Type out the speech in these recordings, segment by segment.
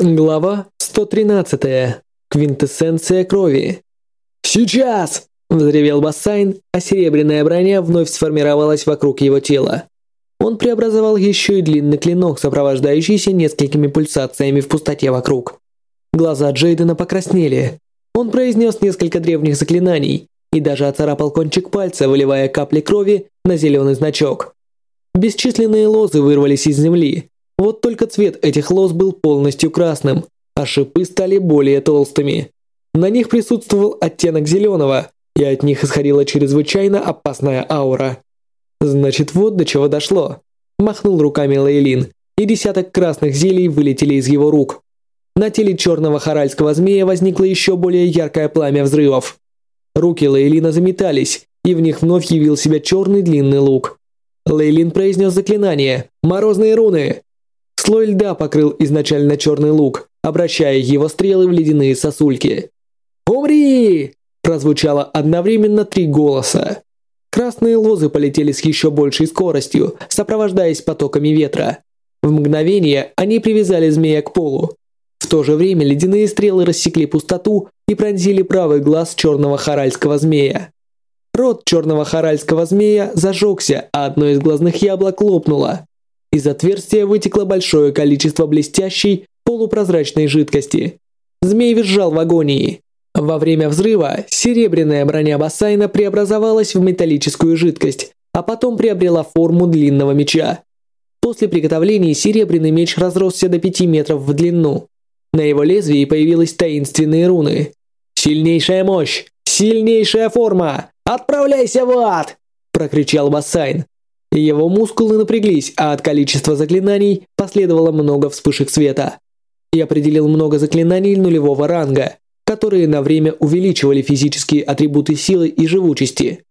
Глава 113. Квинтэссенция крови. «Сейчас!» – взревел Бассайн, а серебряная броня вновь сформировалась вокруг его тела. Он преобразовал еще и длинный клинок, сопровождающийся несколькими пульсациями в пустоте вокруг. Глаза Джейдена покраснели. Он произнес несколько древних заклинаний и даже оцарапал кончик пальца, выливая капли крови на зеленый значок. Бесчисленные лозы вырвались из земли, вот только цвет этих лоз был полностью красным, а шипы стали более толстыми. На них присутствовал оттенок зеленого, и от них исходила чрезвычайно опасная аура. Значит, вот до чего дошло. Махнул руками Лейлин, и десяток красных зелий вылетели из его рук. На теле черного хоральского змея возникло еще более яркое пламя взрывов. Руки Лейлина заметались, и в них вновь явил себя черный длинный лук. Лейлин произнес заклинание «Морозные руны!» Слой льда покрыл изначально черный лук, обращая его стрелы в ледяные сосульки. «Умри!» – прозвучало одновременно три голоса. Красные лозы полетели с еще большей скоростью, сопровождаясь потоками ветра. В мгновение они привязали змея к полу. В то же время ледяные стрелы рассекли пустоту и пронзили правый глаз черного хоральского змея. Рот черного хоральского змея зажегся, а одно из глазных яблок лопнуло. Из отверстия вытекло большое количество блестящей, полупрозрачной жидкости. Змей визжал в агонии. Во время взрыва серебряная броня Бассайна преобразовалась в металлическую жидкость, а потом приобрела форму длинного меча. После приготовления серебряный меч разросся до 5 метров в длину. На его лезвии появились таинственные руны. «Сильнейшая мощь! Сильнейшая форма! Отправляйся в ад!» – прокричал Бассайн. Его мускулы напряглись, а от количества заклинаний последовало много вспышек света. И определил много заклинаний нулевого ранга, которые на время увеличивали физические атрибуты силы и живучести.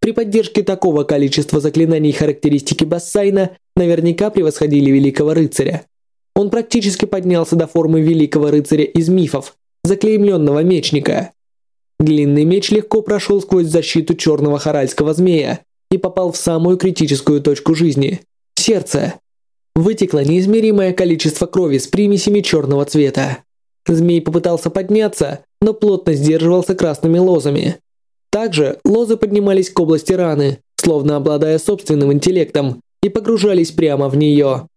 При поддержке такого количества заклинаний характеристики Бассайна наверняка превосходили Великого Рыцаря. Он практически поднялся до формы Великого Рыцаря из мифов, заклеймленного мечника. Длинный меч легко прошел сквозь защиту черного хоральского змея, и попал в самую критическую точку жизни – сердце. Вытекло неизмеримое количество крови с примесями черного цвета. Змей попытался подняться, но плотно сдерживался красными лозами. Также лозы поднимались к области раны, словно обладая собственным интеллектом, и погружались прямо в нее.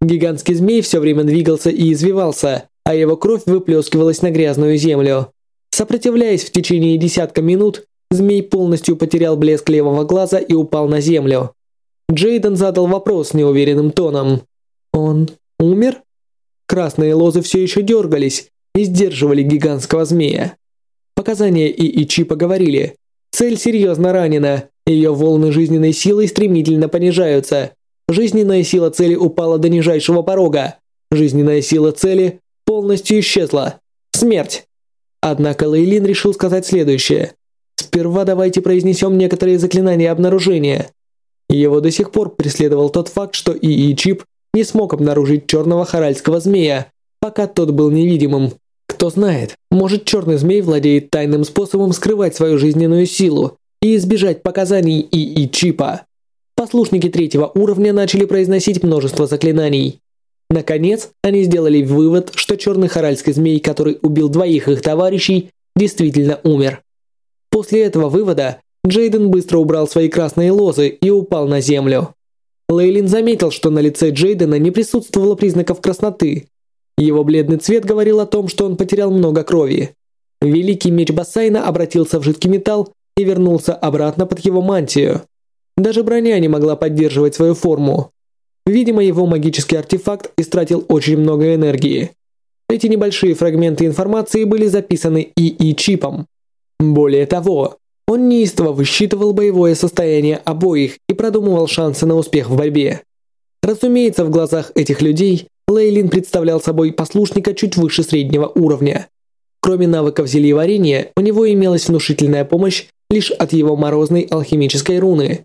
Гигантский змей все время двигался и извивался, а его кровь выплескивалась на грязную землю. Сопротивляясь в течение десятка минут, Змей полностью потерял блеск левого глаза и упал на землю. Джейден задал вопрос неуверенным тоном. «Он умер?» Красные лозы все еще дергались и сдерживали гигантского змея. Показания и Чипа говорили. Цель серьезно ранена, ее волны жизненной силы стремительно понижаются. Жизненная сила цели упала до нижайшего порога. Жизненная сила цели полностью исчезла. Смерть. Однако Лейлин решил сказать следующее. Сперва давайте произнесем некоторые заклинания обнаружения. Его до сих пор преследовал тот факт, что ИИ Чип не смог обнаружить черного хоральского змея, пока тот был невидимым. Кто знает, может черный змей владеет тайным способом скрывать свою жизненную силу и избежать показаний ИИ Чипа. Послушники третьего уровня начали произносить множество заклинаний. Наконец, они сделали вывод, что черный хоральский змей, который убил двоих их товарищей, действительно умер. После этого вывода Джейден быстро убрал свои красные лозы и упал на землю. Лейлин заметил, что на лице Джейдена не присутствовало признаков красноты. Его бледный цвет говорил о том, что он потерял много крови. Великий меч Бассайна обратился в жидкий металл и вернулся обратно под его мантию. Даже броня не могла поддерживать свою форму. Видимо, его магический артефакт истратил очень много энергии. Эти небольшие фрагменты информации были записаны ИИ-чипом. Более того, он неистово высчитывал боевое состояние обоих и продумывал шансы на успех в борьбе. Разумеется, в глазах этих людей Лейлин представлял собой послушника чуть выше среднего уровня. Кроме навыков зельеварения, у него имелась внушительная помощь лишь от его морозной алхимической руны.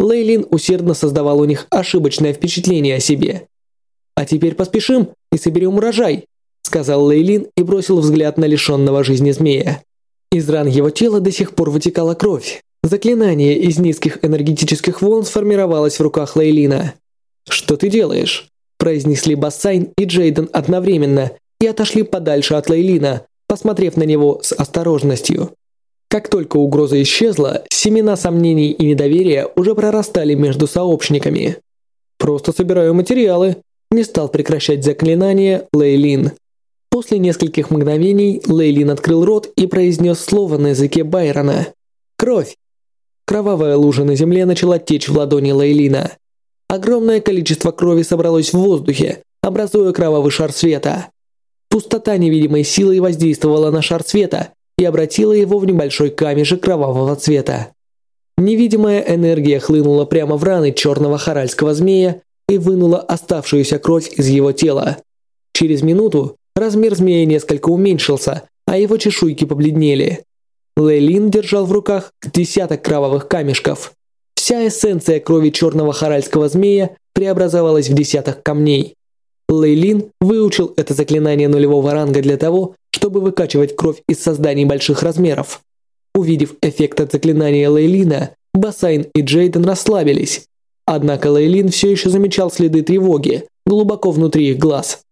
Лейлин усердно создавал у них ошибочное впечатление о себе. «А теперь поспешим и соберем урожай», сказал Лейлин и бросил взгляд на лишенного жизни змея. Из ран его тела до сих пор вытекала кровь. Заклинание из низких энергетических волн сформировалось в руках Лейлина. «Что ты делаешь?» – произнесли Бассайн и Джейден одновременно, и отошли подальше от Лейлина, посмотрев на него с осторожностью. Как только угроза исчезла, семена сомнений и недоверия уже прорастали между сообщниками. «Просто собираю материалы», – не стал прекращать заклинание Лейлин. После нескольких мгновений Лейлин открыл рот и произнес слово на языке Байрона. «Кровь!» Кровавая лужа на земле начала течь в ладони Лейлина. Огромное количество крови собралось в воздухе, образуя кровавый шар света. Пустота невидимой силой воздействовала на шар света и обратила его в небольшой камешек кровавого цвета. Невидимая энергия хлынула прямо в раны черного харальского змея и вынула оставшуюся кровь из его тела. Через минуту размер змея несколько уменьшился, а его чешуйки побледнели. Лейлин держал в руках десяток кровавых камешков. Вся эссенция крови черного харальского змея преобразовалась в десяток камней. Лейлин выучил это заклинание нулевого ранга для того, чтобы выкачивать кровь из созданий больших размеров. Увидев эффект от заклинания Лейлина, Бассайн и Джейден расслабились. Однако Лейлин все еще замечал следы тревоги глубоко внутри их глаз.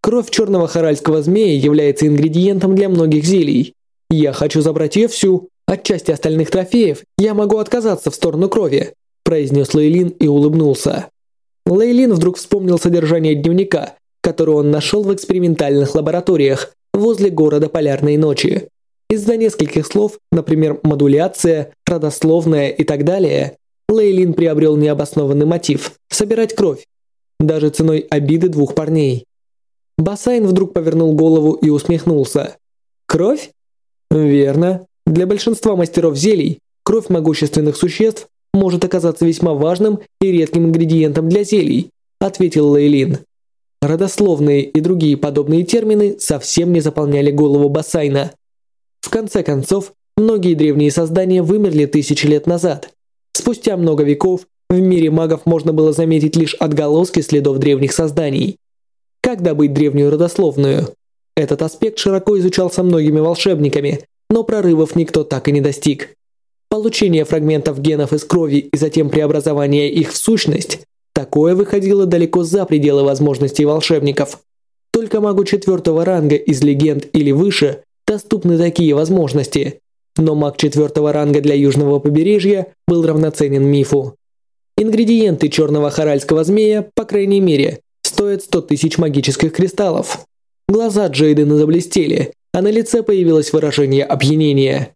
Кровь черного харальского змея является ингредиентом для многих зелий. Я хочу забрать ее всю. От части остальных трофеев я могу отказаться в сторону крови, произнес Лейлин и улыбнулся. Лейлин вдруг вспомнил содержание дневника, который он нашел в экспериментальных лабораториях возле города Полярной ночи. Из-за нескольких слов, например, модуляция, родословная и так далее, Лейлин приобрел необоснованный мотив – собирать кровь, даже ценой обиды двух парней. Бассайн вдруг повернул голову и усмехнулся. «Кровь? Верно. Для большинства мастеров зелий кровь могущественных существ может оказаться весьма важным и редким ингредиентом для зелий, ответил Лейлин. Родословные и другие подобные термины совсем не заполняли голову Бассайна. В конце концов, многие древние создания вымерли тысячи лет назад. Спустя много веков в мире магов можно было заметить лишь отголоски следов древних созданий. Как добыть древнюю родословную? Этот аспект широко изучался многими волшебниками, но прорывов никто так и не достиг. Получение фрагментов генов из крови и затем преобразование их в сущность – такое выходило далеко за пределы возможностей волшебников. Только магу четвертого ранга из легенд или выше доступны такие возможности, но маг четвертого ранга для южного побережья был равноценен мифу. Ингредиенты черного харальского змея, по крайней мере, стоят 100 тысяч магических кристаллов. Глаза Джейдена заблестели, а на лице появилось выражение опьянения.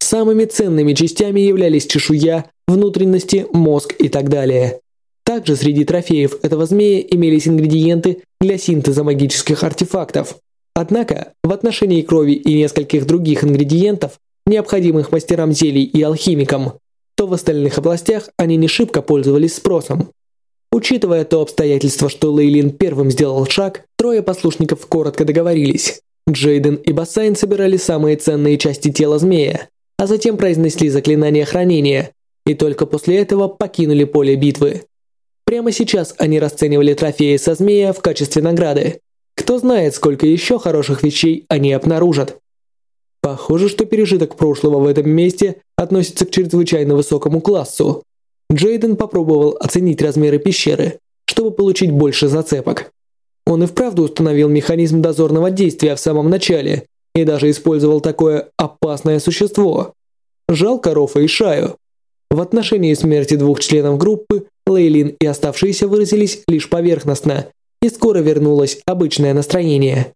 Самыми ценными частями являлись чешуя, внутренности, мозг и так далее. Также среди трофеев этого змея имелись ингредиенты для синтеза магических артефактов. Однако, в отношении крови и нескольких других ингредиентов, необходимых мастерам зелий и алхимикам, то в остальных областях они не шибко пользовались спросом. Учитывая то обстоятельство, что Лейлин первым сделал шаг, трое послушников коротко договорились. Джейден и Бассайн собирали самые ценные части тела змея, а затем произнесли заклинание хранения, и только после этого покинули поле битвы. Прямо сейчас они расценивали трофеи со змея в качестве награды. Кто знает, сколько еще хороших вещей они обнаружат. Похоже, что пережиток прошлого в этом месте относится к чрезвычайно высокому классу. Джейден попробовал оценить размеры пещеры, чтобы получить больше зацепок. Он и вправду установил механизм дозорного действия в самом начале и даже использовал такое опасное существо. Жалко Рофа и Шаю. В отношении смерти двух членов группы Лейлин и оставшиеся выразились лишь поверхностно, и скоро вернулось обычное настроение.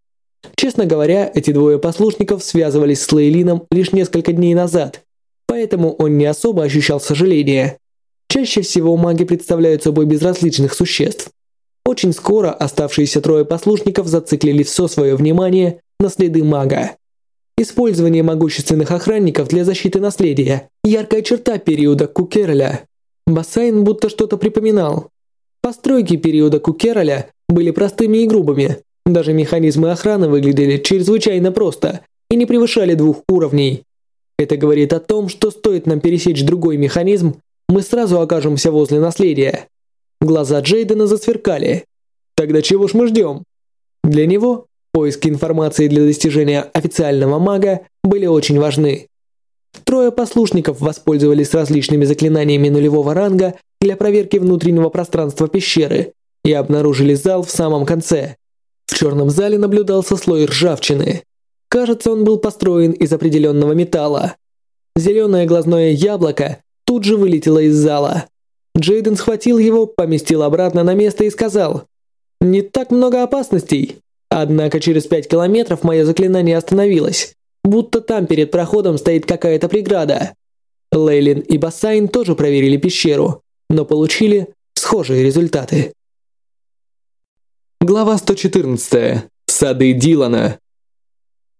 Честно говоря, эти двое послушников связывались с Лейлином лишь несколько дней назад, поэтому он не особо ощущал сожаления. Чаще всего маги представляют собой безразличных существ. Очень скоро оставшиеся трое послушников зациклили все свое внимание на следы мага. Использование могущественных охранников для защиты наследия – яркая черта периода Кукероля. Бассейн будто что-то припоминал. Постройки периода Кукероля были простыми и грубыми. Даже механизмы охраны выглядели чрезвычайно просто и не превышали двух уровней. Это говорит о том, что стоит нам пересечь другой механизм, мы сразу окажемся возле наследия. Глаза Джейдена засверкали. Тогда чего ж мы ждем? Для него поиски информации для достижения официального мага были очень важны. Трое послушников воспользовались различными заклинаниями нулевого ранга для проверки внутреннего пространства пещеры и обнаружили зал в самом конце. В черном зале наблюдался слой ржавчины. Кажется, он был построен из определенного металла. Зеленое глазное яблоко тут же вылетело из зала. Джейден схватил его, поместил обратно на место и сказал, «Не так много опасностей». Однако через пять километров мое заклинание остановилось, будто там перед проходом стоит какая-то преграда. Лейлин и Бассайн тоже проверили пещеру, но получили схожие результаты. Глава 114. Сады Дилана.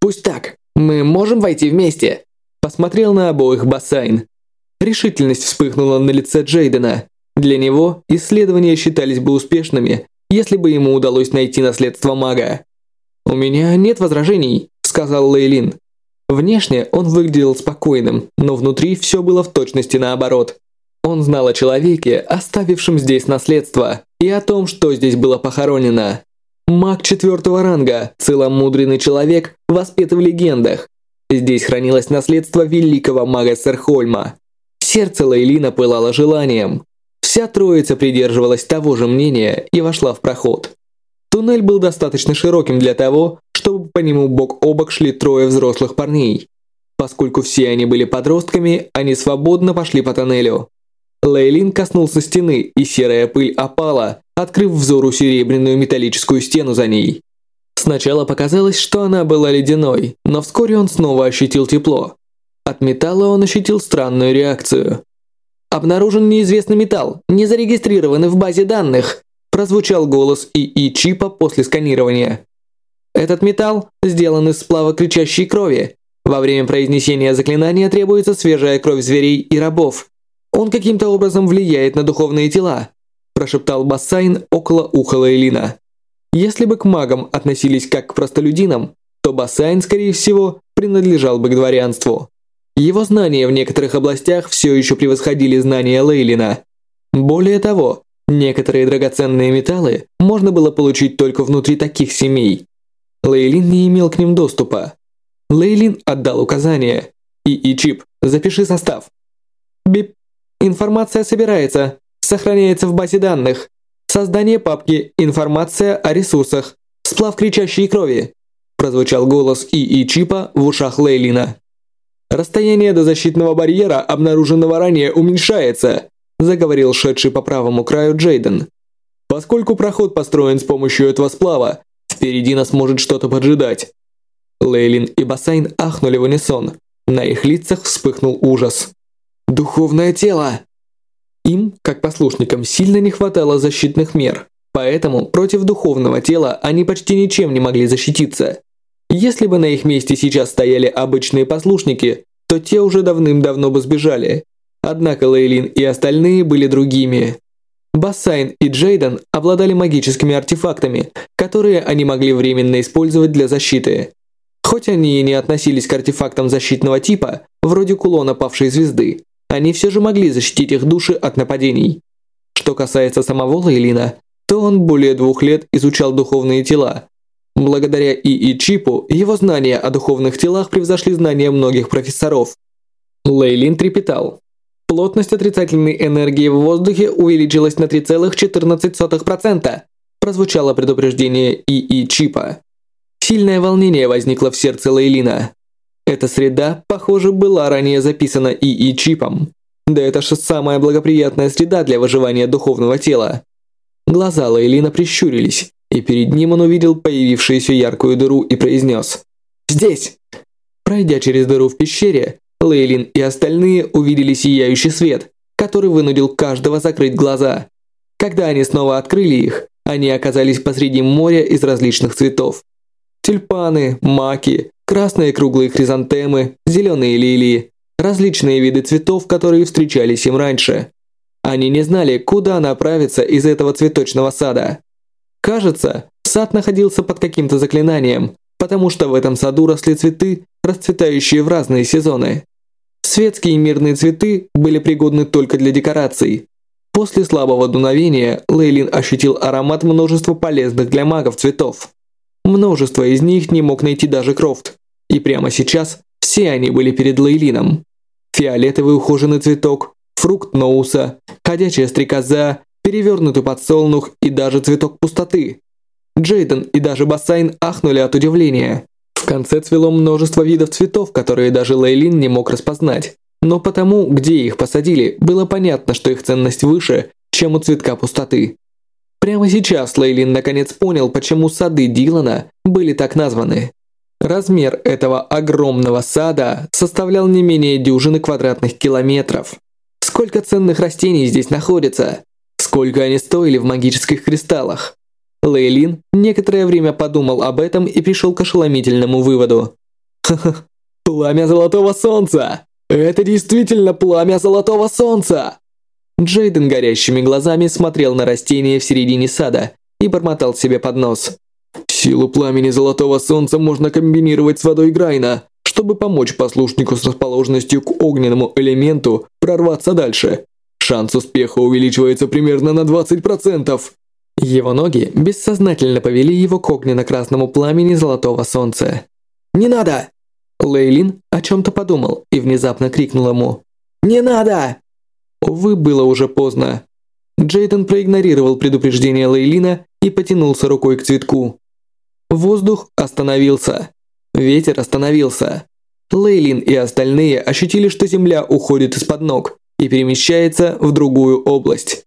«Пусть так. Мы можем войти вместе?» Посмотрел на обоих Бассайн. Решительность вспыхнула на лице Джейдена. Для него исследования считались бы успешными, если бы ему удалось найти наследство мага. «У меня нет возражений», – сказал Лейлин. Внешне он выглядел спокойным, но внутри все было в точности наоборот. Он знал о человеке, оставившем здесь наследство, и о том, что здесь было похоронено. Маг четвертого ранга, целомудренный человек, воспетый в легендах. Здесь хранилось наследство великого мага Серхольма. Сердце Лейлина пылало желанием. Вся троица придерживалась того же мнения и вошла в проход. Туннель был достаточно широким для того, чтобы по нему бок о бок шли трое взрослых парней. Поскольку все они были подростками, они свободно пошли по тоннелю. Лейлин коснулся стены, и серая пыль опала, открыв взору серебряную металлическую стену за ней. Сначала показалось, что она была ледяной, но вскоре он снова ощутил тепло. От металла он ощутил странную реакцию. «Обнаружен неизвестный металл, не зарегистрированный в базе данных», прозвучал голос ИИ чипа после сканирования. Этот металл сделан из сплава кричащей крови. Во время произнесения заклинания требуется свежая кровь зверей и рабов. Он каким-то образом влияет на духовные тела, прошептал Бассайн около уха Лейлина. Если бы к магам относились как к простолюдинам, то Бассайн, скорее всего, принадлежал бы к дворянству. Его знания в некоторых областях все еще превосходили знания Лейлина. Более того, некоторые драгоценные металлы можно было получить только внутри таких семей. Лейлин не имел к ним доступа. Лейлин отдал указание. И, и чип, запиши состав. Бип. Информация собирается, сохраняется в базе данных. Создание папки «Информация о ресурсах». Сплав кричащей крови. Прозвучал голос ИИ чипа в ушах Лейлина. Расстояние до защитного барьера, обнаруженного ранее, уменьшается, заговорил шедший по правому краю Джейден. Поскольку проход построен с помощью этого сплава, впереди нас может что-то поджидать. Лейлин и Басайн ахнули в унисон. На их лицах вспыхнул ужас. Духовное тело! Им, как послушникам, сильно не хватало защитных мер, поэтому против духовного тела они почти ничем не могли защититься. Если бы на их месте сейчас стояли обычные послушники, то те уже давным-давно бы сбежали. Однако Лейлин и остальные были другими. Бассайн и Джейден обладали магическими артефактами, которые они могли временно использовать для защиты. Хоть они и не относились к артефактам защитного типа, вроде кулона павшей звезды, они все же могли защитить их души от нападений. Что касается самого Лейлина, то он более двух лет изучал духовные тела. Благодаря ИИ Чипу, его знания о духовных телах превзошли знания многих профессоров. Лейлин трепетал. Плотность отрицательной энергии в воздухе увеличилась на 3,14%. Прозвучало предупреждение ИИ Чипа. Сильное волнение возникло в сердце Лейлина. Эта среда, похоже, была ранее записана ИИ-чипом. Да это же самая благоприятная среда для выживания духовного тела. Глаза Лейлина прищурились, и перед ним он увидел появившуюся яркую дыру и произнес «Здесь!». Пройдя через дыру в пещере, Лейлин и остальные увидели сияющий свет, который вынудил каждого закрыть глаза. Когда они снова открыли их, они оказались посреди моря из различных цветов. Тюльпаны, маки, красные круглые хризантемы, зеленые лилии, различные виды цветов, которые встречались им раньше. Они не знали, куда направиться из этого цветочного сада. Кажется, сад находился под каким-то заклинанием, потому что в этом саду росли цветы, расцветающие в разные сезоны. Светские мирные цветы были пригодны только для декораций. После слабого дуновения Лейлин ощутил аромат множества полезных для магов цветов. Множество из них не мог найти даже Крофт. И прямо сейчас все они были перед Лейлином. Фиолетовый ухоженный цветок, фрукт ноуса, ходячая стрекоза, перевернутый подсолнух и даже цветок пустоты. Джейден и даже Бассайн ахнули от удивления. В конце цвело множество видов цветов, которые даже Лейлин не мог распознать. Но потому, где их посадили, было понятно, что их ценность выше, чем у цветка пустоты. Прямо сейчас Лейлин наконец понял, почему сады Дилана были так названы. Размер этого огромного сада составлял не менее дюжины квадратных километров. Сколько ценных растений здесь находится? Сколько они стоили в магических кристаллах? Лейлин некоторое время подумал об этом и пришел к ошеломительному выводу. «Ха-ха, пламя золотого солнца! Это действительно пламя золотого солнца!» Джейден горящими глазами смотрел на растение в середине сада и бормотал себе под нос. «Силу пламени золотого солнца можно комбинировать с водой Грайна, чтобы помочь послушнику с расположенностью к огненному элементу прорваться дальше. Шанс успеха увеличивается примерно на 20%. Его ноги бессознательно повели его к огненно-красному пламени золотого солнца. «Не надо!» Лейлин о чем-то подумал и внезапно крикнул ему. «Не надо!» Увы, было уже поздно. Джейден проигнорировал предупреждение Лейлина и потянулся рукой к цветку. Воздух остановился. Ветер остановился. Лейлин и остальные ощутили, что земля уходит из-под ног и перемещается в другую область.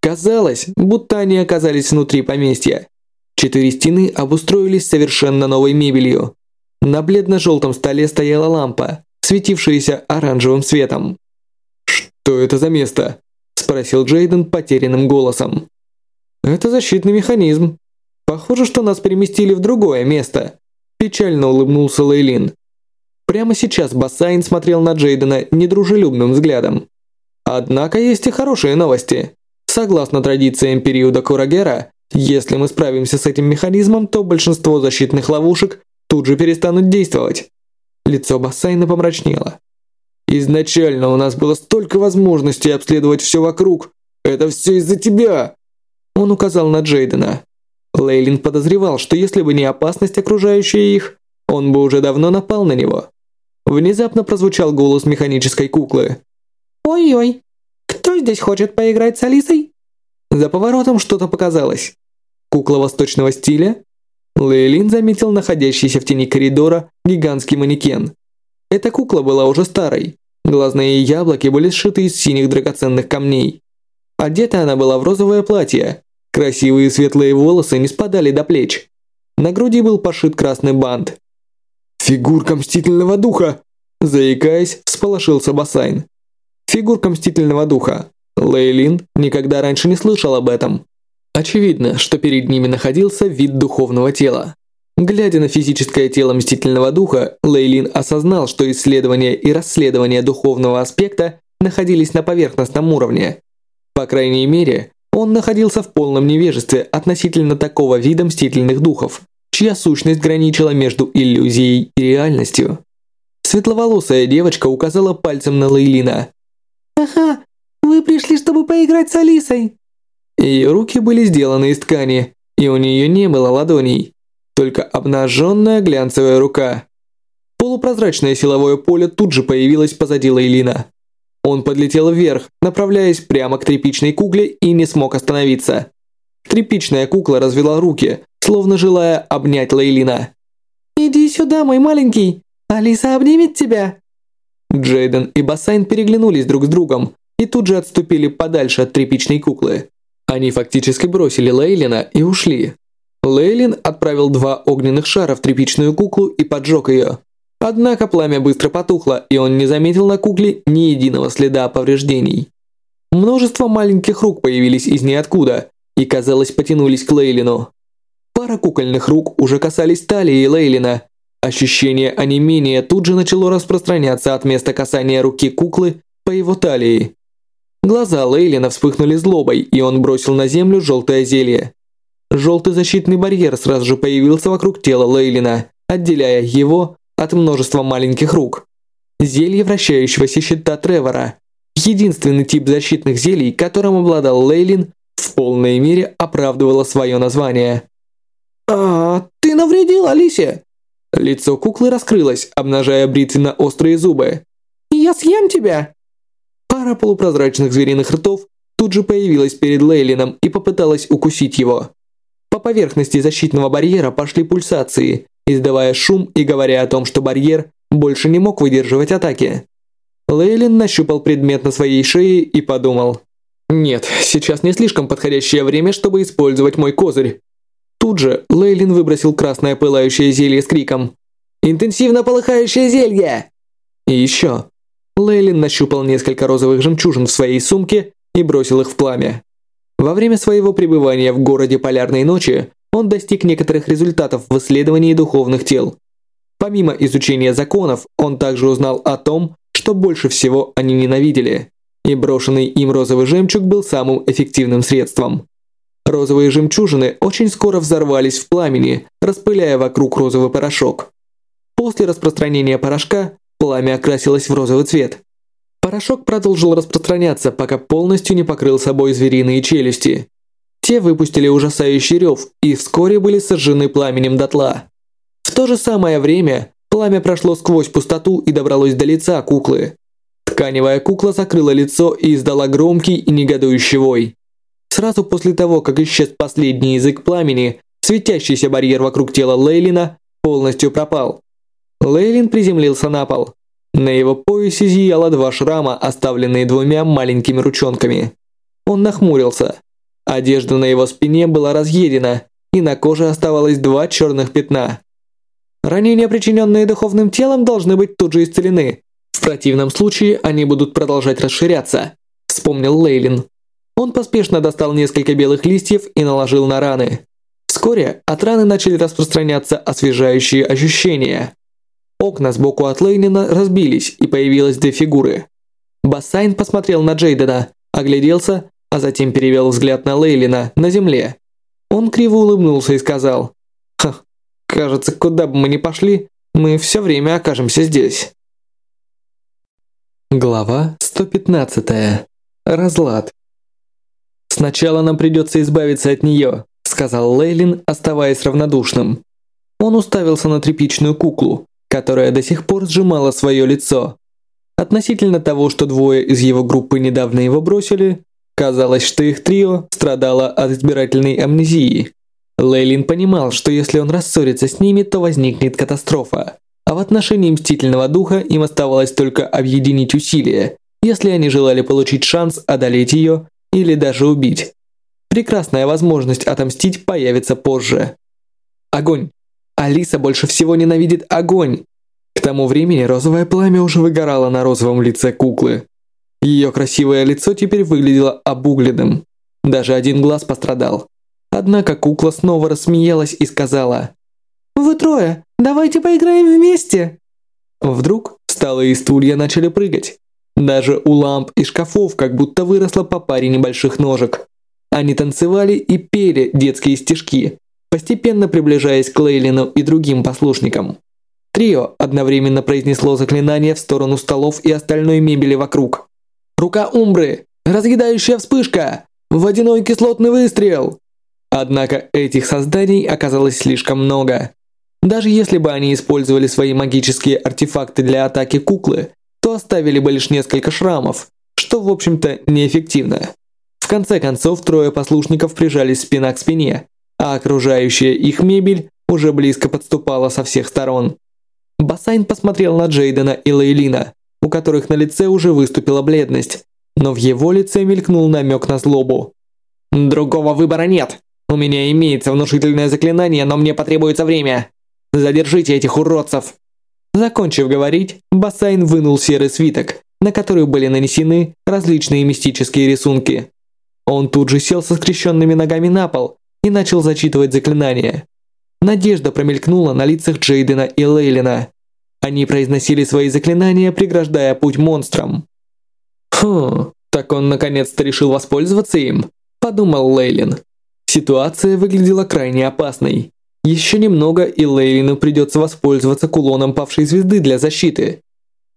Казалось, будто они оказались внутри поместья. Четыре стены обустроились совершенно новой мебелью. На бледно-желтом столе стояла лампа, светившаяся оранжевым светом. «Что это за место?» – спросил Джейден потерянным голосом. «Это защитный механизм. Похоже, что нас переместили в другое место», – печально улыбнулся Лейлин. Прямо сейчас Бассайн смотрел на Джейдена недружелюбным взглядом. Однако есть и хорошие новости. Согласно традициям периода Курагера, если мы справимся с этим механизмом, то большинство защитных ловушек тут же перестанут действовать. Лицо Бассайна помрачнело. Изначально у нас было столько возможностей обследовать все вокруг. Это все из-за тебя. Он указал на Джейдена. Лейлин подозревал, что если бы не опасность, окружающая их, он бы уже давно напал на него. Внезапно прозвучал голос механической куклы. «Ой-ой, кто здесь хочет поиграть с Алисой?» За поворотом что-то показалось. Кукла восточного стиля? Лейлин заметил находящийся в тени коридора гигантский манекен. Эта кукла была уже старой. Глазные яблоки были сшиты из синих драгоценных камней. Одета она была в розовое платье. Красивые светлые волосы не спадали до плеч. На груди был пошит красный бант. «Фигурка мстительного духа!» Заикаясь, всполошился Басайн. Фигурка мстительного духа. Лейлин никогда раньше не слышал об этом. Очевидно, что перед ними находился вид духовного тела. Глядя на физическое тело мстительного духа, Лейлин осознал, что исследование и расследование духовного аспекта находились на поверхностном уровне. По крайней мере, он находился в полном невежестве относительно такого вида мстительных духов, чья сущность граничила между иллюзией и реальностью. Светловолосая девочка указала пальцем на Лейлина. «Ага, вы пришли, чтобы поиграть с Алисой!» Ее руки были сделаны из ткани, и у нее не было ладоней, только обнаженная глянцевая рука. Полупрозрачное силовое поле тут же появилось позади Лейлина. Он подлетел вверх, направляясь прямо к тряпичной кукле и не смог остановиться. Тряпичная кукла развела руки, словно желая обнять Лейлина. «Иди сюда, мой маленький! Алиса обнимет тебя!» Джейден и Бассайн переглянулись друг с другом и тут же отступили подальше от тряпичной куклы. Они фактически бросили Лейлина и ушли. Лейлин отправил два огненных шара в тряпичную куклу и поджег ее. Однако пламя быстро потухло, и он не заметил на кукле ни единого следа повреждений. Множество маленьких рук появились из ниоткуда и, казалось, потянулись к Лейлину. Пара кукольных рук уже касались талии Лейлина. Ощущение онемения тут же начало распространяться от места касания руки куклы по его талии. Глаза Лейлина вспыхнули злобой, и он бросил на землю желтое зелье. Желтый защитный барьер сразу же появился вокруг тела Лейлина, отделяя его от множества маленьких рук. Зелье вращающегося щита Тревора. Единственный тип защитных зелий, которым обладал Лейлин, в полной мере оправдывало свое название. «А, ты навредил Алисе!» Лицо куклы раскрылось, обнажая бритвенно-острые зубы. «Я съем тебя!» Пара полупрозрачных звериных ртов тут же появилась перед Лейлином и попыталась укусить его. По поверхности защитного барьера пошли пульсации, издавая шум и говоря о том, что барьер больше не мог выдерживать атаки. Лейлин нащупал предмет на своей шее и подумал. «Нет, сейчас не слишком подходящее время, чтобы использовать мой козырь». Тут же Лейлин выбросил красное пылающее зелье с криком «Интенсивно полыхающее зелье!» И еще. Лейлин нащупал несколько розовых жемчужин в своей сумке и бросил их в пламя. Во время своего пребывания в городе Полярной ночи он достиг некоторых результатов в исследовании духовных тел. Помимо изучения законов, он также узнал о том, что больше всего они ненавидели, и брошенный им розовый жемчуг был самым эффективным средством. Розовые жемчужины очень скоро взорвались в пламени, распыляя вокруг розовый порошок. После распространения порошка пламя окрасилось в розовый цвет. Порошок продолжил распространяться, пока полностью не покрыл собой звериные челюсти. Те выпустили ужасающий рев и вскоре были сожжены пламенем дотла. В то же самое время пламя прошло сквозь пустоту и добралось до лица куклы. Тканевая кукла закрыла лицо и издала громкий и негодующий вой. Сразу после того, как исчез последний язык пламени, светящийся барьер вокруг тела Лейлина полностью пропал. Лейлин приземлился на пол. На его поясе зияло два шрама, оставленные двумя маленькими ручонками. Он нахмурился. Одежда на его спине была разъедена, и на коже оставалось два черных пятна. Ранения, причиненные духовным телом, должны быть тут же исцелены. В противном случае они будут продолжать расширяться, вспомнил Лейлин. Он поспешно достал несколько белых листьев и наложил на раны. Вскоре от раны начали распространяться освежающие ощущения. Окна сбоку от Лейнина разбились, и появилось две фигуры. Бассайн посмотрел на Джейдена, огляделся, а затем перевел взгляд на Лейлина на земле. Он криво улыбнулся и сказал, «Ха, кажется, куда бы мы ни пошли, мы все время окажемся здесь». Глава 115. Разлад. «Сначала нам придется избавиться от нее», – сказал Лейлин, оставаясь равнодушным. Он уставился на тряпичную куклу, которая до сих пор сжимала свое лицо. Относительно того, что двое из его группы недавно его бросили, казалось, что их трио страдало от избирательной амнезии. Лейлин понимал, что если он рассорится с ними, то возникнет катастрофа. А в отношении Мстительного Духа им оставалось только объединить усилия, если они желали получить шанс одолеть ее или даже убить. Прекрасная возможность отомстить появится позже. Огонь. Алиса больше всего ненавидит огонь. К тому времени розовое пламя уже выгорало на розовом лице куклы. Ее красивое лицо теперь выглядело обугленным. Даже один глаз пострадал. Однако кукла снова рассмеялась и сказала «Вы трое, давайте поиграем вместе!» Вдруг столы и стулья начали прыгать. Даже у ламп и шкафов как будто выросло по паре небольших ножек. Они танцевали и пели детские стишки, постепенно приближаясь к Лейлину и другим послушникам. Трио одновременно произнесло заклинание в сторону столов и остальной мебели вокруг. «Рука Умбры! Разъедающая вспышка! Водяной кислотный выстрел!» Однако этих созданий оказалось слишком много. Даже если бы они использовали свои магические артефакты для атаки куклы, то оставили бы лишь несколько шрамов, что в общем-то неэффективно. В конце концов, трое послушников прижались спина к спине, а окружающая их мебель уже близко подступала со всех сторон. Бассайн посмотрел на Джейдена и Лейлина, у которых на лице уже выступила бледность, но в его лице мелькнул намек на злобу. «Другого выбора нет. У меня имеется внушительное заклинание, но мне потребуется время. Задержите этих уродцев!» Закончив говорить, Бассайн вынул серый свиток, на который были нанесены различные мистические рисунки. Он тут же сел со скрещенными ногами на пол и начал зачитывать заклинание. Надежда промелькнула на лицах Джейдена и Лейлина. Они произносили свои заклинания, преграждая путь монстрам. «Хм, так он наконец-то решил воспользоваться им?» – подумал Лейлин. Ситуация выглядела крайне опасной. Еще немного, и Лейлину придется воспользоваться кулоном павшей звезды для защиты.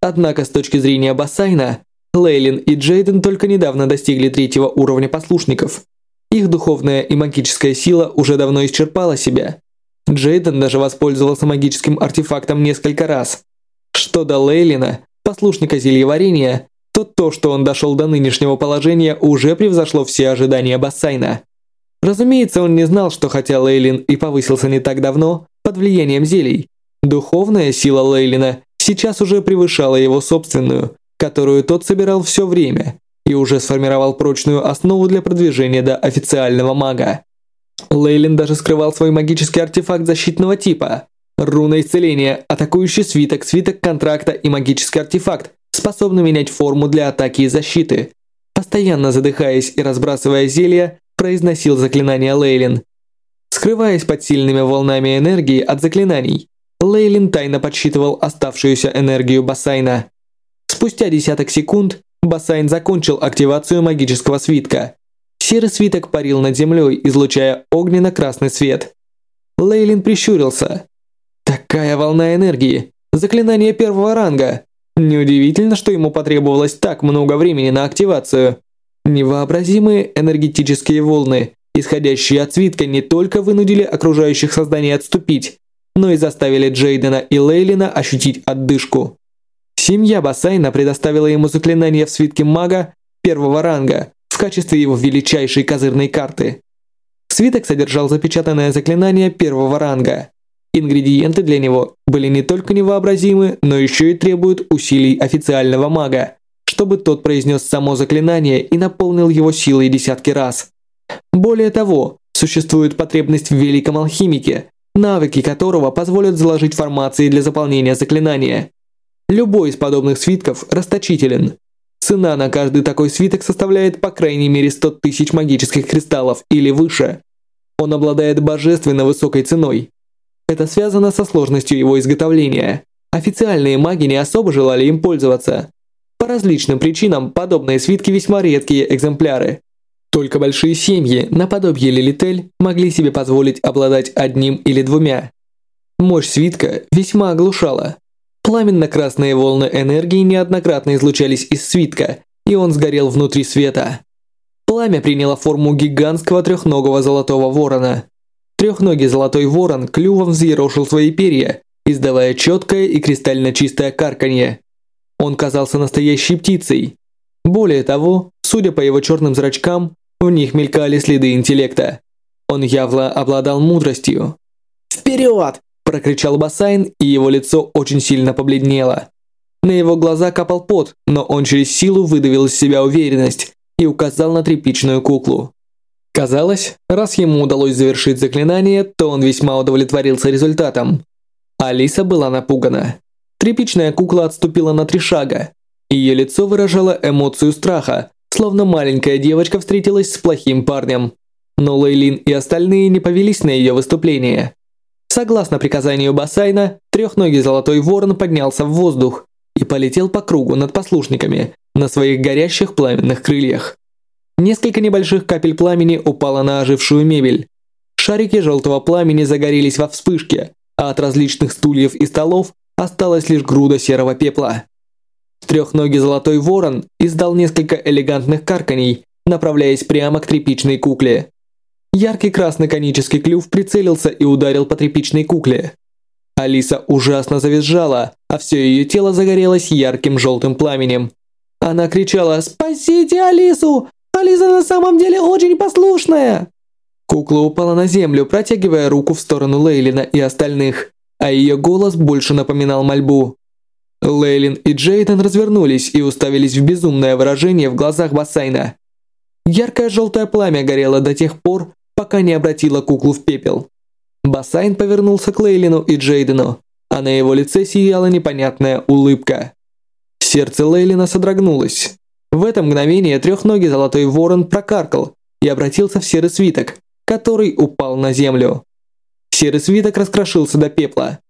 Однако с точки зрения Бассайна, Лейлин и Джейден только недавно достигли третьего уровня послушников. Их духовная и магическая сила уже давно исчерпала себя. Джейден даже воспользовался магическим артефактом несколько раз. Что до Лейлина, послушника зельеварения, то то, что он дошел до нынешнего положения, уже превзошло все ожидания Бассайна. Разумеется, он не знал, что хотя Лейлин и повысился не так давно, под влиянием зелий, духовная сила Лейлина сейчас уже превышала его собственную, которую тот собирал все время, и уже сформировал прочную основу для продвижения до официального мага. Лейлин даже скрывал свой магический артефакт защитного типа. Руна исцеления, атакующий свиток, свиток контракта и магический артефакт, способный менять форму для атаки и защиты. Постоянно задыхаясь и разбрасывая зелья, произносил заклинание Лейлин. Скрываясь под сильными волнами энергии от заклинаний, Лейлин тайно подсчитывал оставшуюся энергию Бассайна. Спустя десяток секунд Бассайн закончил активацию магического свитка. Серый свиток парил над землей, излучая огненно-красный свет. Лейлин прищурился. Такая волна энергии. Заклинание первого ранга. Неудивительно, что ему потребовалось так много времени на активацию. Невообразимые энергетические волны, исходящие от свитка, не только вынудили окружающих созданий отступить, но и заставили Джейдена и Лейлина ощутить отдышку. Семья Бассайна предоставила ему заклинание в свитке мага первого ранга в качестве его величайшей козырной карты. Свиток содержал запечатанное заклинание первого ранга. Ингредиенты для него были не только невообразимы, но еще и требуют усилий официального мага, чтобы тот произнес само заклинание и наполнил его силой десятки раз. Более того, существует потребность в великом алхимике, навыки которого позволят заложить формации для заполнения заклинания. Любой из подобных свитков расточителен. Цена на каждый такой свиток составляет по крайней мере 100 тысяч магических кристаллов или выше. Он обладает божественно высокой ценой. Это связано со сложностью его изготовления. Официальные маги не особо желали им пользоваться. Различным причинам подобные свитки весьма редкие экземпляры. Только большие семьи, наподобие Лилитель, могли себе позволить обладать одним или двумя. Мощь свитка весьма оглушала. Пламенно-красные волны энергии неоднократно излучались из свитка, и он сгорел внутри света. Пламя приняло форму гигантского трехногого золотого ворона. Трехногий золотой ворон клювом взъерошил свои перья, издавая четкое и кристально чистое карканье. Он казался настоящей птицей. Более того, судя по его черным зрачкам, в них мелькали следы интеллекта. Он явно обладал мудростью. «Вперед!» – прокричал Басайн, и его лицо очень сильно побледнело. На его глаза капал пот, но он через силу выдавил из себя уверенность и указал на тряпичную куклу. Казалось, раз ему удалось завершить заклинание, то он весьма удовлетворился результатом. Алиса была напугана. Тряпичная кукла отступила на три шага. Ее лицо выражало эмоцию страха, словно маленькая девочка встретилась с плохим парнем. Но Лейлин и остальные не повелись на ее выступление. Согласно приказанию Басайна, трехногий золотой ворон поднялся в воздух и полетел по кругу над послушниками на своих горящих пламенных крыльях. Несколько небольших капель пламени упало на ожившую мебель. Шарики желтого пламени загорелись во вспышке, а от различных стульев и столов осталась лишь груда серого пепла. Трехногий золотой ворон издал несколько элегантных карканий, направляясь прямо к тряпичной кукле. Яркий красный конический клюв прицелился и ударил по тряпичной кукле. Алиса ужасно завизжала, а все ее тело загорелось ярким желтым пламенем. Она кричала «Спасите Алису! Алиса на самом деле очень послушная!» Кукла упала на землю, протягивая руку в сторону Лейлина и остальных, а ее голос больше напоминал мольбу. Лейлин и Джейден развернулись и уставились в безумное выражение в глазах Бассайна. Яркое желтое пламя горело до тех пор, пока не обратило куклу в пепел. Бассайн повернулся к Лейлину и Джейдену, а на его лице сияла непонятная улыбка. Сердце Лейлина содрогнулось. В это мгновение трехногий золотой ворон прокаркал и обратился в серый свиток, который упал на землю. Серый свиток раскрошился до пепла.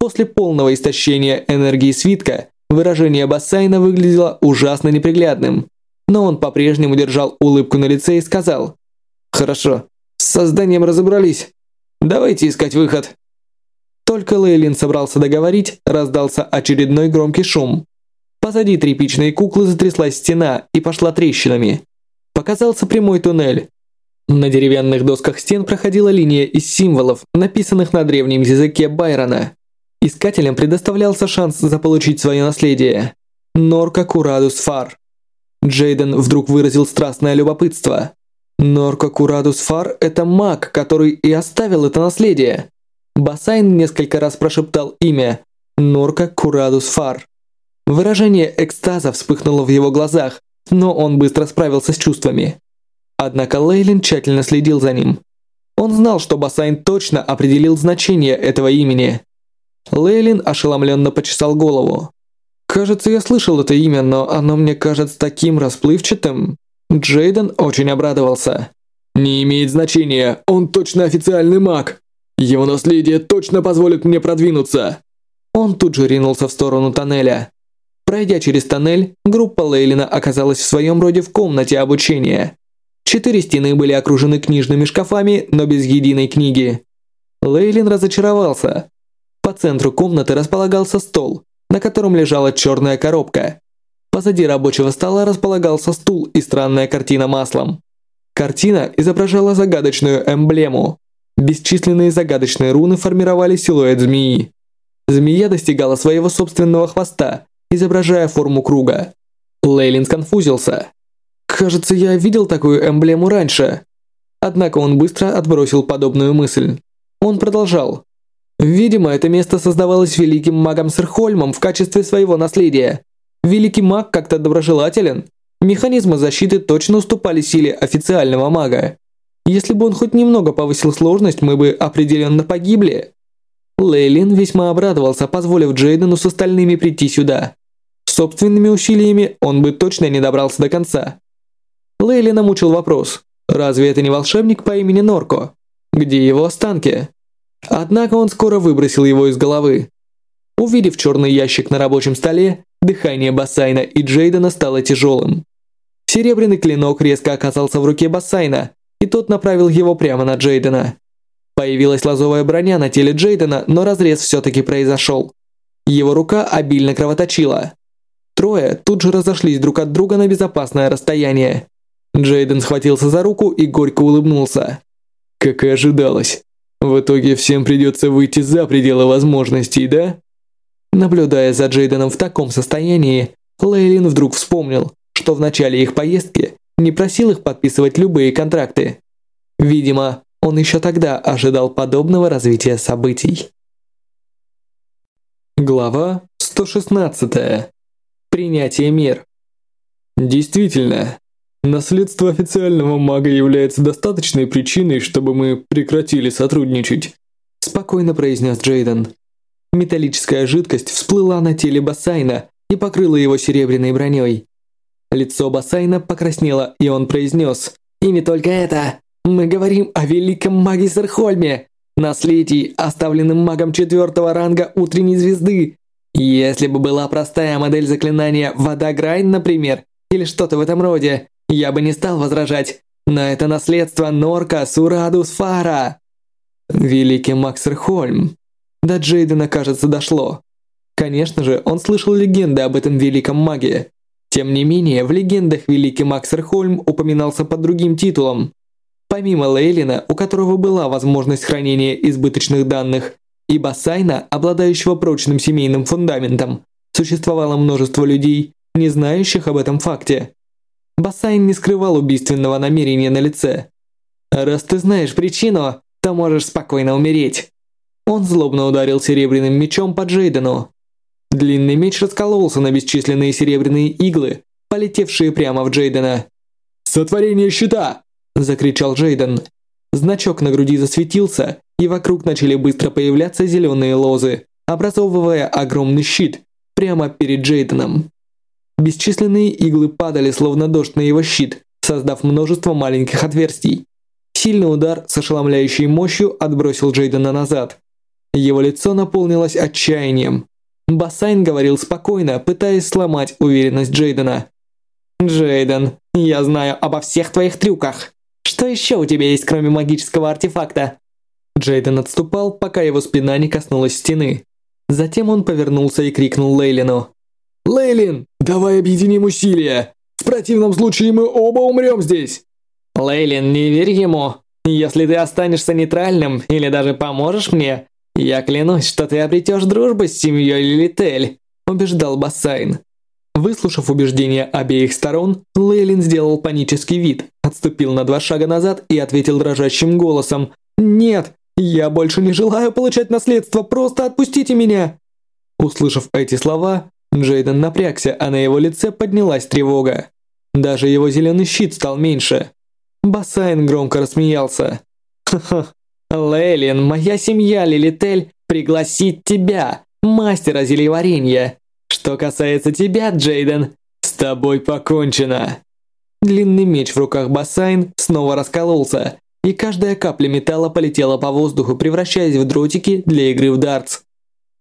После полного истощения энергии свитка, выражение Бассайна выглядело ужасно неприглядным, но он по-прежнему держал улыбку на лице и сказал «Хорошо, с созданием разобрались. Давайте искать выход». Только Лейлин собрался договорить, раздался очередной громкий шум. Позади тряпичной куклы затряслась стена и пошла трещинами. Показался прямой туннель. На деревянных досках стен проходила линия из символов, написанных на древнем языке Байрона. Искателям предоставлялся шанс заполучить свое наследие. Норка Курадус Фар. Джейден вдруг выразил страстное любопытство. Норка Курадус Фар – это маг, который и оставил это наследие. Бассайн несколько раз прошептал имя Норка Курадус Фар. Выражение экстаза вспыхнуло в его глазах, но он быстро справился с чувствами. Однако Лейлин тщательно следил за ним. Он знал, что Бассайн точно определил значение этого имени. Лейлин ошеломленно почесал голову. «Кажется, я слышал это имя, но оно мне кажется таким расплывчатым». Джейден очень обрадовался. «Не имеет значения, он точно официальный маг. Его наследие точно позволит мне продвинуться». Он тут же ринулся в сторону тоннеля. Пройдя через тоннель, группа Лейлина оказалась в своем роде в комнате обучения. Четыре стены были окружены книжными шкафами, но без единой книги. Лейлин разочаровался. По центру комнаты располагался стол, на котором лежала черная коробка. Позади рабочего стола располагался стул и странная картина маслом. Картина изображала загадочную эмблему. Бесчисленные загадочные руны формировали силуэт змеи. Змея достигала своего собственного хвоста, изображая форму круга. Лейлин сконфузился. «Кажется, я видел такую эмблему раньше». Однако он быстро отбросил подобную мысль. Он продолжал. «Видимо, это место создавалось великим магом Серхольмом в качестве своего наследия. Великий маг как-то доброжелателен. Механизмы защиты точно уступали силе официального мага. Если бы он хоть немного повысил сложность, мы бы определенно погибли. Лейлин весьма обрадовался, позволив Джейдену с остальными прийти сюда. Собственными усилиями он бы точно не добрался до конца. Лейлина мучил вопрос, разве это не волшебник по имени Норко? Где его останки? Однако он скоро выбросил его из головы. Увидев черный ящик на рабочем столе, Дыхание Бассайна и Джейдена стало тяжелым. Серебряный клинок резко оказался в руке Бассайна, и тот направил его прямо на Джейдена. Появилась лазовая броня на теле Джейдена, но разрез все-таки произошел. Его рука обильно кровоточила. Трое тут же разошлись друг от друга на безопасное расстояние. Джейден схватился за руку и горько улыбнулся. Как и ожидалось. В итоге всем придется выйти за пределы возможностей, да? Наблюдая за Джейденом в таком состоянии, Лейлин вдруг вспомнил, что в начале их поездки не просил их подписывать любые контракты. Видимо, он еще тогда ожидал подобного развития событий. Глава 116. Принятие мер. Действительно, наследство официального мага является достаточной причиной, чтобы мы прекратили сотрудничать, спокойно произнес Джейден. Металлическая жидкость всплыла на теле Бассайна и покрыла его серебряной броней. Лицо Бассайна покраснело, и он произнес «И не только это. Мы говорим о великом маге Серхольме, наследии, оставленном магом четвертого ранга утренней звезды. Если бы была простая модель заклинания «Вода Грайн», например, или что-то в этом роде, я бы не стал возражать. Но это наследство Норка Сурадус Фара. Великий маг Серхольм. До Джейдена, кажется, дошло. Конечно же, он слышал легенды об этом великом маге. Тем не менее, в легендах великий маг Серхольм упоминался под другим титулом. Помимо Лейлина, у которого была возможность хранения избыточных данных, и Бассайна, обладающего прочным семейным фундаментом, существовало множество людей, не знающих об этом факте. Бассайн не скрывал убийственного намерения на лице. «Раз ты знаешь причину, то можешь спокойно умереть». Он злобно ударил серебряным мечом по Джейдену. Длинный меч раскололся на бесчисленные серебряные иглы, полетевшие прямо в Джейдена. «Сотворение щита!» – закричал Джейден. Значок на груди засветился, и вокруг начали быстро появляться зеленые лозы, образовывая огромный щит прямо перед Джейденом. Бесчисленные иглы падали словно дождь на его щит, создав множество маленьких отверстий. Сильный удар с ошеломляющей мощью отбросил Джейдена назад. Его лицо наполнилось отчаянием. Бассайн говорил спокойно, пытаясь сломать уверенность Джейдена. «Джейден, я знаю обо всех твоих трюках. Что еще у тебя есть, кроме магического артефакта?» Джейден отступал, пока его спина не коснулась стены. Затем он повернулся и крикнул Лейлину. «Лейлин, давай объединим усилия! В противном случае мы оба умрем здесь!» «Лейлин, не верь ему! Если ты останешься нейтральным или даже поможешь мне, «Я клянусь, что ты обретешь дружбу с семьей Лилитель», – убеждал Бассайн. Выслушав убеждения обеих сторон, Лейлин сделал панический вид, отступил на два шага назад и ответил дрожащим голосом «Нет, я больше не желаю получать наследство, просто отпустите меня!» Услышав эти слова, Джейден напрягся, а на его лице поднялась тревога. Даже его зеленый щит стал меньше. Бассайн громко рассмеялся. «Ха-ха, Лейлин, моя семья Лилитель пригласит тебя, мастера зельеварения. Что касается тебя, Джейден, с тобой покончено. Длинный меч в руках Бассайн снова раскололся, и каждая капля металла полетела по воздуху, превращаясь в дротики для игры в дартс.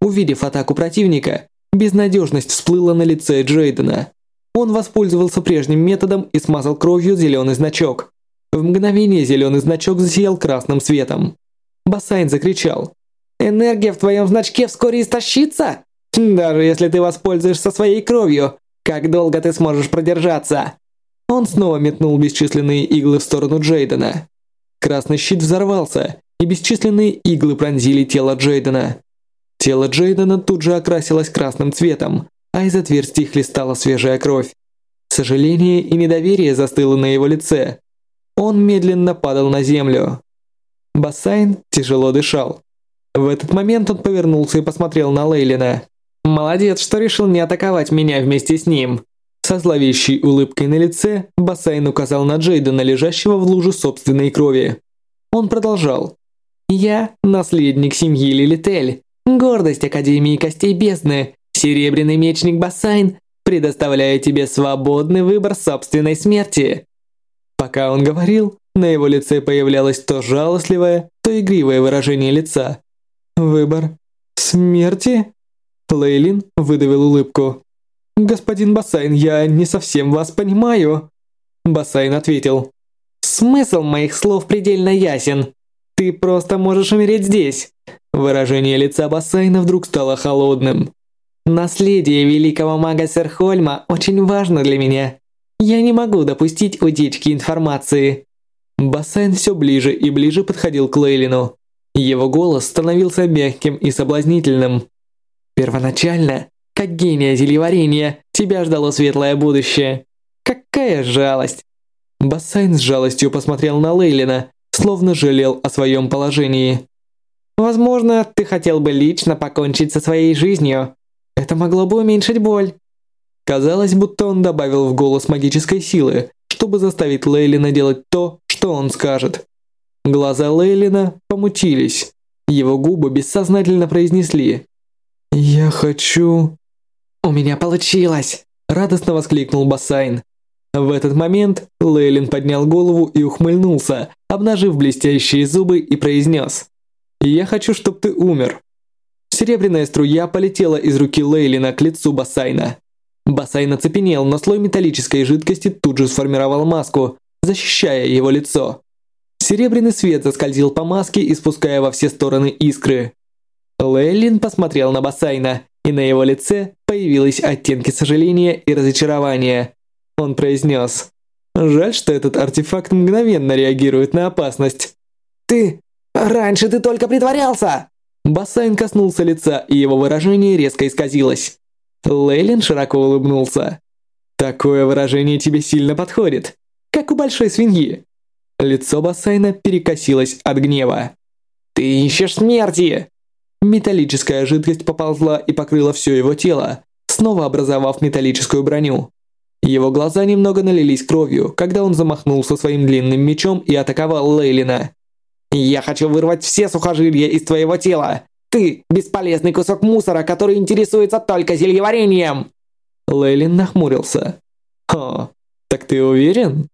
Увидев атаку противника, безнадежность всплыла на лице Джейдена. Он воспользовался прежним методом и смазал кровью зеленый значок. В мгновение зеленый значок засиял красным светом. Бассайн закричал. «Энергия в твоем значке вскоре истощится? Даже если ты воспользуешься своей кровью, как долго ты сможешь продержаться?» Он снова метнул бесчисленные иглы в сторону Джейдена. Красный щит взорвался, и бесчисленные иглы пронзили тело Джейдена. Тело Джейдена тут же окрасилось красным цветом, а из отверстий хлестала свежая кровь. Сожаление и недоверие застыло на его лице. Он медленно падал на землю. Бассайн тяжело дышал. В этот момент он повернулся и посмотрел на Лейлина. «Молодец, что решил не атаковать меня вместе с ним». Со зловещей улыбкой на лице Бассайн указал на Джейдена, лежащего в луже собственной крови. Он продолжал. «Я наследник семьи Лилитель, гордость Академии Костей Бездны, серебряный мечник Бассайн, предоставляю тебе свободный выбор собственной смерти». Пока он говорил, на его лице появлялось то жалостливое, то игривое выражение лица. «Выбор смерти?» Лейлин выдавил улыбку. «Господин Бассайн, я не совсем вас понимаю». Бассайн ответил. «Смысл моих слов предельно ясен. Ты просто можешь умереть здесь». Выражение лица Бассайна вдруг стало холодным. «Наследие великого мага Серхольма очень важно для меня. Я не могу допустить утечки информации». Бассайн все ближе и ближе подходил к Лейлину. Его голос становился мягким и соблазнительным. Первоначально, как гения зельеварения, тебя ждало светлое будущее. Какая жалость! Бассайн с жалостью посмотрел на Лейлина, словно жалел о своем положении. Возможно, ты хотел бы лично покончить со своей жизнью. Это могло бы уменьшить боль. Казалось, будто он добавил в голос магической силы, чтобы заставить Лейлина делать то, что он скажет. Глаза Лейлина помутились. Его губы бессознательно произнесли «Я хочу...» «У меня получилось!» – радостно воскликнул Бассайн. В этот момент Лейлин поднял голову и ухмыльнулся, обнажив блестящие зубы и произнес «Я хочу, чтобы ты умер». Серебряная струя полетела из руки Лейлина к лицу Бассайна. Бассайн оцепенел, но слой металлической жидкости тут же сформировал маску, защищая его лицо. Серебряный свет заскользил по маске, испуская во все стороны искры. Лейлин посмотрел на Бассайна, и на его лице появились оттенки сожаления и разочарования. Он произнес. «Жаль, что этот артефакт мгновенно реагирует на опасность». «Ты... раньше ты только притворялся!» Бассайн коснулся лица, и его выражение резко исказилось. Лейлин широко улыбнулся. «Такое выражение тебе сильно подходит, как у большой свиньи». Лицо Бассайна перекосилось от гнева. «Ты ищешь смерти!» Металлическая жидкость поползла и покрыла все его тело, снова образовав металлическую броню. Его глаза немного налились кровью, когда он замахнулся своим длинным мечом и атаковал Лейлина. «Я хочу вырвать все сухожилия из твоего тела! Ты – бесполезный кусок мусора, который интересуется только зельеварением!» Лейлин нахмурился. «О, так ты уверен?»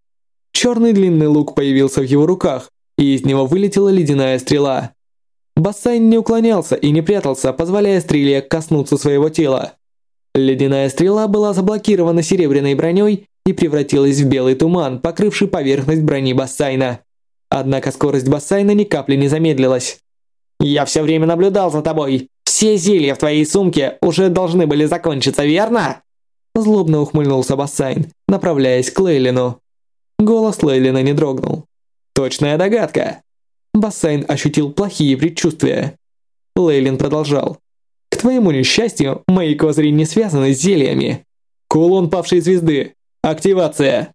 Черный длинный лук появился в его руках, и из него вылетела ледяная стрела. Бассайн не уклонялся и не прятался, позволяя стреле коснуться своего тела. Ледяная стрела была заблокирована серебряной броней и превратилась в белый туман, покрывший поверхность брони Бассайна. Однако скорость Бассайна ни капли не замедлилась. «Я все время наблюдал за тобой. Все зелья в твоей сумке уже должны были закончиться, верно?» Злобно ухмыльнулся Бассайн, направляясь к Лейлину. Голос Лейлина не дрогнул. «Точная догадка. Бассейн ощутил плохие предчувствия. Лейлин продолжал. «К твоему несчастью, мои козыри не связаны с зельями. Кулон павшей звезды. Активация.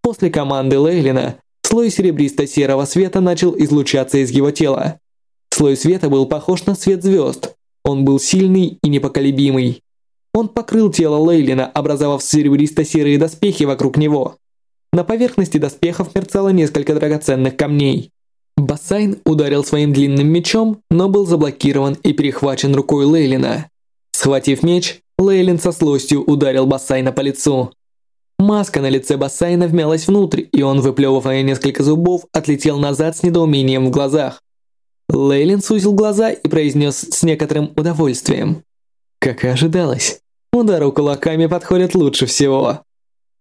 После команды Лейлина слой серебристо-серого света начал излучаться из его тела. Слой света был похож на свет звезд. Он был сильный и непоколебимый. Он покрыл тело Лейлина, образовав серебристо-серые доспехи вокруг него. На поверхности доспехов мерцало несколько драгоценных камней. Бассайн ударил своим длинным мечом, но был заблокирован и перехвачен рукой Лейлина. Схватив меч, Лейлин со злостью ударил Бассайна по лицу. Маска на лице Бассайна вмялась внутрь, и он, выплевывая несколько зубов, отлетел назад с недоумением в глазах. Лейлин сузил глаза и произнес с некоторым удовольствием. Как и ожидалось, удары кулаками подходят лучше всего.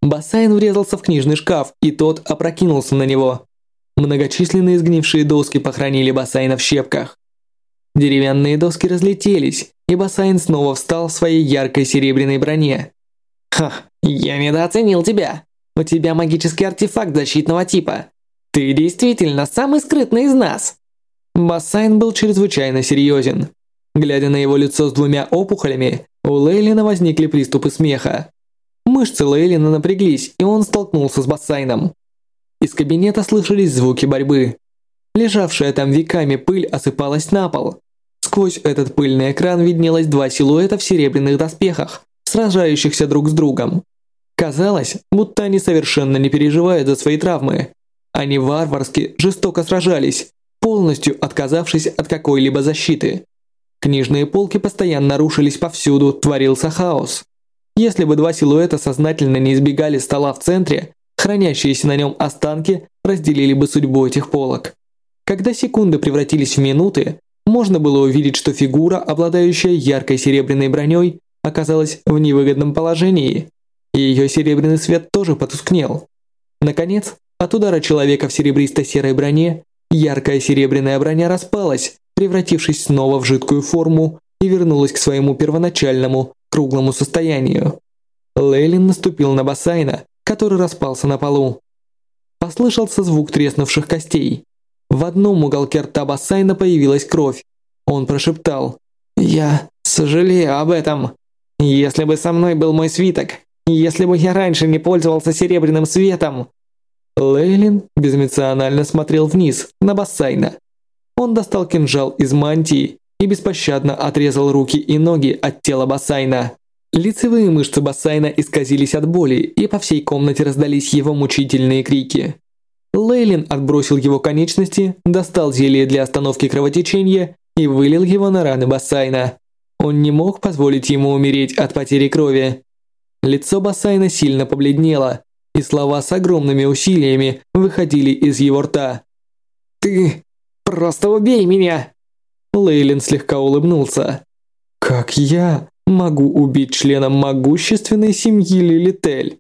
Бассайн врезался в книжный шкаф, и тот опрокинулся на него. Многочисленные сгнившие доски похоронили Бассайна в щепках. Деревянные доски разлетелись, и Бассайн снова встал в своей яркой серебряной броне. «Ха, я недооценил тебя. У тебя магический артефакт защитного типа. Ты действительно самый скрытный из нас!» Бассайн был чрезвычайно серьезен. Глядя на его лицо с двумя опухолями, у Лейлина возникли приступы смеха. Мышцы Лейлина напряглись, и он столкнулся с Бассайном. Из кабинета слышались звуки борьбы. Лежавшая там веками пыль осыпалась на пол. Сквозь этот пыльный экран виднелось два силуэта в серебряных доспехах, сражающихся друг с другом. Казалось, будто они совершенно не переживают за свои травмы. Они варварски, жестоко сражались, полностью отказавшись от какой-либо защиты. Книжные полки постоянно рушились повсюду, творился хаос. Если бы два силуэта сознательно не избегали стола в центре, хранящиеся на нем останки разделили бы судьбу этих полок. Когда секунды превратились в минуты, можно было увидеть, что фигура, обладающая яркой серебряной броней, оказалась в невыгодном положении, и ее серебряный свет тоже потускнел. Наконец, от удара человека в серебристо-серой броне Яркая серебряная броня распалась, превратившись снова в жидкую форму и вернулась к своему первоначальному круглому состоянию. Лейлин наступил на Бассайна, который распался на полу. Послышался звук треснувших костей. В одном уголке рта Бассайна появилась кровь. Он прошептал «Я сожалею об этом. Если бы со мной был мой свиток, если бы я раньше не пользовался серебряным светом, Лейлин безэмоционально смотрел вниз, на Бассайна. Он достал кинжал из мантии и беспощадно отрезал руки и ноги от тела Бассайна. Лицевые мышцы Бассайна исказились от боли, и по всей комнате раздались его мучительные крики. Лейлин отбросил его конечности, достал зелье для остановки кровотечения и вылил его на раны Бассайна. Он не мог позволить ему умереть от потери крови. Лицо Бассайна сильно побледнело, и слова с огромными усилиями выходили из его рта. «Ты просто убей меня!» Лейлин слегка улыбнулся. «Как я могу убить члена могущественной семьи Лилитель?»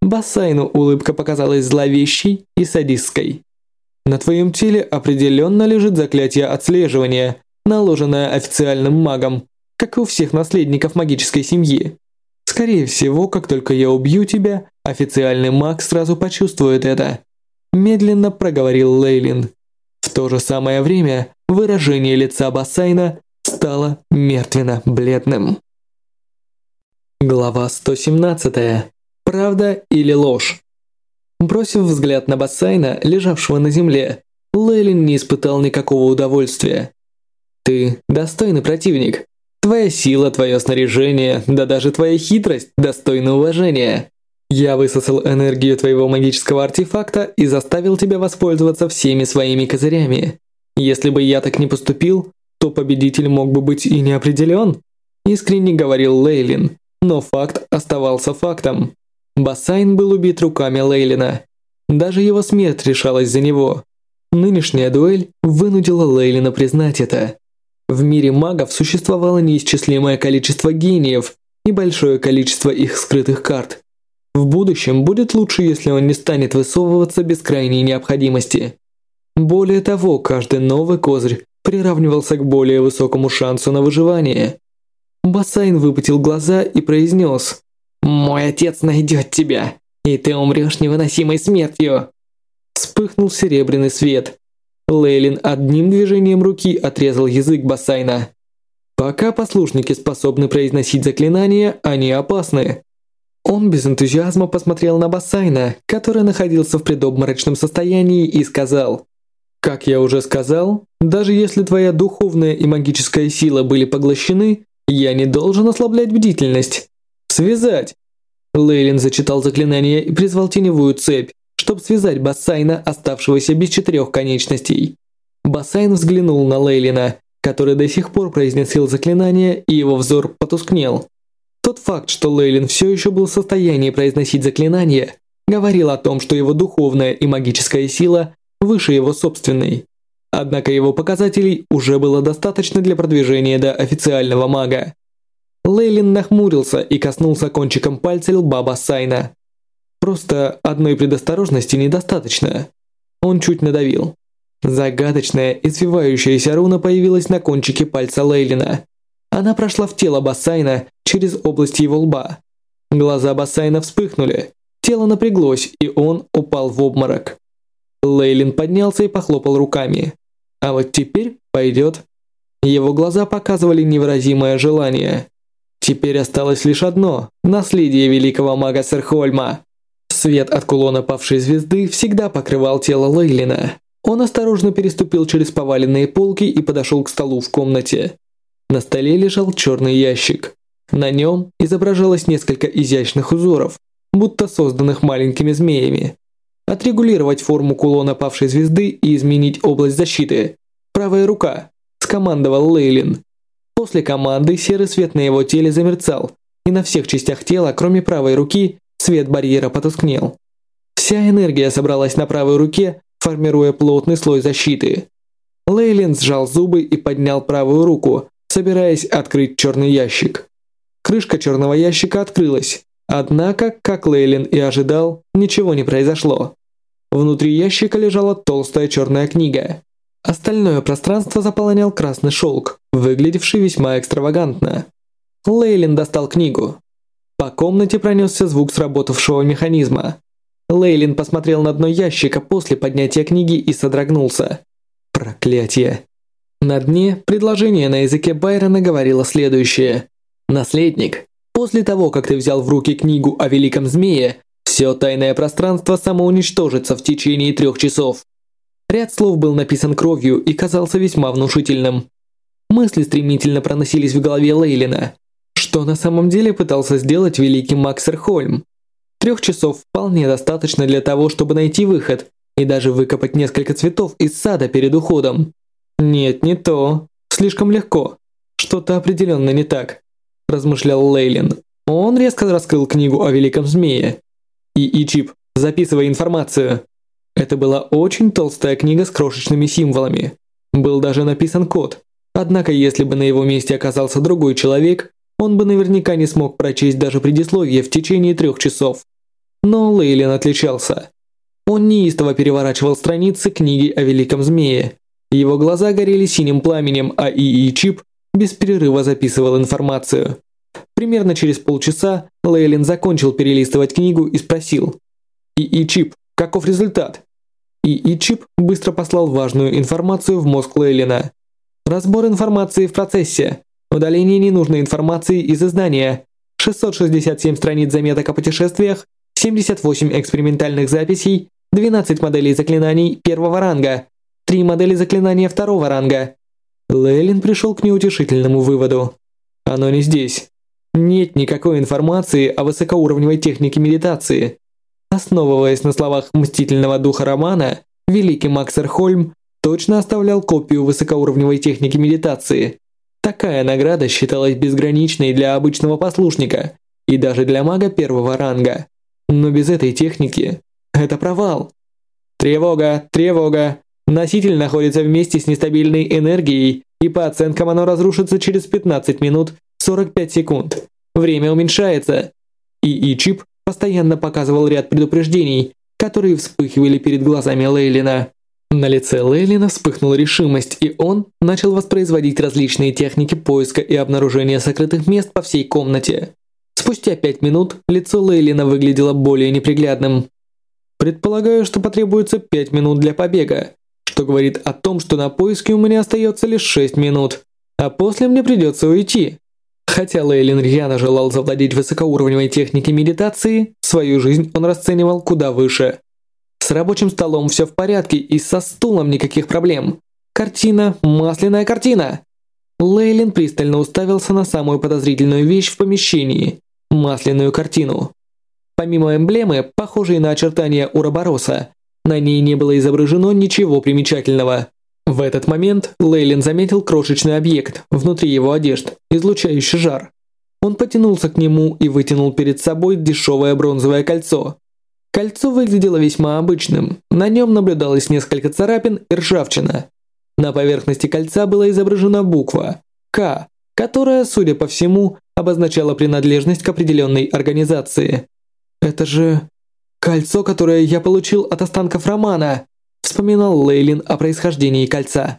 Бассайну улыбка показалась зловещей и садистской. «На твоем теле определенно лежит заклятие отслеживания, наложенное официальным магом, как и у всех наследников магической семьи. Скорее всего, как только я убью тебя, официальный маг сразу почувствует это. Медленно проговорил Лейлин. В то же самое время выражение лица Бассайна стало мертвенно-бледным. Глава 117. Правда или ложь? Бросив взгляд на Бассайна, лежавшего на земле, Лейлин не испытал никакого удовольствия. «Ты достойный противник. Твоя сила, твое снаряжение, да даже твоя хитрость достойны уважения. Я высосал энергию твоего магического артефакта и заставил тебя воспользоваться всеми своими козырями. Если бы я так не поступил, то победитель мог бы быть и не определен. Искренне говорил Лейлин, но факт оставался фактом. Бассайн был убит руками Лейлина. Даже его смерть решалась за него. Нынешняя дуэль вынудила Лейлина признать это. В мире магов существовало неисчислимое количество гениев и большое количество их скрытых карт. В будущем будет лучше, если он не станет высовываться без крайней необходимости. Более того, каждый новый козырь приравнивался к более высокому шансу на выживание. Бассайн выпутил глаза и произнес «Мой отец найдет тебя, и ты умрешь невыносимой смертью!» Вспыхнул серебряный свет, Лейлин одним движением руки отрезал язык Бассайна. Пока послушники способны произносить заклинания, они опасны. Он без энтузиазма посмотрел на Бассайна, который находился в предобморочном состоянии, и сказал, «Как я уже сказал, даже если твоя духовная и магическая сила были поглощены, я не должен ослаблять бдительность. Связать!» Лейлин зачитал заклинание и призвал теневую цепь, чтобы связать Бассайна, оставшегося без четырех конечностей. Бассайн взглянул на Лейлина, который до сих пор произносил заклинание, и его взор потускнел. Тот факт, что Лейлин все еще был в состоянии произносить заклинание, говорил о том, что его духовная и магическая сила выше его собственной. Однако его показателей уже было достаточно для продвижения до официального мага. Лейлин нахмурился и коснулся кончиком пальца лба Бассайна. Просто одной предосторожности недостаточно. Он чуть надавил. Загадочная, извивающаяся руна появилась на кончике пальца Лейлина. Она прошла в тело Бассайна через область его лба. Глаза Бассайна вспыхнули, тело напряглось, и он упал в обморок. Лейлин поднялся и похлопал руками. А вот теперь пойдет. Его глаза показывали невыразимое желание. Теперь осталось лишь одно – наследие великого мага Серхольма. Свет от кулона павшей звезды всегда покрывал тело Лейлина. Он осторожно переступил через поваленные полки и подошел к столу в комнате. На столе лежал черный ящик. На нем изображалось несколько изящных узоров, будто созданных маленькими змеями. Отрегулировать форму кулона павшей звезды и изменить область защиты. Правая рука. Скомандовал Лейлин. После команды серый свет на его теле замерцал, и на всех частях тела, кроме правой руки, свет барьера потускнел. Вся энергия собралась на правой руке, формируя плотный слой защиты. Лейлин сжал зубы и поднял правую руку, собираясь открыть черный ящик. Крышка черного ящика открылась, однако, как Лейлин и ожидал, ничего не произошло. Внутри ящика лежала толстая черная книга. Остальное пространство заполонял красный шелк, выглядевший весьма экстравагантно. Лейлин достал книгу. По комнате пронесся звук сработавшего механизма. Лейлин посмотрел на дно ящика после поднятия книги и содрогнулся. Проклятие. На дне предложение на языке Байрона говорило следующее. «Наследник, после того, как ты взял в руки книгу о Великом Змее, все тайное пространство самоуничтожится в течение трех часов». Ряд слов был написан кровью и казался весьма внушительным. Мысли стремительно проносились в голове Лейлина. Что на самом деле пытался сделать великий Максер Хольм? Трех часов вполне достаточно для того, чтобы найти выход и даже выкопать несколько цветов из сада перед уходом. Нет, не то. Слишком легко. Что-то определенно не так, размышлял Лейлин. Он резко раскрыл книгу о Великом Змее. И Ичип, записывай информацию. Это была очень толстая книга с крошечными символами. Был даже написан код. Однако, если бы на его месте оказался другой человек, он бы наверняка не смог прочесть даже предисловие в течение трех часов. Но Лейлин отличался. Он неистово переворачивал страницы книги о Великом Змее. Его глаза горели синим пламенем, а ИИ Чип без перерыва записывал информацию. Примерно через полчаса Лейлин закончил перелистывать книгу и спросил. «ИИ Чип, каков результат?» ИИ Чип быстро послал важную информацию в мозг Лейлина. Разбор информации в процессе. Удаление ненужной информации из издания. 667 страниц заметок о путешествиях 78 экспериментальных записей, 12 моделей заклинаний первого ранга, 3 модели заклинания второго ранга. Лейлин пришел к неутешительному выводу. Оно не здесь. Нет никакой информации о высокоуровневой технике медитации. Основываясь на словах мстительного духа романа, великий Максер Хольм точно оставлял копию высокоуровневой техники медитации. Такая награда считалась безграничной для обычного послушника и даже для мага первого ранга. Но без этой техники это провал. Тревога, тревога. Носитель находится вместе с нестабильной энергией, и по оценкам оно разрушится через 15 минут 45 секунд. Время уменьшается. И чип постоянно показывал ряд предупреждений, которые вспыхивали перед глазами Лейлина. На лице Лейлина вспыхнула решимость, и он начал воспроизводить различные техники поиска и обнаружения сокрытых мест по всей комнате. Спустя пять минут лицо Лейлина выглядело более неприглядным. Предполагаю, что потребуется пять минут для побега, что говорит о том, что на поиски у меня остается лишь шесть минут, а после мне придется уйти. Хотя Лейлин рьяно желал завладеть высокоуровневой техникой медитации, свою жизнь он расценивал куда выше. С рабочим столом все в порядке и со стулом никаких проблем. Картина, масляная картина. Лейлин пристально уставился на самую подозрительную вещь в помещении – масляную картину. Помимо эмблемы, похожей на очертания Урабороса, на ней не было изображено ничего примечательного. В этот момент Лейлин заметил крошечный объект внутри его одежд, излучающий жар. Он потянулся к нему и вытянул перед собой дешевое бронзовое кольцо. Кольцо выглядело весьма обычным, на нем наблюдалось несколько царапин и ржавчина. На поверхности кольца была изображена буква «К», которая, судя по всему, обозначала принадлежность к определенной организации. «Это же кольцо, которое я получил от останков Романа», вспоминал Лейлин о происхождении кольца.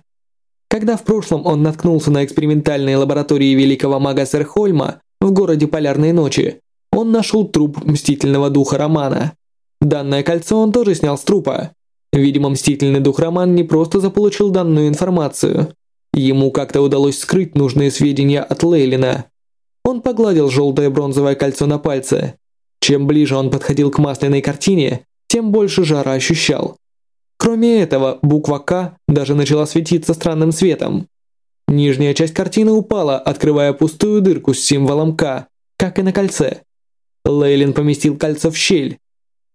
Когда в прошлом он наткнулся на экспериментальные лаборатории великого мага Серхольма в городе Полярной Ночи, он нашел труп мстительного духа Романа. Данное кольцо он тоже снял с трупа. Видимо, мстительный дух Роман не просто заполучил данную информацию. Ему как-то удалось скрыть нужные сведения от Лейлина. Он погладил желтое бронзовое кольцо на пальце. Чем ближе он подходил к масляной картине, тем больше жара ощущал. Кроме этого, буква «К» даже начала светиться странным светом. Нижняя часть картины упала, открывая пустую дырку с символом «К», как и на кольце. Лейлин поместил кольцо в щель.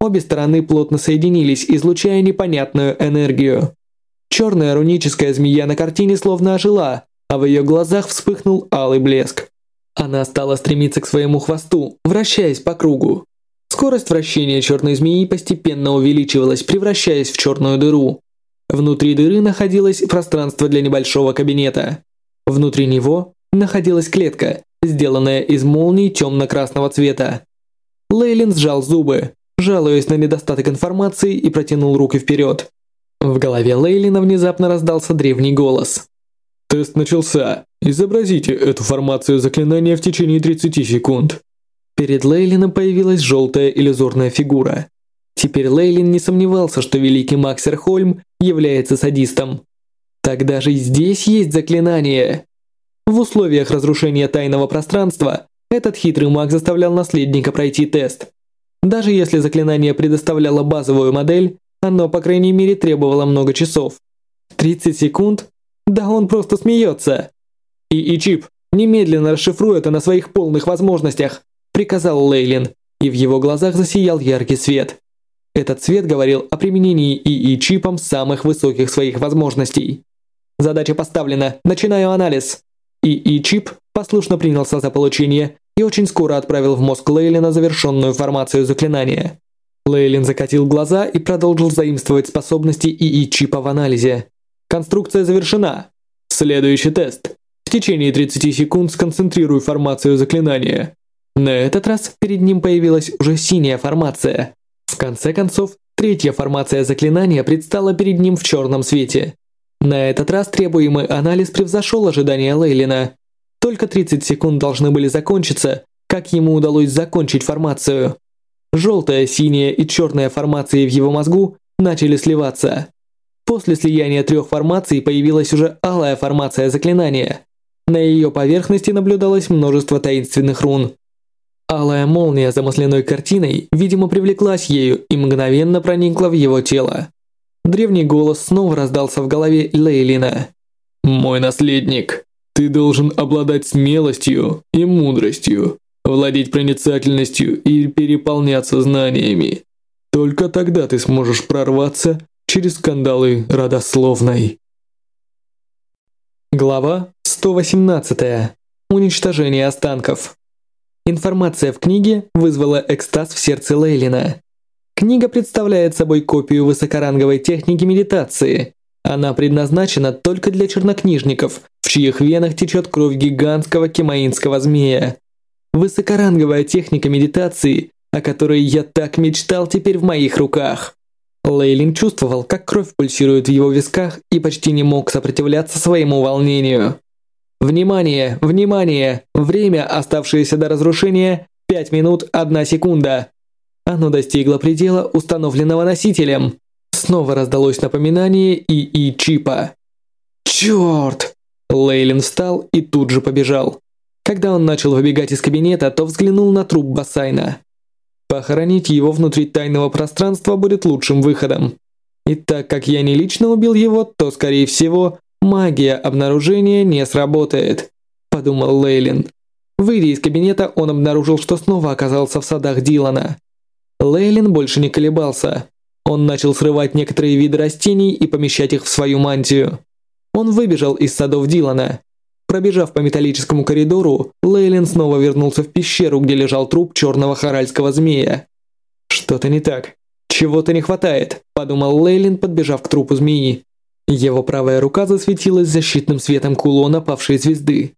Обе стороны плотно соединились, излучая непонятную энергию. Черная руническая змея на картине словно ожила, а в ее глазах вспыхнул алый блеск. Она стала стремиться к своему хвосту, вращаясь по кругу. Скорость вращения черной змеи постепенно увеличивалась, превращаясь в черную дыру. Внутри дыры находилось пространство для небольшого кабинета. Внутри него находилась клетка, сделанная из молний темно-красного цвета. Лейлин сжал зубы, жалуясь на недостаток информации и протянул руки вперед. В голове Лейлина внезапно раздался древний голос. «Тест начался. Изобразите эту формацию заклинания в течение 30 секунд». Перед Лейлином появилась желтая иллюзорная фигура. Теперь Лейлин не сомневался, что великий Максер Хольм является садистом. Тогда же здесь есть заклинание. В условиях разрушения тайного пространства этот хитрый маг заставлял наследника пройти тест. Даже если заклинание предоставляло базовую модель, оно, по крайней мере, требовало много часов. 30 секунд? Да он просто смеется. И, и чип, немедленно расшифруй это на своих полных возможностях приказал Лейлин, и в его глазах засиял яркий свет. Этот свет говорил о применении ИИ-чипом самых высоких своих возможностей. Задача поставлена, начинаю анализ. ИИ-чип послушно принялся за получение и очень скоро отправил в мозг Лейлина завершенную формацию заклинания. Лейлин закатил глаза и продолжил заимствовать способности ИИ-чипа в анализе. Конструкция завершена. Следующий тест. В течение 30 секунд сконцентрируй формацию заклинания. На этот раз перед ним появилась уже синяя формация. В конце концов, третья формация заклинания предстала перед ним в черном свете. На этот раз требуемый анализ превзошел ожидания Лейлина. Только 30 секунд должны были закончиться, как ему удалось закончить формацию. Желтая, синяя и черная формации в его мозгу начали сливаться. После слияния трех формаций появилась уже алая формация заклинания. На ее поверхности наблюдалось множество таинственных рун. Алая молния за масляной картиной, видимо, привлеклась ею и мгновенно проникла в его тело. Древний голос снова раздался в голове Лейлина. «Мой наследник, ты должен обладать смелостью и мудростью, владеть проницательностью и переполняться знаниями. Только тогда ты сможешь прорваться через скандалы родословной». Глава 118. Уничтожение останков. Информация в книге вызвала экстаз в сердце Лейлина. Книга представляет собой копию высокоранговой техники медитации. Она предназначена только для чернокнижников, в чьих венах течет кровь гигантского кемаинского змея. Высокоранговая техника медитации, о которой я так мечтал, теперь в моих руках. Лейлин чувствовал, как кровь пульсирует в его висках и почти не мог сопротивляться своему волнению. Внимание, внимание! Время, оставшееся до разрушения, 5 минут 1 секунда. Оно достигло предела, установленного носителем. Снова раздалось напоминание ИИ-чипа. Черт! Лейлин встал и тут же побежал. Когда он начал выбегать из кабинета, то взглянул на труп Бассайна. Похоронить его внутри тайного пространства будет лучшим выходом. И так как я не лично убил его, то, скорее всего, магия обнаружения не сработает, подумал Лейлин. Выйдя из кабинета, он обнаружил, что снова оказался в садах Дилана. Лейлин больше не колебался. Он начал срывать некоторые виды растений и помещать их в свою мантию. Он выбежал из садов Дилана. Пробежав по металлическому коридору, Лейлин снова вернулся в пещеру, где лежал труп черного хоральского змея. «Что-то не так. Чего-то не хватает», – подумал Лейлин, подбежав к трупу змеи. Его правая рука засветилась защитным светом кулона павшей звезды.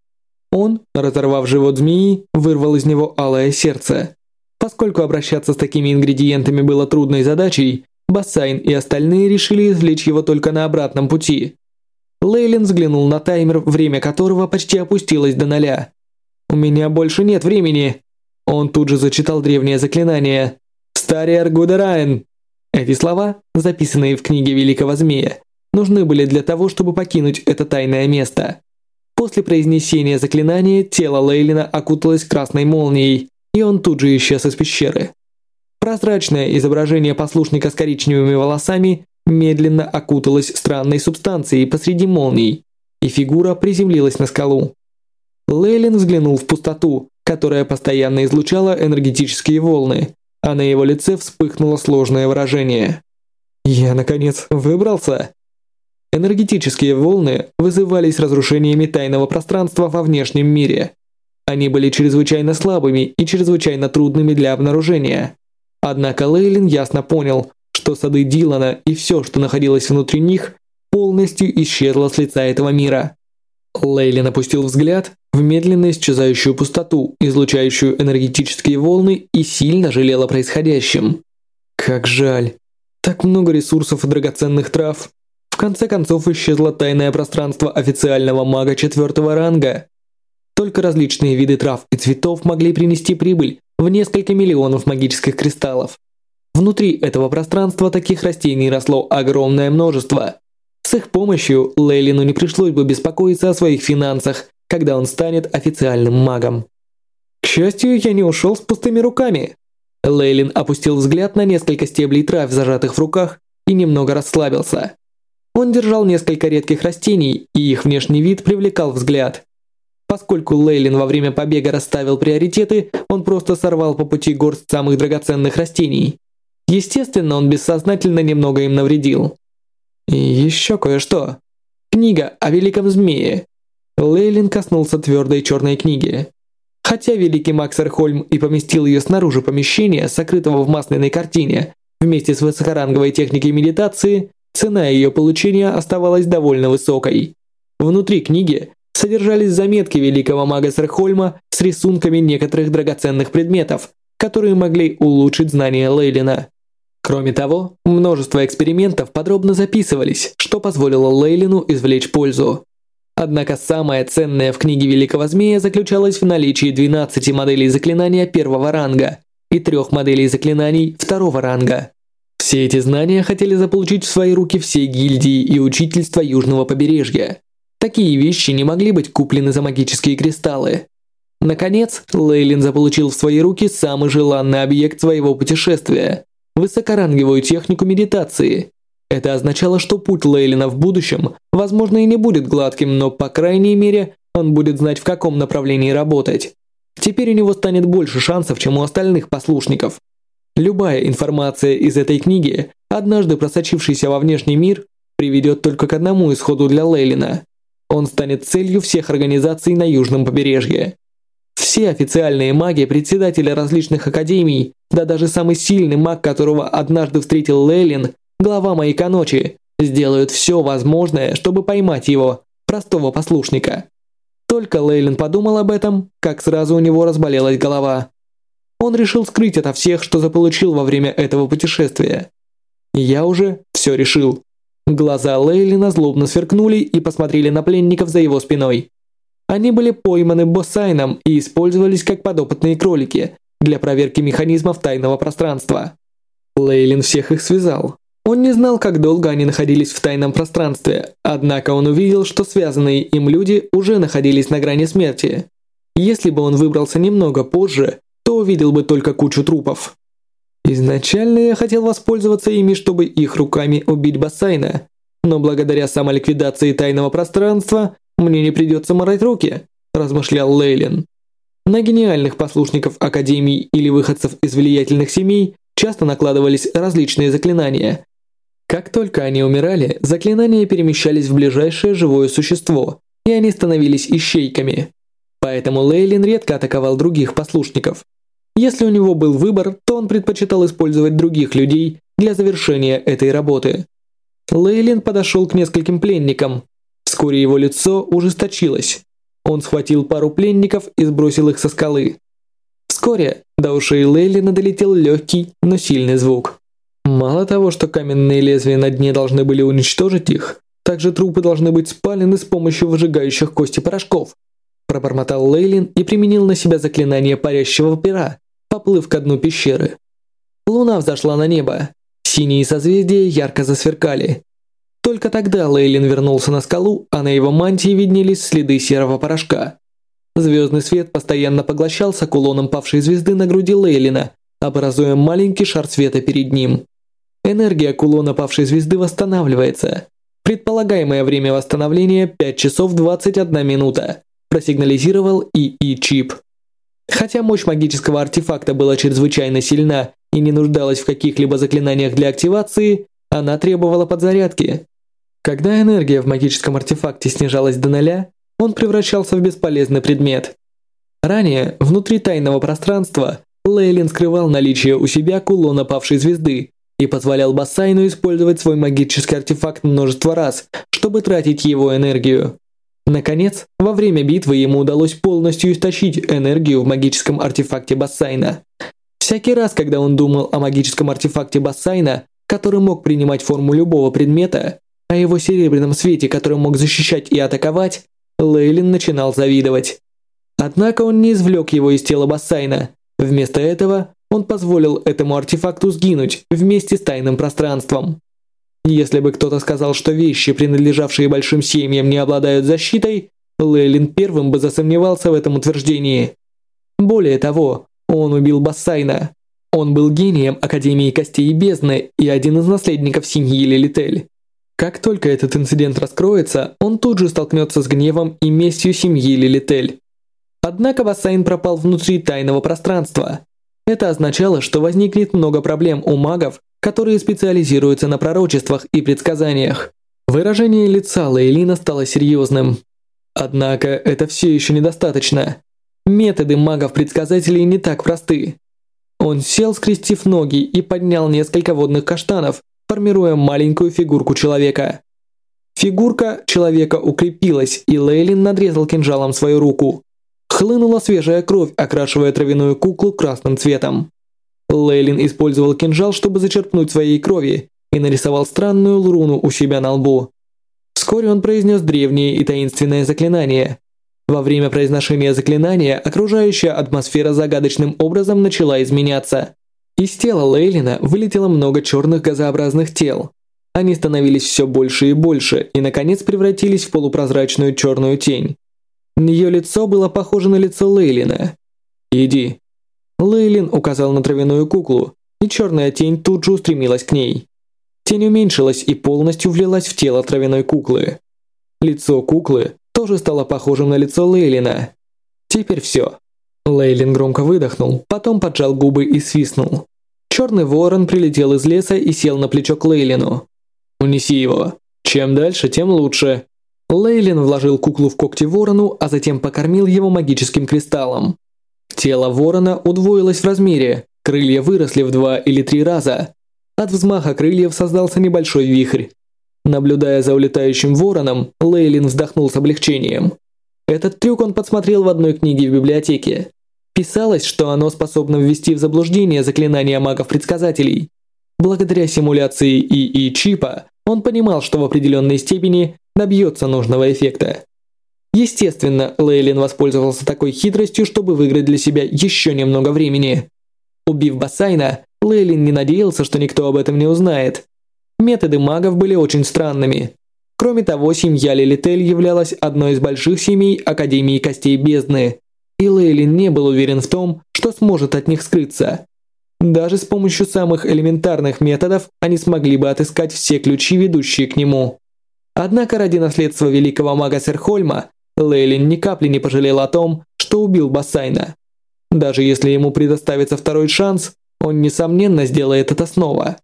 Он, разорвав живот змеи, вырвал из него алое сердце. Поскольку обращаться с такими ингредиентами было трудной задачей, Бассайн и остальные решили извлечь его только на обратном пути. Лейлин взглянул на таймер, время которого почти опустилось до ноля. «У меня больше нет времени!» Он тут же зачитал древнее заклинание. «Стариар Гудераен!» Эти слова, записанные в книге Великого Змея, нужны были для того, чтобы покинуть это тайное место. После произнесения заклинания тело Лейлина окуталось красной молнией, и он тут же исчез из пещеры. Прозрачное изображение послушника с коричневыми волосами медленно окуталась странной субстанцией посреди молний, и фигура приземлилась на скалу. Лейлин взглянул в пустоту, которая постоянно излучала энергетические волны, а на его лице вспыхнуло сложное выражение. «Я, наконец, выбрался!» Энергетические волны вызывались разрушениями тайного пространства во внешнем мире. Они были чрезвычайно слабыми и чрезвычайно трудными для обнаружения. Однако Лейлин ясно понял, что сады Дилана и все, что находилось внутри них, полностью исчезло с лица этого мира. Лейлин опустил взгляд в медленно исчезающую пустоту, излучающую энергетические волны, и сильно жалел о происходящем. Как жаль. Так много ресурсов и драгоценных трав. В конце концов исчезло тайное пространство официального мага четвертого ранга. Только различные виды трав и цветов могли принести прибыль в несколько миллионов магических кристаллов. Внутри этого пространства таких растений росло огромное множество. С их помощью Лейлину не пришлось бы беспокоиться о своих финансах, когда он станет официальным магом. К счастью, я не ушел с пустыми руками. Лейлин опустил взгляд на несколько стеблей трав, зажатых в руках, и немного расслабился. Он держал несколько редких растений, и их внешний вид привлекал взгляд. Поскольку Лейлин во время побега расставил приоритеты, он просто сорвал по пути горсть самых драгоценных растений. Естественно, он бессознательно немного им навредил. И еще кое-что. Книга о Великом Змее. Лейлин коснулся твердой черной книги. Хотя великий Макс Эрхольм и поместил ее снаружи помещения, сокрытого в масляной картине, вместе с высокоранговой техникой медитации, цена ее получения оставалась довольно высокой. Внутри книги содержались заметки великого мага Серхольма с рисунками некоторых драгоценных предметов, которые могли улучшить знания Лейлина. Кроме того, множество экспериментов подробно записывались, что позволило Лейлину извлечь пользу. Однако самое ценное в книге Великого Змея заключалось в наличии 12 моделей заклинания первого ранга и трех моделей заклинаний второго ранга. Все эти знания хотели заполучить в свои руки все гильдии и учительства Южного побережья. Такие вещи не могли быть куплены за магические кристаллы. Наконец, Лейлин заполучил в свои руки самый желанный объект своего путешествия высокоранговую технику медитации. Это означало, что путь Лейлина в будущем, возможно, и не будет гладким, но, по крайней мере, он будет знать, в каком направлении работать. Теперь у него станет больше шансов, чем у остальных послушников. Любая информация из этой книги, однажды просочившаяся во внешний мир, приведет только к одному исходу для Лейлина. Он станет целью всех организаций на южном побережье. Все официальные маги, председатели различных академий, да даже самый сильный маг, которого однажды встретил Лейлин, глава маяка ночи, сделают все возможное, чтобы поймать его, простого послушника. Только Лейлин подумал об этом, как сразу у него разболелась голова. Он решил скрыть ото всех, что заполучил во время этого путешествия. Я уже все решил. Глаза Лейлина злобно сверкнули и посмотрели на пленников за его спиной. Они были пойманы Боссайном и использовались как подопытные кролики для проверки механизмов тайного пространства. Лейлин всех их связал. Он не знал, как долго они находились в тайном пространстве, однако он увидел, что связанные им люди уже находились на грани смерти. Если бы он выбрался немного позже, то увидел бы только кучу трупов. Изначально я хотел воспользоваться ими, чтобы их руками убить Бассайна, но благодаря самоликвидации тайного пространства мне не придется морать руки, размышлял Лейлин. На гениальных послушников Академий или выходцев из влиятельных семей часто накладывались различные заклинания. Как только они умирали, заклинания перемещались в ближайшее живое существо, и они становились ищейками. Поэтому Лейлин редко атаковал других послушников. Если у него был выбор, то он предпочитал использовать других людей для завершения этой работы. Лейлин подошел к нескольким пленникам. Вскоре его лицо ужесточилось. Он схватил пару пленников и сбросил их со скалы. Вскоре до ушей Лейлина долетел легкий, но сильный звук. Мало того, что каменные лезвия на дне должны были уничтожить их, также трупы должны быть спалены с помощью выжигающих кости порошков. Пробормотал Лейлин и применил на себя заклинание парящего пера, поплыв к дну пещеры. Луна взошла на небо. Синие созвездия ярко засверкали. Только тогда Лейлин вернулся на скалу, а на его мантии виднелись следы серого порошка. Звездный свет постоянно поглощался кулоном павшей звезды на груди Лейлина, образуя маленький шар света перед ним. Энергия кулона павшей звезды восстанавливается. Предполагаемое время восстановления 5 часов 21 минута, просигнализировал ИИ-чип. Хотя мощь магического артефакта была чрезвычайно сильна и не нуждалась в каких-либо заклинаниях для активации, она требовала подзарядки. Когда энергия в магическом артефакте снижалась до нуля, он превращался в бесполезный предмет. Ранее, внутри тайного пространства, Лейлин скрывал наличие у себя кулона павшей звезды и позволял Бассайну использовать свой магический артефакт множество раз, чтобы тратить его энергию. Наконец, во время битвы ему удалось полностью истощить энергию в магическом артефакте Бассайна. Всякий раз, когда он думал о магическом артефакте Бассайна, который мог принимать форму любого предмета, о его серебряном свете, который мог защищать и атаковать, Лейлин начинал завидовать. Однако он не извлек его из тела Бассайна. Вместо этого он позволил этому артефакту сгинуть вместе с тайным пространством. Если бы кто-то сказал, что вещи, принадлежавшие большим семьям, не обладают защитой, Лейлин первым бы засомневался в этом утверждении. Более того, он убил Бассайна. Он был гением Академии Костей и Бездны и один из наследников семьи Лилитель. Как только этот инцидент раскроется, он тут же столкнется с гневом и местью семьи Лилитель. Однако Бассайн пропал внутри тайного пространства. Это означало, что возникнет много проблем у магов, которые специализируются на пророчествах и предсказаниях. Выражение лица Лейлина стало серьезным. Однако это все еще недостаточно. Методы магов-предсказателей не так просты. Он сел, скрестив ноги, и поднял несколько водных каштанов, формируя маленькую фигурку человека. Фигурка человека укрепилась, и Лейлин надрезал кинжалом свою руку. Хлынула свежая кровь, окрашивая травяную куклу красным цветом. Лейлин использовал кинжал, чтобы зачерпнуть своей крови, и нарисовал странную руну у себя на лбу. Вскоре он произнес древнее и таинственное заклинание. Во время произношения заклинания окружающая атмосфера загадочным образом начала изменяться. Из тела Лейлина вылетело много черных газообразных тел. Они становились все больше и больше и, наконец, превратились в полупрозрачную черную тень. Ее лицо было похоже на лицо Лейлина. «Иди», Лейлин указал на травяную куклу, и черная тень тут же устремилась к ней. Тень уменьшилась и полностью влилась в тело травяной куклы. Лицо куклы тоже стало похожим на лицо Лейлина. Теперь все. Лейлин громко выдохнул, потом поджал губы и свистнул. Черный ворон прилетел из леса и сел на плечо к Лейлину. «Унеси его. Чем дальше, тем лучше». Лейлин вложил куклу в когти ворону, а затем покормил его магическим кристаллом. Тело ворона удвоилось в размере, крылья выросли в два или три раза. От взмаха крыльев создался небольшой вихрь. Наблюдая за улетающим вороном, Лейлин вздохнул с облегчением. Этот трюк он подсмотрел в одной книге в библиотеке. Писалось, что оно способно ввести в заблуждение заклинания магов-предсказателей. Благодаря симуляции ИИ-чипа, он понимал, что в определенной степени добьется нужного эффекта. Естественно, Лейлин воспользовался такой хитростью, чтобы выиграть для себя еще немного времени. Убив Бассайна, Лейлин не надеялся, что никто об этом не узнает. Методы магов были очень странными. Кроме того, семья Лилитель являлась одной из больших семей Академии Костей Бездны. И Лейлин не был уверен в том, что сможет от них скрыться. Даже с помощью самых элементарных методов они смогли бы отыскать все ключи, ведущие к нему. Однако ради наследства великого мага Серхольма Лейлин ни капли не пожалел о том, что убил Бассайна. Даже если ему предоставится второй шанс, он несомненно сделает это снова.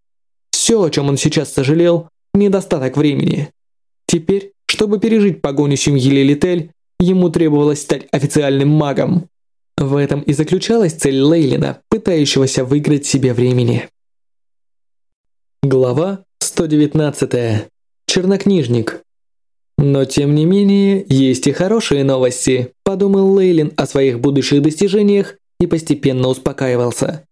Все, о чем он сейчас сожалел, недостаток времени. Теперь, чтобы пережить погоню семьи Лилитель, ему требовалось стать официальным магом. В этом и заключалась цель Лейлина, пытающегося выиграть себе времени. Глава 119. Чернокнижник. Но тем не менее, есть и хорошие новости, подумал Лейлин о своих будущих достижениях и постепенно успокаивался.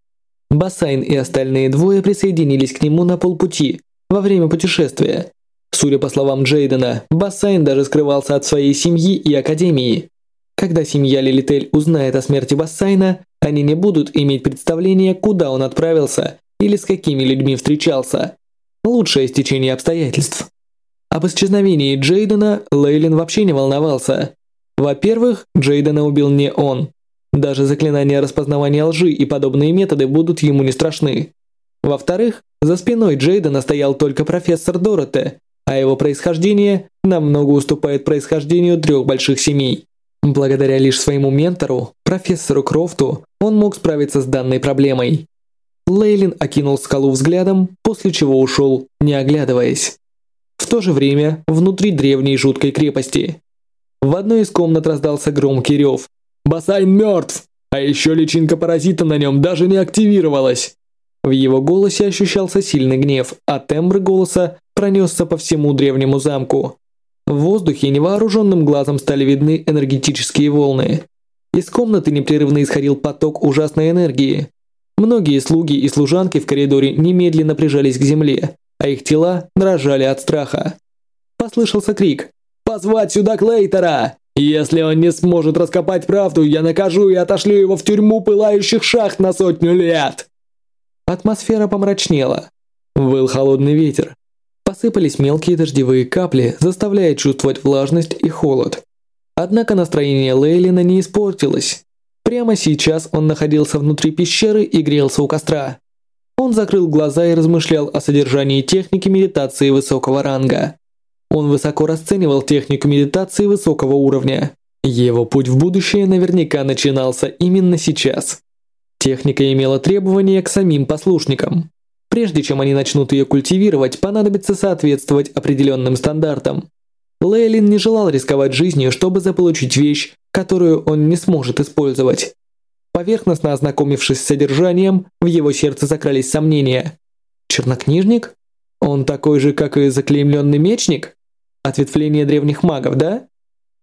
Бассайн и остальные двое присоединились к нему на полпути во время путешествия. Судя по словам Джейдена, Бассайн даже скрывался от своей семьи и академии. Когда семья Лилитель узнает о смерти Бассайна, они не будут иметь представления, куда он отправился или с какими людьми встречался. Лучшее стечение обстоятельств. Об исчезновении Джейдена Лейлин вообще не волновался. Во-первых, Джейдена убил не он. Даже заклинания распознавания лжи и подобные методы будут ему не страшны. Во-вторых, за спиной Джейдена стоял только профессор Дороте, а его происхождение намного уступает происхождению трех больших семей. Благодаря лишь своему ментору, профессору Крофту, он мог справиться с данной проблемой. Лейлин окинул скалу взглядом, после чего ушел, не оглядываясь. В то же время, внутри древней жуткой крепости. В одной из комнат раздался громкий рев. «Басайн мертв! А еще личинка паразита на нем даже не активировалась!» В его голосе ощущался сильный гнев, а тембр голоса пронесся по всему древнему замку. В воздухе невооруженным глазом стали видны энергетические волны. Из комнаты непрерывно исходил поток ужасной энергии. Многие слуги и служанки в коридоре немедленно прижались к земле, а их тела дрожали от страха. Послышался крик «Позвать сюда Клейтера! Если он не сможет раскопать правду, я накажу и отошлю его в тюрьму пылающих шахт на сотню лет!» Атмосфера помрачнела. Выл холодный ветер. Посыпались мелкие дождевые капли, заставляя чувствовать влажность и холод. Однако настроение Лейлина не испортилось. Прямо сейчас он находился внутри пещеры и грелся у костра. Он закрыл глаза и размышлял о содержании техники медитации высокого ранга. Он высоко расценивал технику медитации высокого уровня. Его путь в будущее наверняка начинался именно сейчас. Техника имела требования к самим послушникам. Прежде чем они начнут ее культивировать, понадобится соответствовать определенным стандартам. Лейлин не желал рисковать жизнью, чтобы заполучить вещь, которую он не сможет использовать. Поверхностно ознакомившись с содержанием, в его сердце закрались сомнения. Чернокнижник? Он такой же, как и заклеймленный мечник? Ответвление древних магов, да?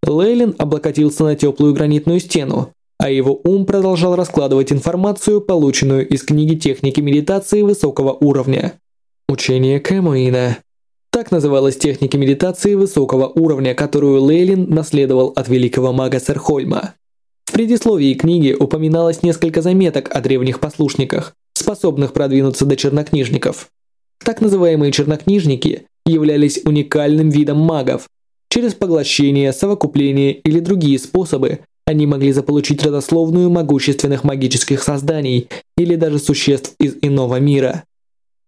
Лейлин облокотился на теплую гранитную стену, а его ум продолжал раскладывать информацию, полученную из книги техники медитации высокого уровня. Учение Кэмуина. Так называлась техника медитации высокого уровня, которую Лейлин наследовал от великого мага Серхольма. В предисловии книги упоминалось несколько заметок о древних послушниках, способных продвинуться до чернокнижников. Так называемые чернокнижники являлись уникальным видом магов. Через поглощение, совокупление или другие способы они могли заполучить родословную могущественных магических созданий или даже существ из иного мира.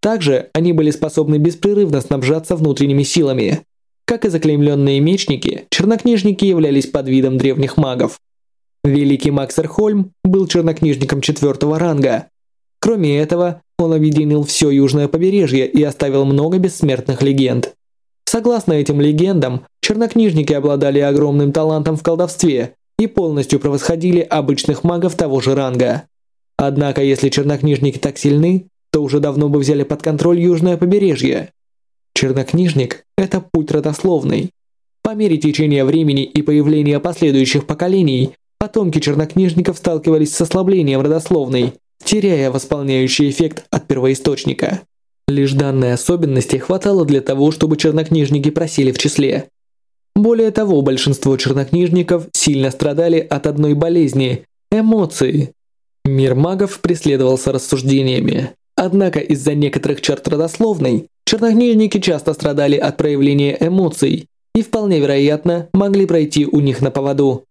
Также они были способны беспрерывно снабжаться внутренними силами. Как и заклеймленные мечники, чернокнижники являлись подвидом древних магов. Великий Максерхольм был чернокнижником четвертого ранга. Кроме этого, он объединил все южное побережье и оставил много бессмертных легенд. Согласно этим легендам, чернокнижники обладали огромным талантом в колдовстве и полностью превосходили обычных магов того же ранга. Однако, если чернокнижники так сильны, то уже давно бы взяли под контроль южное побережье. Чернокнижник – это путь родословный. По мере течения времени и появления последующих поколений, Потомки чернокнижников сталкивались с ослаблением родословной, теряя восполняющий эффект от первоисточника. Лишь данной особенности хватало для того, чтобы чернокнижники просили в числе. Более того, большинство чернокнижников сильно страдали от одной болезни – эмоции. Мир магов преследовался рассуждениями. Однако из-за некоторых черт родословной, чернокнижники часто страдали от проявления эмоций и вполне вероятно могли пройти у них на поводу.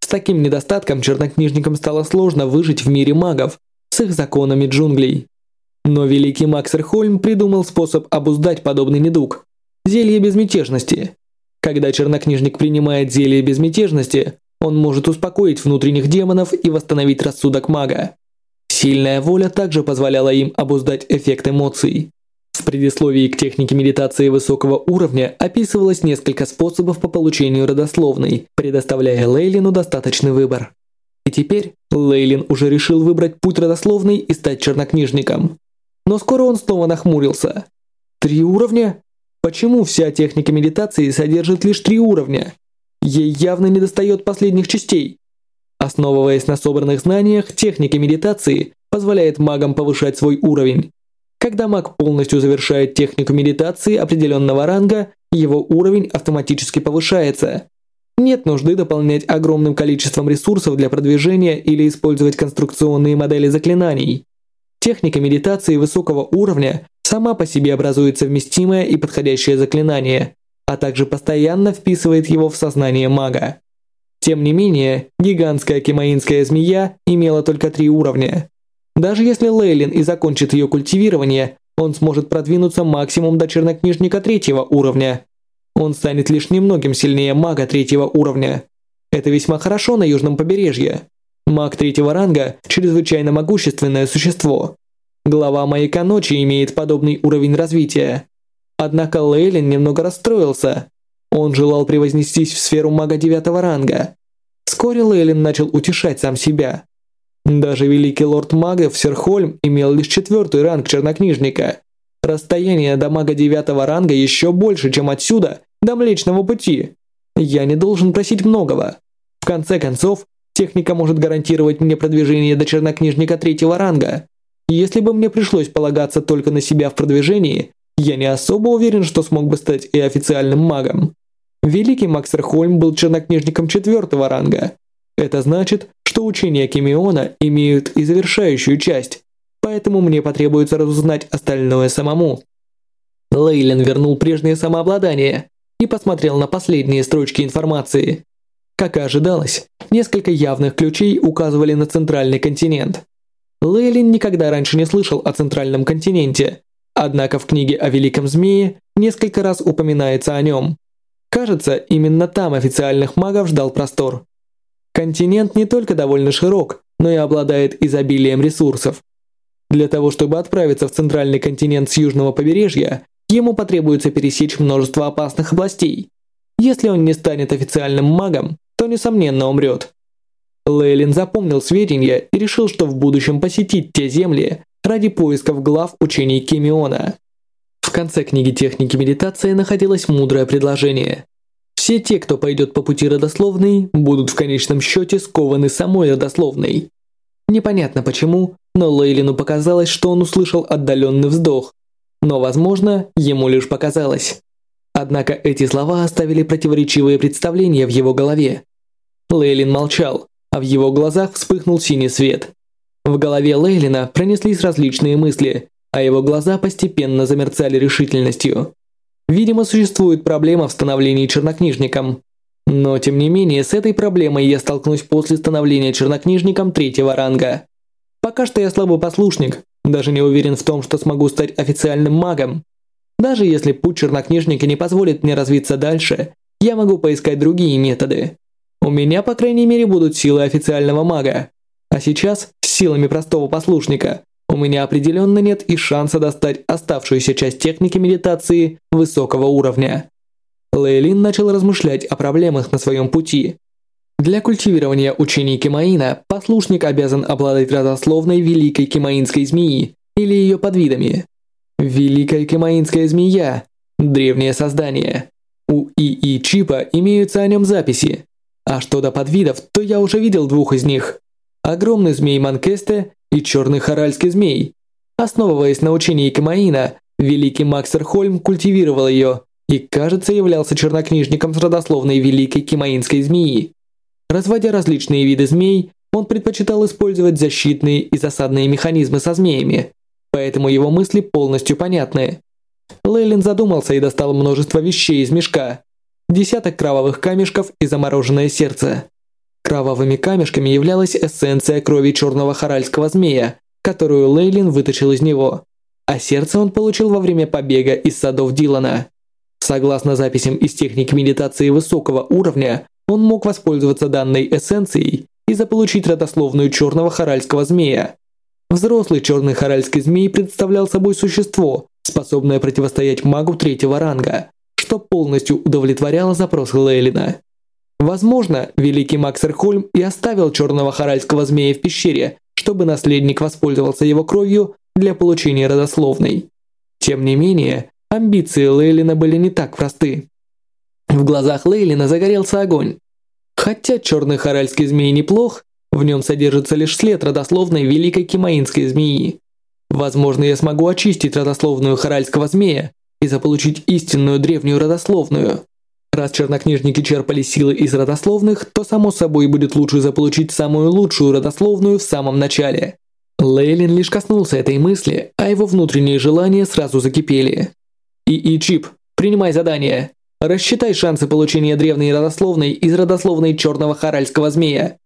С таким недостатком чернокнижникам стало сложно выжить в мире магов с их законами джунглей. Но великий Максерхольм придумал способ обуздать подобный недуг – зелье безмятежности. Когда чернокнижник принимает зелье безмятежности, он может успокоить внутренних демонов и восстановить рассудок мага. Сильная воля также позволяла им обуздать эффект эмоций. В предисловии к технике медитации высокого уровня описывалось несколько способов по получению родословной, предоставляя Лейлину достаточный выбор. И теперь Лейлин уже решил выбрать путь родословной и стать чернокнижником. Но скоро он снова нахмурился. Три уровня? Почему вся техника медитации содержит лишь три уровня? Ей явно недостает последних частей. Основываясь на собранных знаниях, техника медитации позволяет магам повышать свой уровень. Когда маг полностью завершает технику медитации определенного ранга, его уровень автоматически повышается. Нет нужды дополнять огромным количеством ресурсов для продвижения или использовать конструкционные модели заклинаний. Техника медитации высокого уровня сама по себе образует совместимое и подходящее заклинание, а также постоянно вписывает его в сознание мага. Тем не менее, гигантская кемаинская змея имела только три уровня. Даже если Лейлин и закончит ее культивирование, он сможет продвинуться максимум до чернокнижника третьего уровня. Он станет лишь немногим сильнее мага третьего уровня. Это весьма хорошо на южном побережье. Маг третьего ранга – чрезвычайно могущественное существо. Глава Маяка Ночи имеет подобный уровень развития. Однако Лейлин немного расстроился. Он желал превознестись в сферу мага девятого ранга. Вскоре Лейлин начал утешать сам себя. Даже великий лорд магов Серхольм имел лишь четвертый ранг чернокнижника. Расстояние до мага девятого ранга еще больше, чем отсюда до Млечного Пути. Я не должен просить многого. В конце концов, техника может гарантировать мне продвижение до чернокнижника третьего ранга. Если бы мне пришлось полагаться только на себя в продвижении, я не особо уверен, что смог бы стать и официальным магом. Великий Максерхольм был чернокнижником четвертого ранга. Это значит, что учения Кимиона имеют и завершающую часть, поэтому мне потребуется разузнать остальное самому. Лейлен вернул прежнее самообладание и посмотрел на последние строчки информации. Как и ожидалось, несколько явных ключей указывали на центральный континент. Лейлин никогда раньше не слышал о центральном континенте, однако в книге о Великом Змее несколько раз упоминается о нем. Кажется, именно там официальных магов ждал простор. Континент не только довольно широк, но и обладает изобилием ресурсов. Для того, чтобы отправиться в центральный континент с южного побережья, ему потребуется пересечь множество опасных областей. Если он не станет официальным магом, то несомненно умрет. Лейлин запомнил сведения и решил, что в будущем посетить те земли ради поисков глав учений Кемиона. В конце книги техники медитации находилось мудрое предложение. Все те, кто пойдет по пути родословной, будут в конечном счете скованы самой родословной. Непонятно почему, но Лейлину показалось, что он услышал отдаленный вздох. Но, возможно, ему лишь показалось. Однако эти слова оставили противоречивые представления в его голове. Лейлин молчал, а в его глазах вспыхнул синий свет. В голове Лейлина пронеслись различные мысли, а его глаза постепенно замерцали решительностью. Видимо, существует проблема в становлении чернокнижником. Но, тем не менее, с этой проблемой я столкнусь после становления чернокнижником третьего ранга. Пока что я слабый послушник, даже не уверен в том, что смогу стать официальным магом. Даже если путь чернокнижника не позволит мне развиться дальше, я могу поискать другие методы. У меня, по крайней мере, будут силы официального мага. А сейчас, с силами простого послушника, у меня определенно нет и шанса достать оставшуюся часть техники медитации высокого уровня. Лейлин начал размышлять о проблемах на своем пути. Для культивирования учений Кимаина послушник обязан обладать родословной Великой Кимаинской змеи или ее подвидами. Великая Кимаинская змея – древнее создание. У ИИ Чипа имеются о нем записи, а что до подвидов, то я уже видел двух из них. Огромный змей Манкесте и черный хоральский змей. Основываясь на учении Камаина, великий Максерхольм культивировал ее и, кажется, являлся чернокнижником с родословной великой кимаинской змеи. Разводя различные виды змей, он предпочитал использовать защитные и засадные механизмы со змеями, поэтому его мысли полностью понятны. Лейлин задумался и достал множество вещей из мешка, десяток кровавых камешков и замороженное сердце. Кровавыми камешками являлась эссенция крови черного хоральского змея, которую Лейлин вытащил из него, а сердце он получил во время побега из садов Дилана. Согласно записям из техники медитации высокого уровня, он мог воспользоваться данной эссенцией и заполучить родословную черного хоральского змея. Взрослый черный хоральский змей представлял собой существо, способное противостоять магу третьего ранга, что полностью удовлетворяло запросы Лейлина. Возможно, великий Максерхольм и оставил черного хоральского змея в пещере, чтобы наследник воспользовался его кровью для получения родословной. Тем не менее, амбиции Лейлина были не так просты. В глазах Лейлина загорелся огонь. Хотя черный хоральский змей неплох, в нем содержится лишь след родословной великой кимаинской змеи. Возможно, я смогу очистить родословную хоральского змея и заполучить истинную древнюю родословную. Раз чернокнижники черпали силы из родословных, то само собой будет лучше заполучить самую лучшую родословную в самом начале. Лейлин лишь коснулся этой мысли, а его внутренние желания сразу закипели. И Чип, принимай задание. Рассчитай шансы получения древней родословной из родословной черного хоральского змея.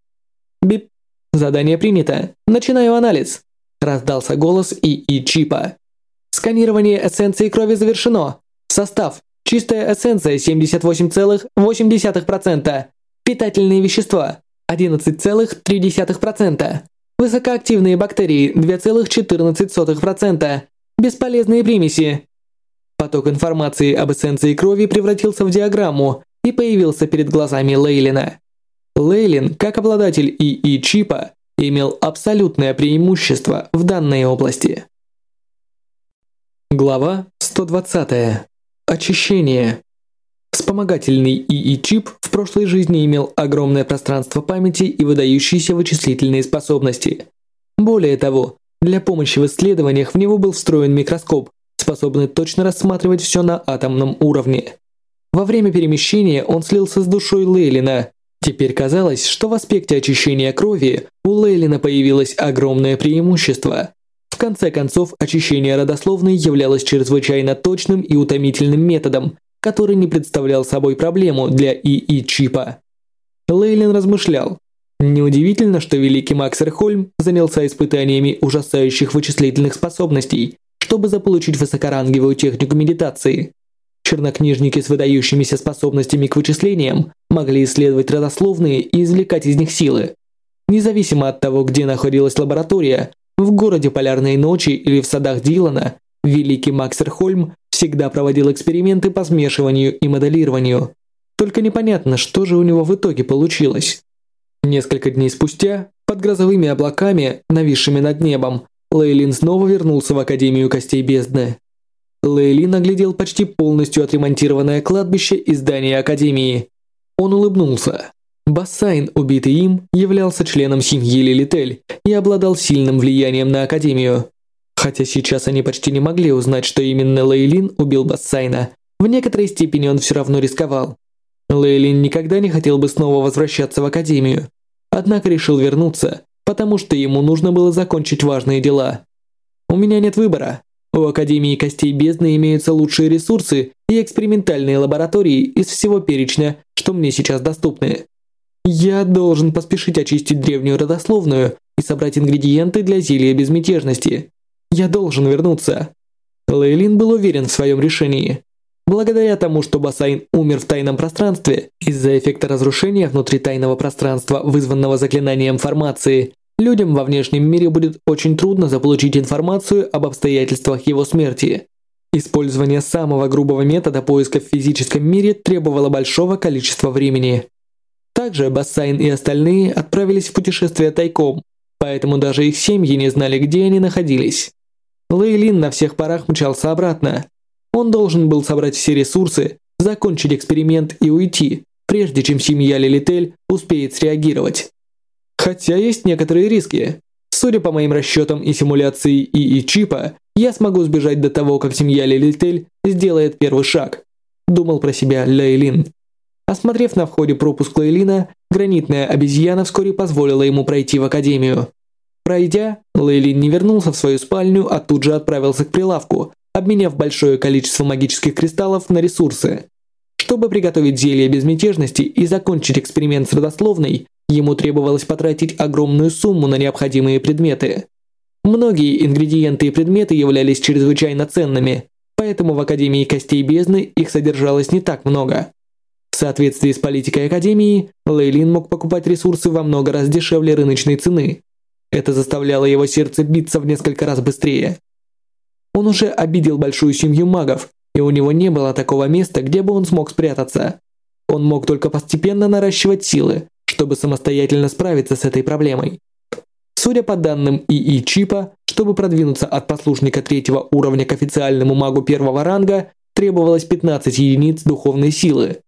Бип. Задание принято. Начинаю анализ. Раздался голос И Чипа. Сканирование эссенции крови завершено. Состав. Чистая эссенция 78,8%. Питательные вещества 11,3%. Высокоактивные бактерии 2,14%. Бесполезные примеси. Поток информации об эссенции крови превратился в диаграмму и появился перед глазами Лейлина. Лейлин, как обладатель ИИ-чипа, имел абсолютное преимущество в данной области. Глава 120. Очищение. Вспомогательный ИИ-чип в прошлой жизни имел огромное пространство памяти и выдающиеся вычислительные способности. Более того, для помощи в исследованиях в него был встроен микроскоп, способный точно рассматривать все на атомном уровне. Во время перемещения он слился с душой Лейлина. Теперь казалось, что в аспекте очищения крови у Лейлина появилось огромное преимущество. В конце концов, очищение родословной являлось чрезвычайно точным и утомительным методом, который не представлял собой проблему для ИИ-чипа. Лейлин размышлял. Неудивительно, что великий Максерхольм занялся испытаниями ужасающих вычислительных способностей, чтобы заполучить высокорангевую технику медитации. Чернокнижники с выдающимися способностями к вычислениям могли исследовать родословные и извлекать из них силы. Независимо от того, где находилась лаборатория, в городе Полярной ночи или в садах Дилана великий Максерхольм всегда проводил эксперименты по смешиванию и моделированию. Только непонятно, что же у него в итоге получилось. Несколько дней спустя, под грозовыми облаками, нависшими над небом, Лейлин снова вернулся в Академию Костей Бездны. Лейлин оглядел почти полностью отремонтированное кладбище и здание Академии. Он улыбнулся. Бассайн, убитый им, являлся членом семьи Лилитель и обладал сильным влиянием на Академию. Хотя сейчас они почти не могли узнать, что именно Лейлин убил Бассайна, в некоторой степени он все равно рисковал. Лейлин никогда не хотел бы снова возвращаться в Академию, однако решил вернуться, потому что ему нужно было закончить важные дела. «У меня нет выбора. У Академии Костей Бездны имеются лучшие ресурсы и экспериментальные лаборатории из всего перечня, что мне сейчас доступны. Я должен поспешить очистить древнюю родословную и собрать ингредиенты для зелья безмятежности. Я должен вернуться. Лейлин был уверен в своем решении. Благодаря тому, что Басайн умер в тайном пространстве, из-за эффекта разрушения внутри тайного пространства, вызванного заклинанием формации, людям во внешнем мире будет очень трудно заполучить информацию об обстоятельствах его смерти. Использование самого грубого метода поиска в физическом мире требовало большого количества времени. Также Бассайн и остальные отправились в путешествие тайком, поэтому даже их семьи не знали, где они находились. Лейлин на всех парах мчался обратно. Он должен был собрать все ресурсы, закончить эксперимент и уйти, прежде чем семья Лилитель успеет среагировать. Хотя есть некоторые риски. Судя по моим расчетам и симуляции ИИ-чипа, я смогу сбежать до того, как семья Лилитель сделает первый шаг. Думал про себя Лейлин. Осмотрев на входе пропуск Лейлина, гранитная обезьяна вскоре позволила ему пройти в академию. Пройдя, Лейлин не вернулся в свою спальню, а тут же отправился к прилавку, обменяв большое количество магических кристаллов на ресурсы. Чтобы приготовить зелье безмятежности и закончить эксперимент с родословной, Ему требовалось потратить огромную сумму на необходимые предметы. Многие ингредиенты и предметы являлись чрезвычайно ценными, поэтому в Академии Костей Бездны их содержалось не так много. В соответствии с политикой Академии, Лейлин мог покупать ресурсы во много раз дешевле рыночной цены. Это заставляло его сердце биться в несколько раз быстрее. Он уже обидел большую семью магов, и у него не было такого места, где бы он смог спрятаться. Он мог только постепенно наращивать силы, чтобы самостоятельно справиться с этой проблемой. Судя по данным ИИ чипа, чтобы продвинуться от послушника третьего уровня к официальному магу первого ранга, требовалось 15 единиц духовной силы.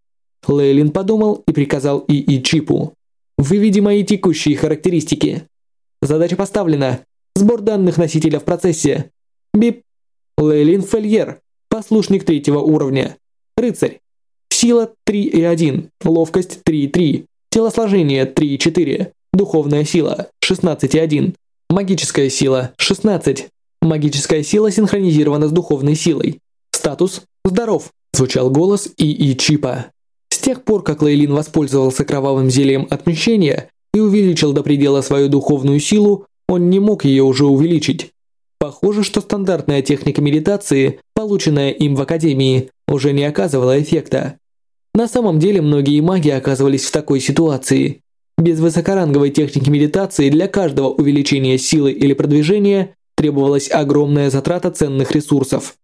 Лейлин подумал и приказал ИИ чипу. «Выведи мои текущие характеристики. Задача поставлена. Сбор данных носителя в процессе. Бип. Лейлин Фельер. Послушник третьего уровня. Рыцарь. Сила 3,1. Ловкость 3,3. Телосложение 3,4. Духовная сила 16,1. Магическая сила 16. Магическая сила синхронизирована с духовной силой. Статус «Здоров», звучал голос ИИ Чипа. С тех пор, как Лейлин воспользовался кровавым зельем отмещения и увеличил до предела свою духовную силу, он не мог ее уже увеличить. Похоже, что стандартная техника медитации, полученная им в Академии, уже не оказывала эффекта. На самом деле многие маги оказывались в такой ситуации. Без высокоранговой техники медитации для каждого увеличения силы или продвижения требовалась огромная затрата ценных ресурсов.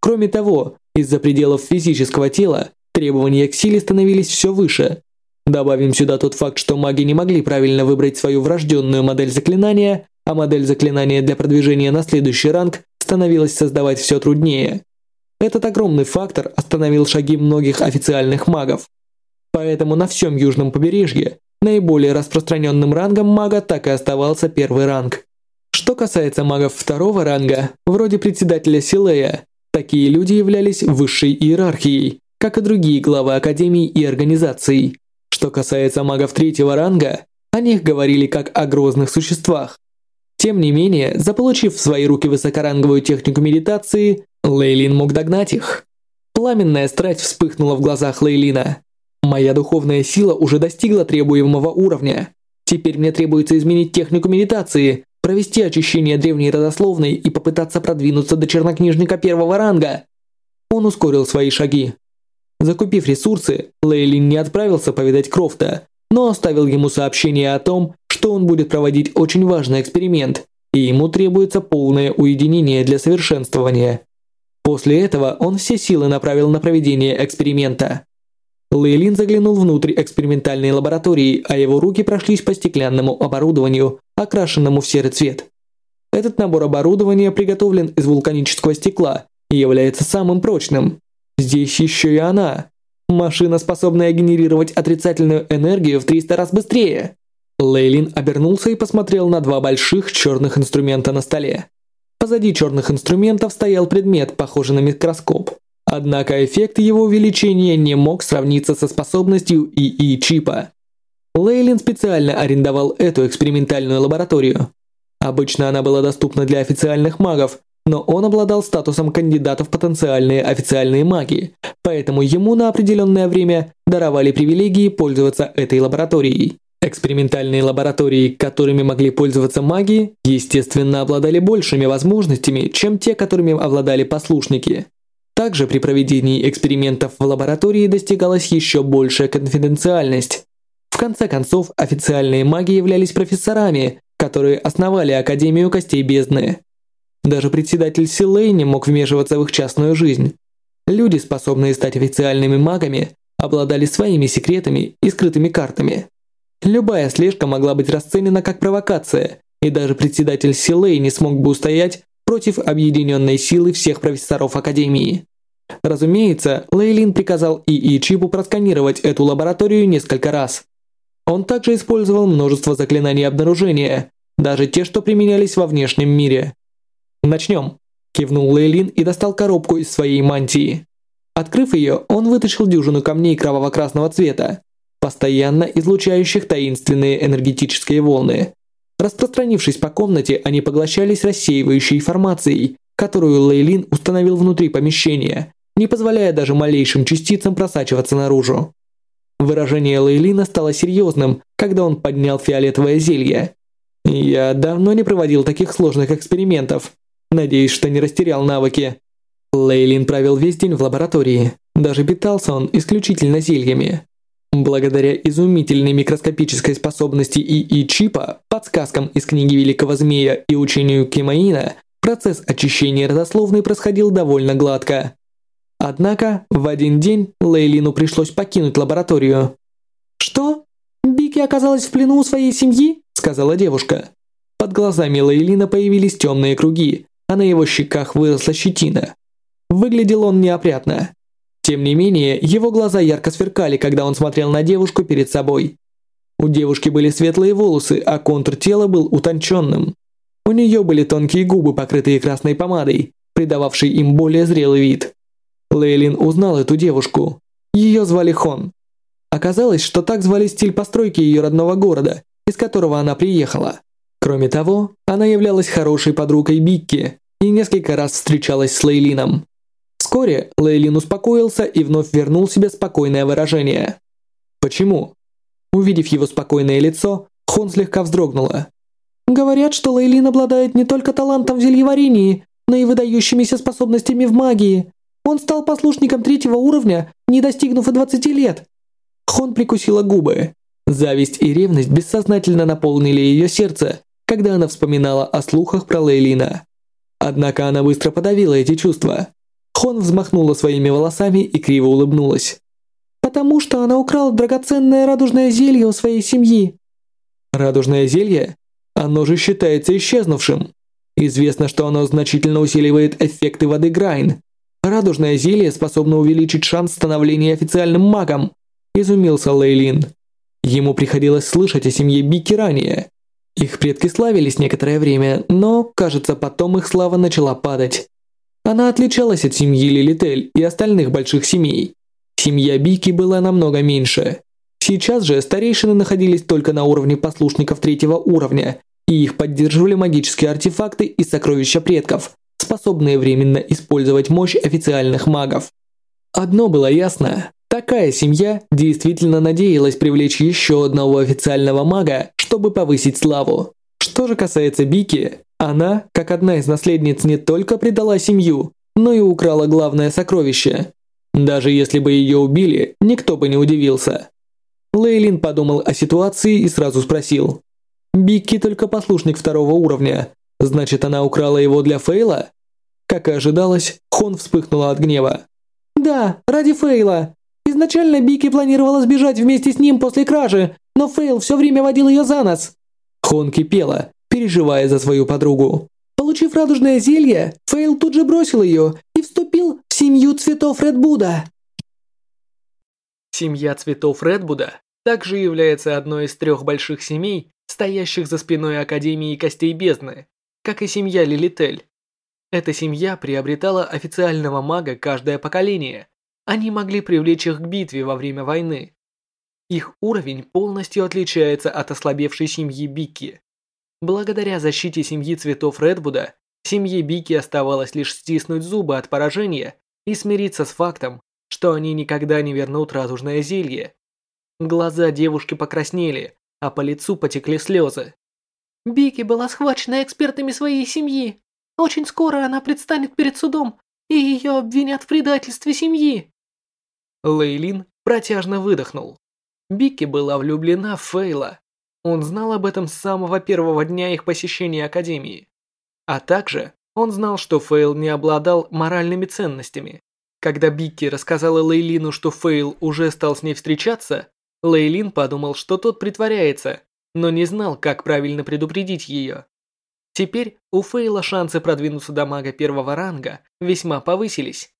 Кроме того, из-за пределов физического тела требования к силе становились все выше. Добавим сюда тот факт, что маги не могли правильно выбрать свою врожденную модель заклинания, а модель заклинания для продвижения на следующий ранг становилась создавать все труднее. Этот огромный фактор остановил шаги многих официальных магов. Поэтому на всем южном побережье Наиболее распространенным рангом мага так и оставался первый ранг. Что касается магов второго ранга, вроде председателя Силея, такие люди являлись высшей иерархией, как и другие главы академий и организаций. Что касается магов третьего ранга, о них говорили как о грозных существах. Тем не менее, заполучив в свои руки высокоранговую технику медитации, Лейлин мог догнать их. Пламенная страсть вспыхнула в глазах Лейлина. Моя духовная сила уже достигла требуемого уровня. Теперь мне требуется изменить технику медитации, провести очищение древней родословной и попытаться продвинуться до чернокнижника первого ранга. Он ускорил свои шаги. Закупив ресурсы, Лейлин не отправился повидать Крофта, но оставил ему сообщение о том, что он будет проводить очень важный эксперимент, и ему требуется полное уединение для совершенствования. После этого он все силы направил на проведение эксперимента. Лейлин заглянул внутрь экспериментальной лаборатории, а его руки прошлись по стеклянному оборудованию, окрашенному в серый цвет. Этот набор оборудования приготовлен из вулканического стекла и является самым прочным. Здесь еще и она. Машина, способная генерировать отрицательную энергию в 300 раз быстрее. Лейлин обернулся и посмотрел на два больших черных инструмента на столе. Позади черных инструментов стоял предмет, похожий на микроскоп. Однако эффект его увеличения не мог сравниться со способностью ИИ-чипа. Лейлин специально арендовал эту экспериментальную лабораторию. Обычно она была доступна для официальных магов, но он обладал статусом кандидата в потенциальные официальные маги, поэтому ему на определенное время даровали привилегии пользоваться этой лабораторией. Экспериментальные лаборатории, которыми могли пользоваться маги, естественно, обладали большими возможностями, чем те, которыми обладали послушники. Также при проведении экспериментов в лаборатории достигалась еще большая конфиденциальность. В конце концов, официальные маги являлись профессорами, которые основали Академию Костей Бездны. Даже председатель Силей не мог вмешиваться в их частную жизнь. Люди, способные стать официальными магами, обладали своими секретами и скрытыми картами. Любая слежка могла быть расценена как провокация, и даже председатель Силей не смог бы устоять против объединенной силы всех профессоров Академии. Разумеется, Лейлин приказал ИИ Чипу просканировать эту лабораторию несколько раз. Он также использовал множество заклинаний обнаружения, даже те, что применялись во внешнем мире. «Начнем», – кивнул Лейлин и достал коробку из своей мантии. Открыв ее, он вытащил дюжину камней кроваво-красного цвета, постоянно излучающих таинственные энергетические волны. Распространившись по комнате, они поглощались рассеивающей информацией, которую Лейлин установил внутри помещения, не позволяя даже малейшим частицам просачиваться наружу. Выражение Лейлина стало серьезным, когда он поднял фиолетовое зелье. «Я давно не проводил таких сложных экспериментов. Надеюсь, что не растерял навыки». Лейлин провел весь день в лаборатории. Даже питался он исключительно зельями. Благодаря изумительной микроскопической способности ИИ-чипа, подсказкам из книги Великого Змея и учению Кимаина, процесс очищения родословной происходил довольно гладко. Однако, в один день Лейлину пришлось покинуть лабораторию. «Что? Бики оказалась в плену у своей семьи?» – сказала девушка. Под глазами Лейлина появились темные круги, а на его щеках выросла щетина. Выглядел он неопрятно. Тем не менее, его глаза ярко сверкали, когда он смотрел на девушку перед собой. У девушки были светлые волосы, а контур тела был утонченным. У нее были тонкие губы, покрытые красной помадой, придававшей им более зрелый вид. Лейлин узнал эту девушку. Ее звали Хон. Оказалось, что так звали стиль постройки ее родного города, из которого она приехала. Кроме того, она являлась хорошей подругой Бикки и несколько раз встречалась с Лейлином. Вскоре Лейлин успокоился и вновь вернул себе спокойное выражение. Почему? Увидев его спокойное лицо, Хон слегка вздрогнула. Говорят, что Лейлин обладает не только талантом в зельеварении, но и выдающимися способностями в магии. Он стал послушником третьего уровня, не достигнув и 20 лет. Хон прикусила губы. Зависть и ревность бессознательно наполнили ее сердце, когда она вспоминала о слухах про Лейлина. Однако она быстро подавила эти чувства. Хон взмахнула своими волосами и криво улыбнулась. «Потому что она украла драгоценное радужное зелье у своей семьи». «Радужное зелье? Оно же считается исчезнувшим. Известно, что оно значительно усиливает эффекты воды Грайн. Радужное зелье способно увеличить шанс становления официальным магом», – изумился Лейлин. Ему приходилось слышать о семье Бики ранее. Их предки славились некоторое время, но, кажется, потом их слава начала падать. Она отличалась от семьи Лилитель и остальных больших семей. Семья Бики была намного меньше. Сейчас же старейшины находились только на уровне послушников третьего уровня, и их поддерживали магические артефакты и сокровища предков, способные временно использовать мощь официальных магов. Одно было ясно. Такая семья действительно надеялась привлечь еще одного официального мага, чтобы повысить славу. Что же касается Бики, она, как одна из наследниц, не только предала семью, но и украла главное сокровище. Даже если бы ее убили, никто бы не удивился. Лейлин подумал о ситуации и сразу спросил. «Бикки только послушник второго уровня. Значит, она украла его для Фейла?» Как и ожидалось, Хон вспыхнула от гнева. «Да, ради Фейла. Изначально Бикки планировала сбежать вместе с ним после кражи, но Фейл все время водил ее за нос». Хон кипела, переживая за свою подругу. Получив радужное зелье, Фейл тут же бросил ее и вступил в семью цветов Редбуда. Семья цветов Редбуда также является одной из трех больших семей, стоящих за спиной Академии Костей Бездны, как и семья Лилитель. Эта семья приобретала официального мага каждое поколение. Они могли привлечь их к битве во время войны. Их уровень полностью отличается от ослабевшей семьи Бикки. Благодаря защите семьи цветов Редбуда, семье Бики оставалось лишь стиснуть зубы от поражения и смириться с фактом, что они никогда не вернут радужное зелье. Глаза девушки покраснели, а по лицу потекли слезы. Бики была схвачена экспертами своей семьи. Очень скоро она предстанет перед судом, и ее обвинят в предательстве семьи. Лейлин протяжно выдохнул. Бики была влюблена в Фейла, он знал об этом с самого первого дня их посещения Академии. А также он знал, что Фейл не обладал моральными ценностями. Когда Бикки рассказала Лейлину, что Фейл уже стал с ней встречаться, Лейлин подумал, что тот притворяется, но не знал, как правильно предупредить ее. Теперь у Фейла шансы продвинуться до мага первого ранга весьма повысились,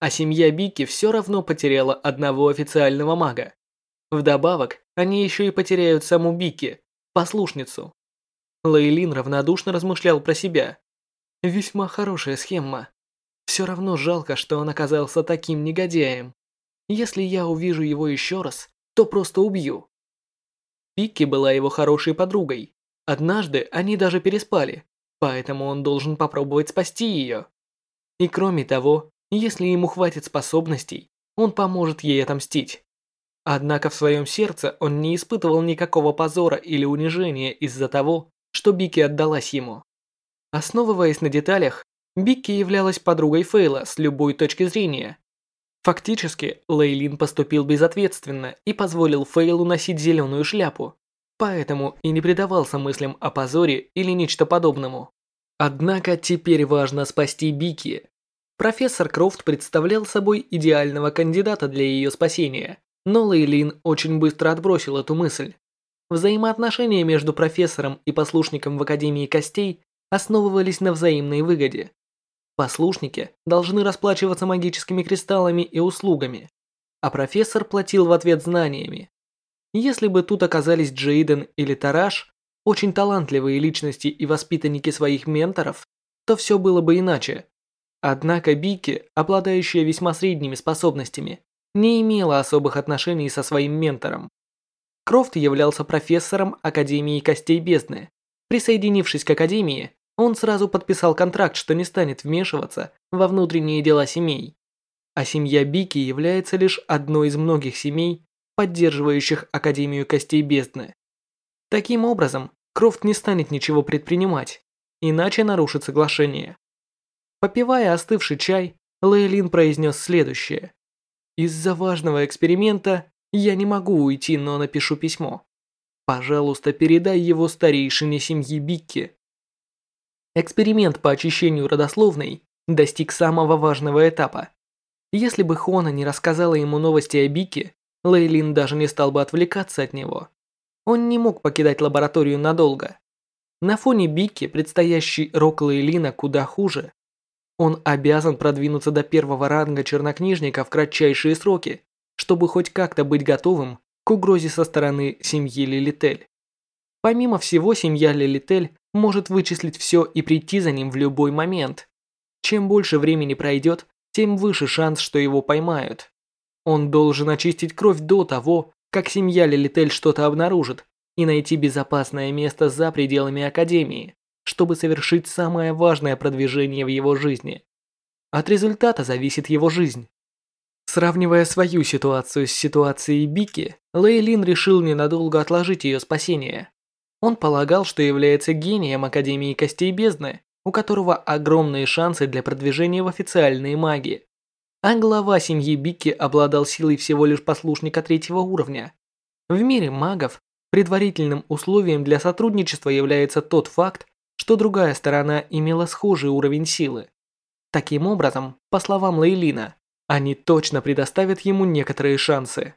а семья Бикки все равно потеряла одного официального мага. Вдобавок, они еще и потеряют саму Бики, послушницу. Лейлин равнодушно размышлял про себя. Весьма хорошая схема. Все равно жалко, что он оказался таким негодяем. Если я увижу его еще раз, то просто убью. Бикки была его хорошей подругой. Однажды они даже переспали, поэтому он должен попробовать спасти ее. И кроме того, если ему хватит способностей, он поможет ей отомстить. Однако в своем сердце он не испытывал никакого позора или унижения из-за того, что Бики отдалась ему. Основываясь на деталях, Бикки являлась подругой Фейла с любой точки зрения. Фактически, Лейлин поступил безответственно и позволил Фейлу носить зеленую шляпу, поэтому и не предавался мыслям о позоре или нечто подобному. Однако теперь важно спасти Бики. Профессор Крофт представлял собой идеального кандидата для ее спасения, но Лейлин очень быстро отбросил эту мысль. Взаимоотношения между профессором и послушником в Академии Костей основывались на взаимной выгоде. Послушники должны расплачиваться магическими кристаллами и услугами, а профессор платил в ответ знаниями. Если бы тут оказались Джейден или Тараш, очень талантливые личности и воспитанники своих менторов, то все было бы иначе. Однако Бики, обладающая весьма средними способностями, не имела особых отношений со своим ментором. Крофт являлся профессором Академии Костей Бездны. Присоединившись к Академии, он сразу подписал контракт, что не станет вмешиваться во внутренние дела семей. А семья Бики является лишь одной из многих семей, поддерживающих Академию Костей Бездны. Таким образом, Крофт не станет ничего предпринимать, иначе нарушит соглашение. Попивая остывший чай, Лейлин произнес следующее. «Из-за важного эксперимента я не могу уйти, но напишу письмо. Пожалуйста, передай его старейшине семьи Бикки. Эксперимент по очищению родословной достиг самого важного этапа. Если бы Хона не рассказала ему новости о Бике, Лейлин даже не стал бы отвлекаться от него. Он не мог покидать лабораторию надолго. На фоне Бики предстоящий рок Лейлина куда хуже. Он обязан продвинуться до первого ранга чернокнижника в кратчайшие сроки, чтобы хоть как-то быть готовым к угрозе со стороны семьи Лилитель. Помимо всего, семья Лилитель может вычислить все и прийти за ним в любой момент. Чем больше времени пройдет, тем выше шанс, что его поймают. Он должен очистить кровь до того, как семья Лилитель что-то обнаружит, и найти безопасное место за пределами Академии, чтобы совершить самое важное продвижение в его жизни. От результата зависит его жизнь. Сравнивая свою ситуацию с ситуацией Бики, Лейлин решил ненадолго отложить ее спасение. Он полагал, что является гением Академии Костей Бездны, у которого огромные шансы для продвижения в официальные маги. А глава семьи Бикки обладал силой всего лишь послушника третьего уровня. В мире магов предварительным условием для сотрудничества является тот факт, что другая сторона имела схожий уровень силы. Таким образом, по словам Лейлина, они точно предоставят ему некоторые шансы.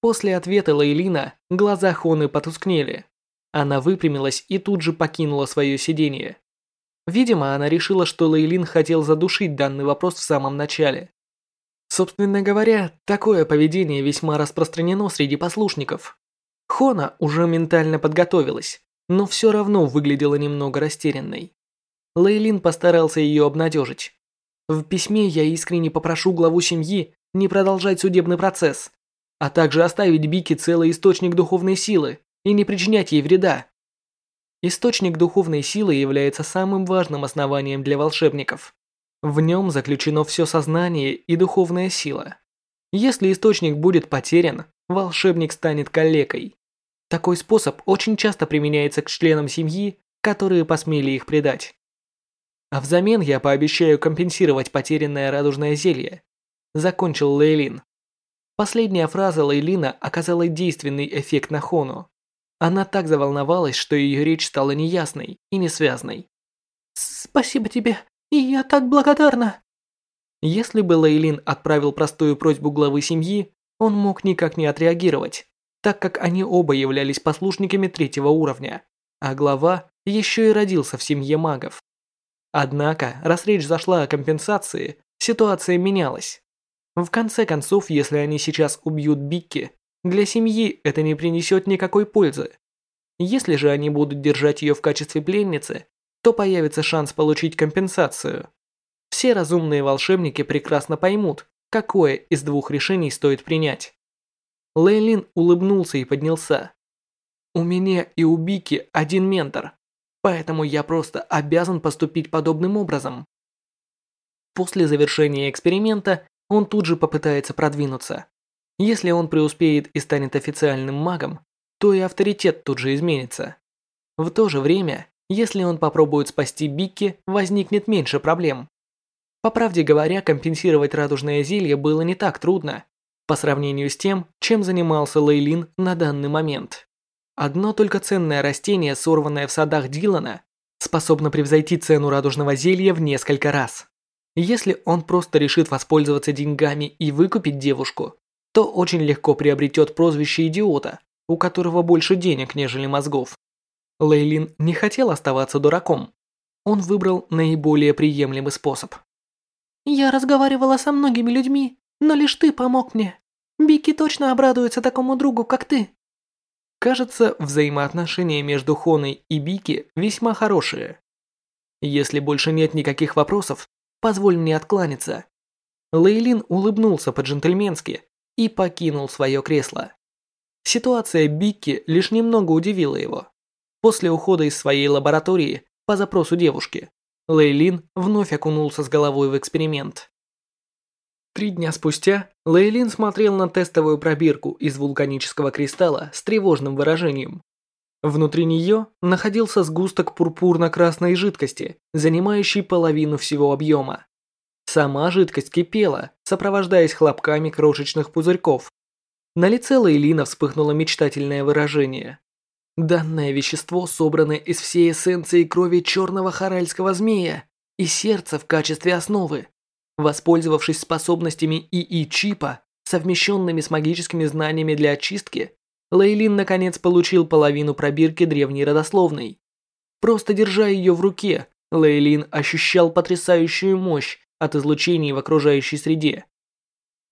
После ответа Лейлина глаза Хоны потускнели. Она выпрямилась и тут же покинула свое сиденье. Видимо, она решила, что Лейлин хотел задушить данный вопрос в самом начале. Собственно говоря, такое поведение весьма распространено среди послушников. Хона уже ментально подготовилась, но все равно выглядела немного растерянной. Лейлин постарался ее обнадежить. В письме я искренне попрошу главу семьи не продолжать судебный процесс, а также оставить Бики целый источник духовной силы, и не причинять ей вреда. Источник духовной силы является самым важным основанием для волшебников. В нем заключено все сознание и духовная сила. Если источник будет потерян, волшебник станет калекой. Такой способ очень часто применяется к членам семьи, которые посмели их предать. А взамен я пообещаю компенсировать потерянное радужное зелье. Закончил Лейлин. Последняя фраза Лейлина оказала действенный эффект на Хону. Она так заволновалась, что ее речь стала неясной и несвязной. «Спасибо тебе, и я так благодарна!» Если бы Лейлин отправил простую просьбу главы семьи, он мог никак не отреагировать, так как они оба являлись послушниками третьего уровня, а глава еще и родился в семье магов. Однако, раз речь зашла о компенсации, ситуация менялась. В конце концов, если они сейчас убьют Бикки, для семьи это не принесет никакой пользы. Если же они будут держать ее в качестве пленницы, то появится шанс получить компенсацию. Все разумные волшебники прекрасно поймут, какое из двух решений стоит принять. Лейлин улыбнулся и поднялся. «У меня и у Бики один ментор, поэтому я просто обязан поступить подобным образом». После завершения эксперимента он тут же попытается продвинуться. Если он преуспеет и станет официальным магом, то и авторитет тут же изменится. В то же время, если он попробует спасти Бикки, возникнет меньше проблем. По правде говоря, компенсировать радужное зелье было не так трудно, по сравнению с тем, чем занимался Лейлин на данный момент. Одно только ценное растение, сорванное в садах Дилана, способно превзойти цену радужного зелья в несколько раз. Если он просто решит воспользоваться деньгами и выкупить девушку, то очень легко приобретет прозвище идиота, у которого больше денег, нежели мозгов. Лейлин не хотел оставаться дураком. Он выбрал наиболее приемлемый способ. «Я разговаривала со многими людьми, но лишь ты помог мне. Бики точно обрадуется такому другу, как ты». Кажется, взаимоотношения между Хоной и Бики весьма хорошие. Если больше нет никаких вопросов, позволь мне откланяться. Лейлин улыбнулся по-джентльменски и покинул свое кресло. Ситуация Бикки лишь немного удивила его. После ухода из своей лаборатории по запросу девушки, Лейлин вновь окунулся с головой в эксперимент. Три дня спустя Лейлин смотрел на тестовую пробирку из вулканического кристалла с тревожным выражением. Внутри нее находился сгусток пурпурно-красной жидкости, занимающий половину всего объема. Сама жидкость кипела, сопровождаясь хлопками крошечных пузырьков. На лице Лейлина вспыхнуло мечтательное выражение. Данное вещество собрано из всей эссенции крови черного харальского змея и сердца в качестве основы. Воспользовавшись способностями ИИ-чипа, совмещенными с магическими знаниями для очистки, Лейлин наконец получил половину пробирки древней родословной. Просто держа ее в руке, Лейлин ощущал потрясающую мощь от излучений в окружающей среде.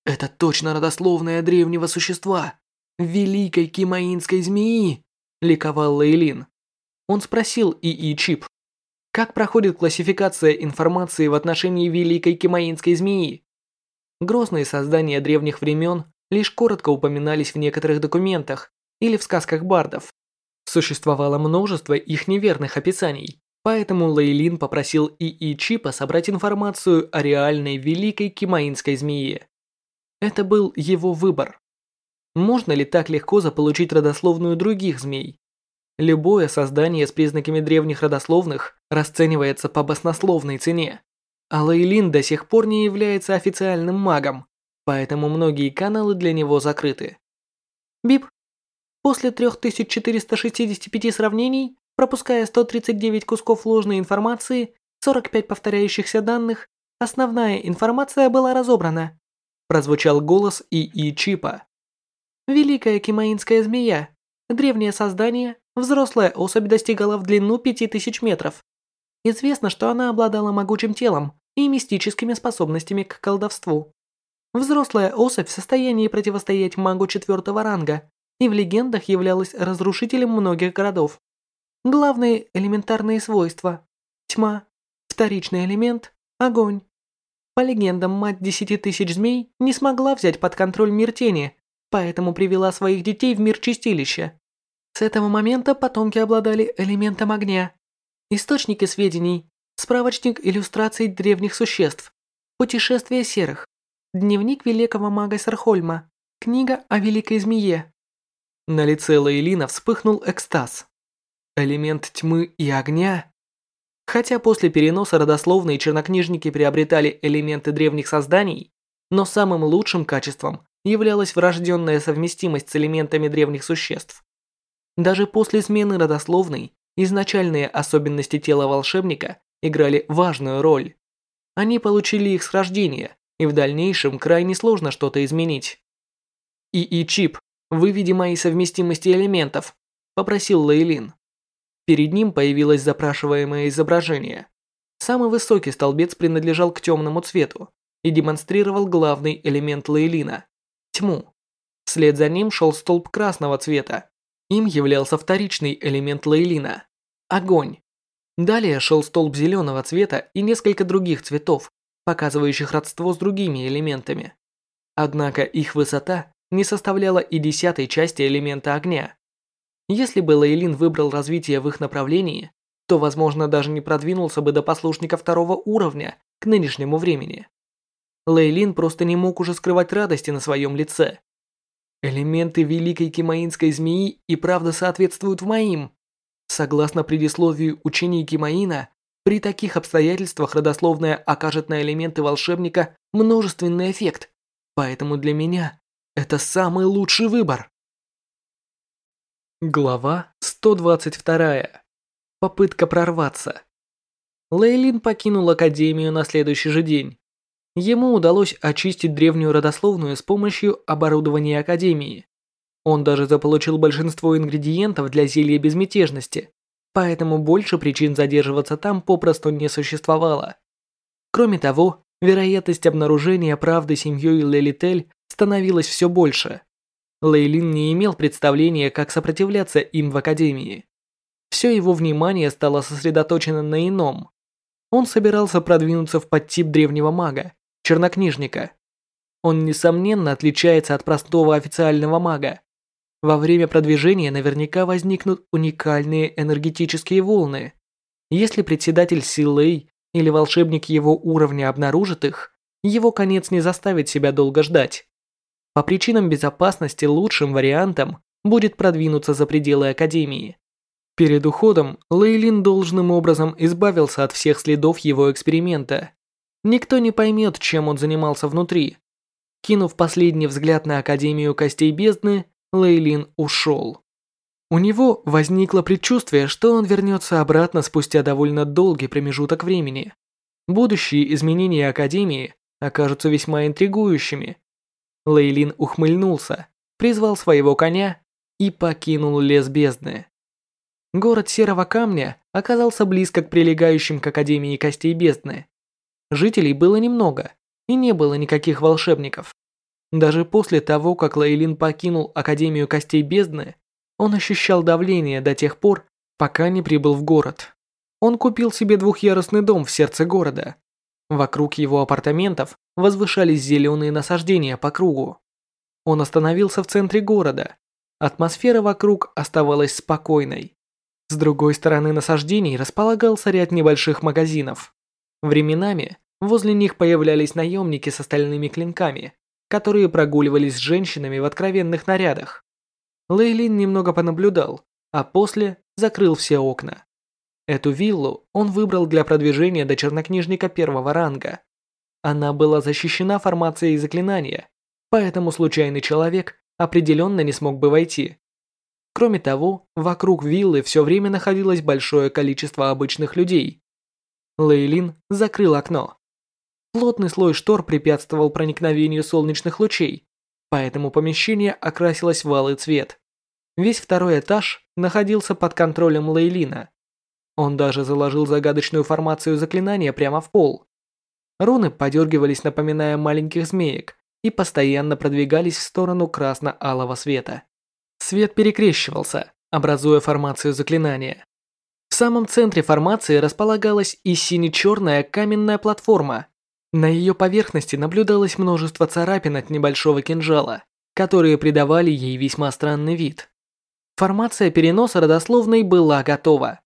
Это точно родословная древнего существа, великой кимаинской змеи ликовал Лейлин. Он спросил ИИ-чип, как проходит классификация информации в отношении Великой Кимаинской Змеи? Грозные создания древних времен лишь коротко упоминались в некоторых документах или в сказках бардов. Существовало множество их неверных описаний, поэтому Лейлин попросил ИИ-чипа собрать информацию о реальной Великой Кимаинской Змее. Это был его выбор. Можно ли так легко заполучить родословную других змей? Любое создание с признаками древних родословных расценивается по баснословной цене. А Лейлин до сих пор не является официальным магом, поэтому многие каналы для него закрыты. Бип. После 3465 сравнений, пропуская 139 кусков ложной информации, 45 повторяющихся данных, основная информация была разобрана. Прозвучал голос ИИ Чипа. Великая кимаинская змея. Древнее создание, взрослая особь достигала в длину 5000 метров. Известно, что она обладала могучим телом и мистическими способностями к колдовству. Взрослая особь в состоянии противостоять магу четвертого ранга и в легендах являлась разрушителем многих городов. Главные элементарные свойства – тьма, вторичный элемент, огонь. По легендам, мать десяти тысяч змей не смогла взять под контроль мир тени, поэтому привела своих детей в мир чистилища. С этого момента потомки обладали элементом огня. Источники сведений, справочник иллюстраций древних существ, путешествие серых, дневник великого мага Сархольма, книга о великой змее. На лице Лейлина вспыхнул экстаз. Элемент тьмы и огня? Хотя после переноса родословные чернокнижники приобретали элементы древних созданий, но самым лучшим качеством являлась врожденная совместимость с элементами древних существ. Даже после смены родословной, изначальные особенности тела волшебника играли важную роль. Они получили их с рождения, и в дальнейшем крайне сложно что-то изменить. «ИИ-чип, выведи мои совместимости элементов», – попросил Лейлин. Перед ним появилось запрашиваемое изображение. Самый высокий столбец принадлежал к темному цвету и демонстрировал главный элемент Лейлина тьму. Вслед за ним шел столб красного цвета. Им являлся вторичный элемент Лейлина – огонь. Далее шел столб зеленого цвета и несколько других цветов, показывающих родство с другими элементами. Однако их высота не составляла и десятой части элемента огня. Если бы Лейлин выбрал развитие в их направлении, то, возможно, даже не продвинулся бы до послушника второго уровня к нынешнему времени. Лейлин просто не мог уже скрывать радости на своем лице. Элементы великой кимаинской змеи и правда соответствуют моим. Согласно предисловию учений Кимаина, при таких обстоятельствах родословная окажет на элементы волшебника множественный эффект, поэтому для меня это самый лучший выбор. Глава 122. Попытка прорваться. Лейлин покинул Академию на следующий же день. Ему удалось очистить древнюю родословную с помощью оборудования Академии. Он даже заполучил большинство ингредиентов для зелья безмятежности, поэтому больше причин задерживаться там попросту не существовало. Кроме того, вероятность обнаружения правды семьей Лелитель становилась все больше. Лейлин не имел представления, как сопротивляться им в Академии. Все его внимание стало сосредоточено на ином. Он собирался продвинуться в подтип древнего мага, чернокнижника. Он, несомненно, отличается от простого официального мага. Во время продвижения наверняка возникнут уникальные энергетические волны. Если председатель Силэй или волшебник его уровня обнаружит их, его конец не заставит себя долго ждать. По причинам безопасности лучшим вариантом будет продвинуться за пределы Академии. Перед уходом Лейлин должным образом избавился от всех следов его эксперимента. Никто не поймет, чем он занимался внутри. Кинув последний взгляд на Академию Костей Бездны, Лейлин ушел. У него возникло предчувствие, что он вернется обратно спустя довольно долгий промежуток времени. Будущие изменения Академии окажутся весьма интригующими. Лейлин ухмыльнулся, призвал своего коня и покинул лес бездны. Город Серого Камня оказался близко к прилегающим к Академии Костей Бездны. Жителей было немного, и не было никаких волшебников. Даже после того, как Лейлин покинул Академию Костей Бездны, он ощущал давление до тех пор, пока не прибыл в город. Он купил себе двухъярусный дом в сердце города. Вокруг его апартаментов возвышались зеленые насаждения по кругу. Он остановился в центре города. Атмосфера вокруг оставалась спокойной. С другой стороны насаждений располагался ряд небольших магазинов. Временами возле них появлялись наемники с остальными клинками, которые прогуливались с женщинами в откровенных нарядах. Лейлин немного понаблюдал, а после закрыл все окна. Эту виллу он выбрал для продвижения до чернокнижника первого ранга. Она была защищена формацией заклинания, поэтому случайный человек определенно не смог бы войти. Кроме того, вокруг виллы все время находилось большое количество обычных людей. Лейлин закрыл окно. Плотный слой штор препятствовал проникновению солнечных лучей, поэтому помещение окрасилось в алый цвет. Весь второй этаж находился под контролем Лейлина. Он даже заложил загадочную формацию заклинания прямо в пол. Руны подергивались, напоминая маленьких змеек, и постоянно продвигались в сторону красно-алого света. Свет перекрещивался, образуя формацию заклинания. В самом центре формации располагалась и сине-черная каменная платформа, на ее поверхности наблюдалось множество царапин от небольшого кинжала, которые придавали ей весьма странный вид. Формация переноса родословной была готова.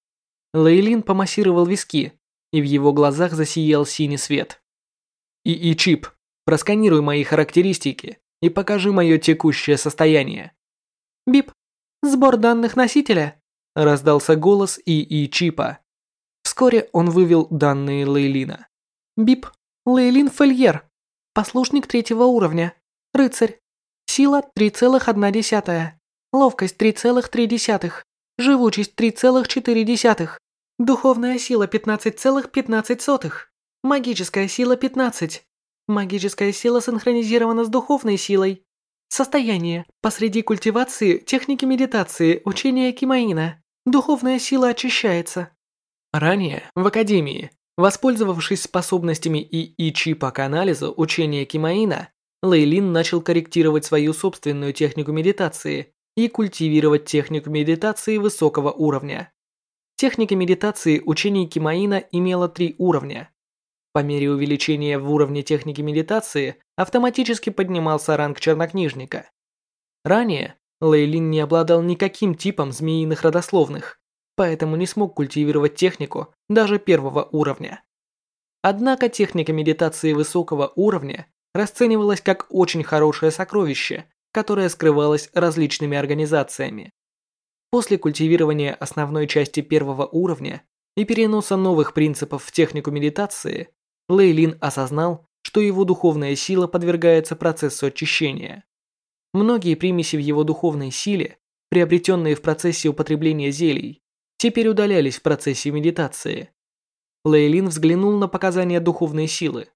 Лейлин помассировал виски, и в его глазах засиял синий свет. «ИИ-чип, просканируй мои характеристики и покажи мое текущее состояние». «Бип, сбор данных носителя», раздался голос ИИ-чипа. Вскоре он вывел данные Лейлина. «Бип, Лейлин Фольер. Послушник третьего уровня. Рыцарь. Сила 3,1. Ловкость 3,3. Живучесть 3,4. Духовная сила 15,15. Магическая сила 15. Магическая сила синхронизирована с духовной силой. Состояние. Посреди культивации, техники медитации, учения Кимаина. Духовная сила очищается. Ранее, в Академии, Воспользовавшись способностями ИИ-чипа к анализу учения Кимаина, Лейлин начал корректировать свою собственную технику медитации и культивировать технику медитации высокого уровня. Техника медитации учений Кимаина имела три уровня. По мере увеличения в уровне техники медитации автоматически поднимался ранг чернокнижника. Ранее Лейлин не обладал никаким типом змеиных родословных, поэтому не смог культивировать технику даже первого уровня. Однако техника медитации высокого уровня расценивалась как очень хорошее сокровище которая скрывалась различными организациями. После культивирования основной части первого уровня и переноса новых принципов в технику медитации, Лейлин осознал, что его духовная сила подвергается процессу очищения. Многие примеси в его духовной силе, приобретенные в процессе употребления зелий, теперь удалялись в процессе медитации. Лейлин взглянул на показания духовной силы.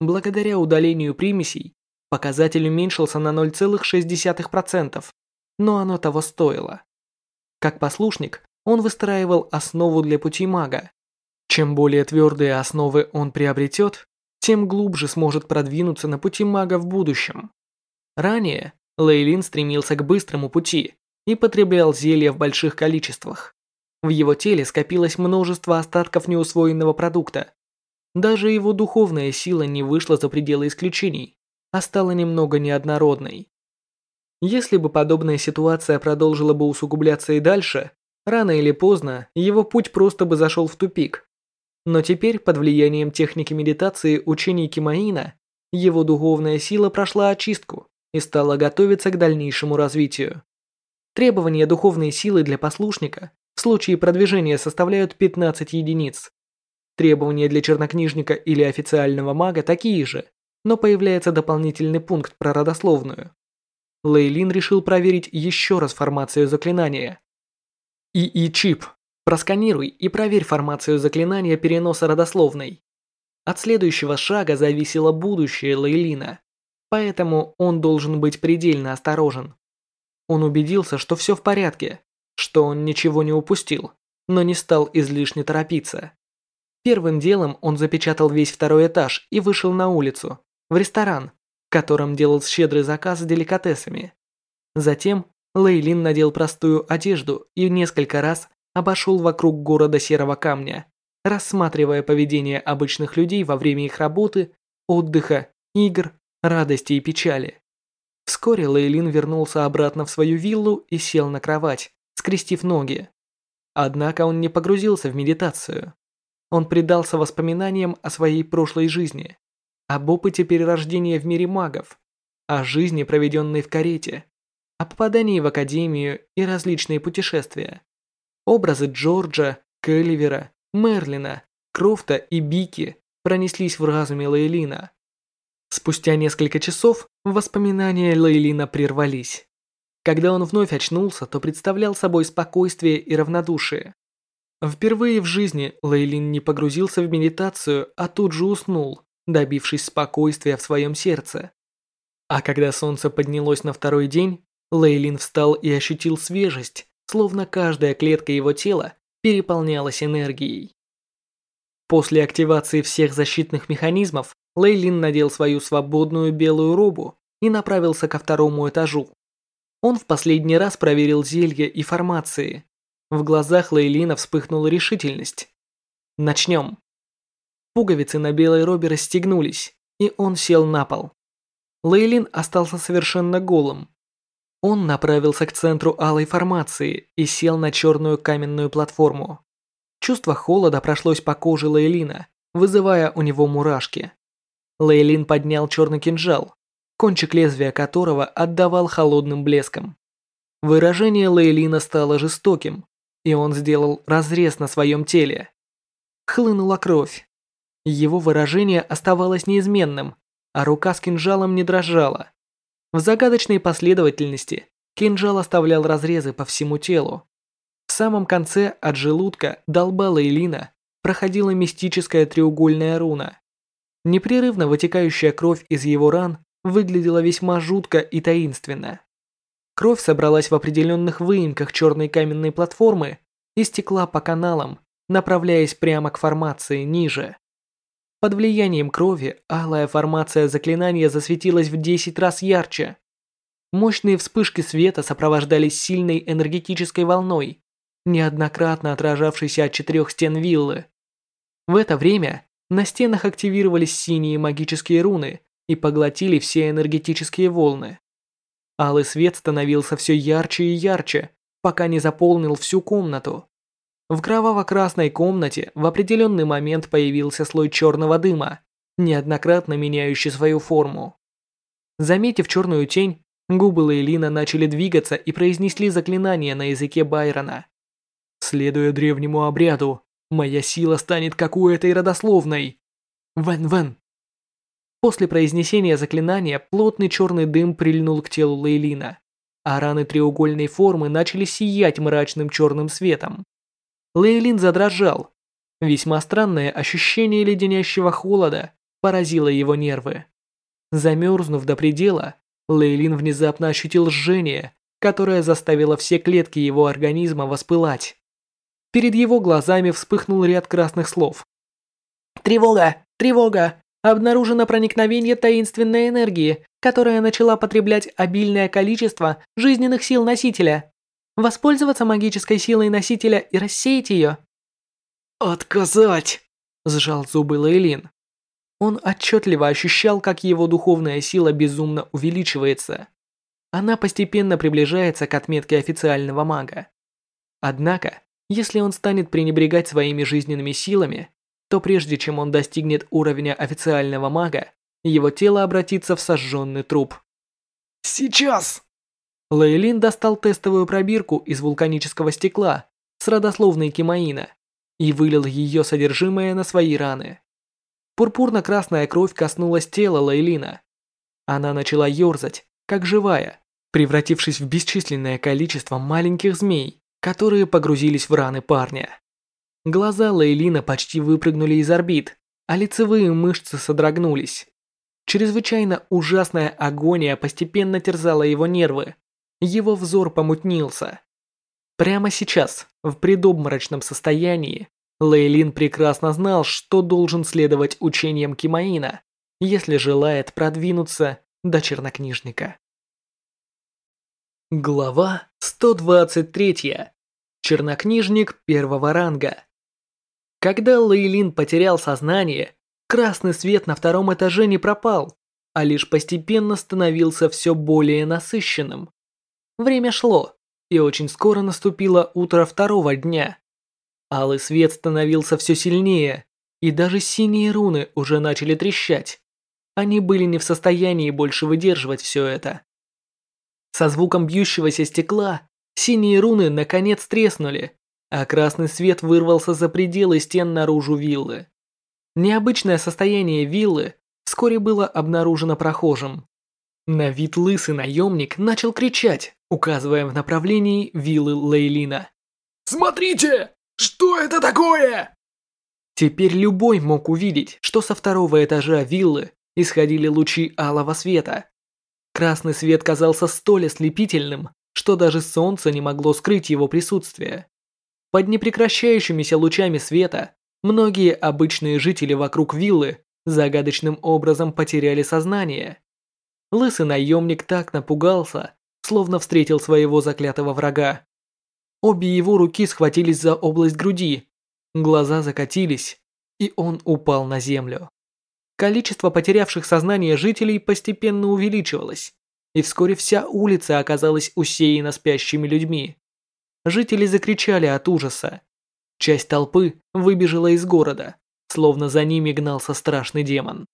Благодаря удалению примесей, показатель уменьшился на 0,6%, но оно того стоило. Как послушник, он выстраивал основу для пути мага. Чем более твердые основы он приобретет, тем глубже сможет продвинуться на пути мага в будущем. Ранее Лейлин стремился к быстрому пути и потреблял зелья в больших количествах. В его теле скопилось множество остатков неусвоенного продукта. Даже его духовная сила не вышла за пределы исключений, а стала немного неоднородной. Если бы подобная ситуация продолжила бы усугубляться и дальше, рано или поздно его путь просто бы зашел в тупик. Но теперь, под влиянием техники медитации учений Кимаина, его духовная сила прошла очистку и стала готовиться к дальнейшему развитию. Требования духовной силы для послушника в случае продвижения составляют 15 единиц. Требования для чернокнижника или официального мага такие же, но появляется дополнительный пункт про родословную. Лейлин решил проверить еще раз формацию заклинания. ИИ-чип. Просканируй и проверь формацию заклинания переноса родословной. От следующего шага зависело будущее Лейлина, поэтому он должен быть предельно осторожен. Он убедился, что все в порядке, что он ничего не упустил, но не стал излишне торопиться. Первым делом он запечатал весь второй этаж и вышел на улицу, в ресторан, в котором делал щедрый заказ с деликатесами. Затем Лейлин надел простую одежду и несколько раз обошел вокруг города Серого Камня, рассматривая поведение обычных людей во время их работы, отдыха, игр, радости и печали. Вскоре Лейлин вернулся обратно в свою виллу и сел на кровать, скрестив ноги. Однако он не погрузился в медитацию. Он предался воспоминаниям о своей прошлой жизни, об опыте перерождения в мире магов, о жизни, проведенной в карете, о попадании в академию и различные путешествия. Образы Джорджа, Келливера, Мерлина, Крофта и Бики пронеслись в разуме Лейлина. Спустя несколько часов воспоминания Лейлина прервались. Когда он вновь очнулся, то представлял собой спокойствие и равнодушие. Впервые в жизни Лейлин не погрузился в медитацию, а тут же уснул, добившись спокойствия в своем сердце. А когда солнце поднялось на второй день, Лейлин встал и ощутил свежесть, словно каждая клетка его тела переполнялась энергией. После активации всех защитных механизмов, Лейлин надел свою свободную белую робу и направился ко второму этажу. Он в последний раз проверил зелья и формации. В глазах Лейлина вспыхнула решительность. Начнем. Пуговицы на белой робе расстегнулись, и он сел на пол. Лейлин остался совершенно голым. Он направился к центру алой формации и сел на черную каменную платформу. Чувство холода прошлось по коже Лейлина, вызывая у него мурашки. Лейлин поднял черный кинжал, кончик лезвия которого отдавал холодным блеском. Выражение Лейлина стало жестоким, и он сделал разрез на своем теле. Хлынула кровь. Его выражение оставалось неизменным, а рука с кинжалом не дрожала. В загадочной последовательности кинжал оставлял разрезы по всему телу. В самом конце от желудка долба Лейлина проходила мистическая треугольная руна. Непрерывно вытекающая кровь из его ран выглядела весьма жутко и таинственно. Кровь собралась в определенных выемках черной каменной платформы и стекла по каналам, направляясь прямо к формации ниже. Под влиянием крови алая формация заклинания засветилась в 10 раз ярче. Мощные вспышки света сопровождались сильной энергетической волной, неоднократно отражавшейся от четырех стен виллы. В это время на стенах активировались синие магические руны и поглотили все энергетические волны. Алый свет становился все ярче и ярче, пока не заполнил всю комнату. В кроваво-красной комнате в определенный момент появился слой черного дыма, неоднократно меняющий свою форму. Заметив черную тень, Губы Лейлина начали двигаться и произнесли заклинание на языке Байрона. Следуя древнему обряду, моя сила станет как у этой родословной. Вен-вен. После произнесения заклинания плотный черный дым прильнул к телу Лейлина, а раны треугольной формы начали сиять мрачным черным светом. Лейлин задрожал. Весьма странное ощущение леденящего холода поразило его нервы. Замерзнув до предела, Лейлин внезапно ощутил жжение, которое заставило все клетки его организма воспылать. Перед его глазами вспыхнул ряд красных слов. «Тревога! Тревога! Обнаружено проникновение таинственной энергии, которая начала потреблять обильное количество жизненных сил носителя. Воспользоваться магической силой носителя и рассеять ее». «Отказать!» – сжал зубы Лейлин. Он отчетливо ощущал, как его духовная сила безумно увеличивается. Она постепенно приближается к отметке официального мага. Однако, если он станет пренебрегать своими жизненными силами, то прежде чем он достигнет уровня официального мага, его тело обратится в сожженный труп. «Сейчас!» Лейлин достал тестовую пробирку из вулканического стекла с родословной Кимаина и вылил ее содержимое на свои раны. Пурпурно-красная кровь коснулась тела Лейлина. Она начала ерзать, как живая, превратившись в бесчисленное количество маленьких змей, которые погрузились в раны парня. Глаза Лейлина почти выпрыгнули из орбит, а лицевые мышцы содрогнулись. Чрезвычайно ужасная агония постепенно терзала его нервы. Его взор помутнился. Прямо сейчас, в предобморочном состоянии, Лейлин прекрасно знал, что должен следовать учениям Кимаина, если желает продвинуться до чернокнижника. Глава 123. Чернокнижник первого ранга. Когда Лейлин потерял сознание, красный свет на втором этаже не пропал, а лишь постепенно становился все более насыщенным. Время шло, и очень скоро наступило утро второго дня. Алый свет становился все сильнее, и даже синие руны уже начали трещать. Они были не в состоянии больше выдерживать все это. Со звуком бьющегося стекла Синие руны наконец треснули, а красный свет вырвался за пределы стен наружу виллы. Необычное состояние виллы вскоре было обнаружено прохожим. На вид лысый наемник начал кричать, указывая в направлении виллы Лейлина. «Смотрите! Что это такое?» Теперь любой мог увидеть, что со второго этажа виллы исходили лучи алого света. Красный свет казался столь ослепительным, что даже солнце не могло скрыть его присутствие. Под непрекращающимися лучами света многие обычные жители вокруг виллы загадочным образом потеряли сознание. Лысый наемник так напугался, словно встретил своего заклятого врага. Обе его руки схватились за область груди, глаза закатились, и он упал на землю. Количество потерявших сознание жителей постепенно увеличивалось, и вскоре вся улица оказалась усеяна спящими людьми. Жители закричали от ужаса. Часть толпы выбежала из города, словно за ними гнался страшный демон.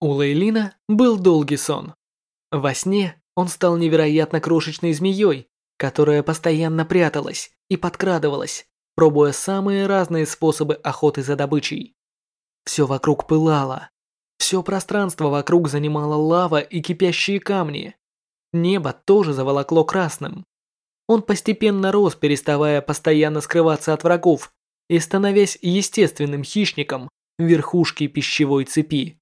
У Лейлина был долгий сон. Во сне он стал невероятно крошечной змеей, которая постоянно пряталась и подкрадывалась, пробуя самые разные способы охоты за добычей. Все вокруг пылало, все пространство вокруг занимала лава и кипящие камни. Небо тоже заволокло красным. Он постепенно рос, переставая постоянно скрываться от врагов и становясь естественным хищником верхушки пищевой цепи.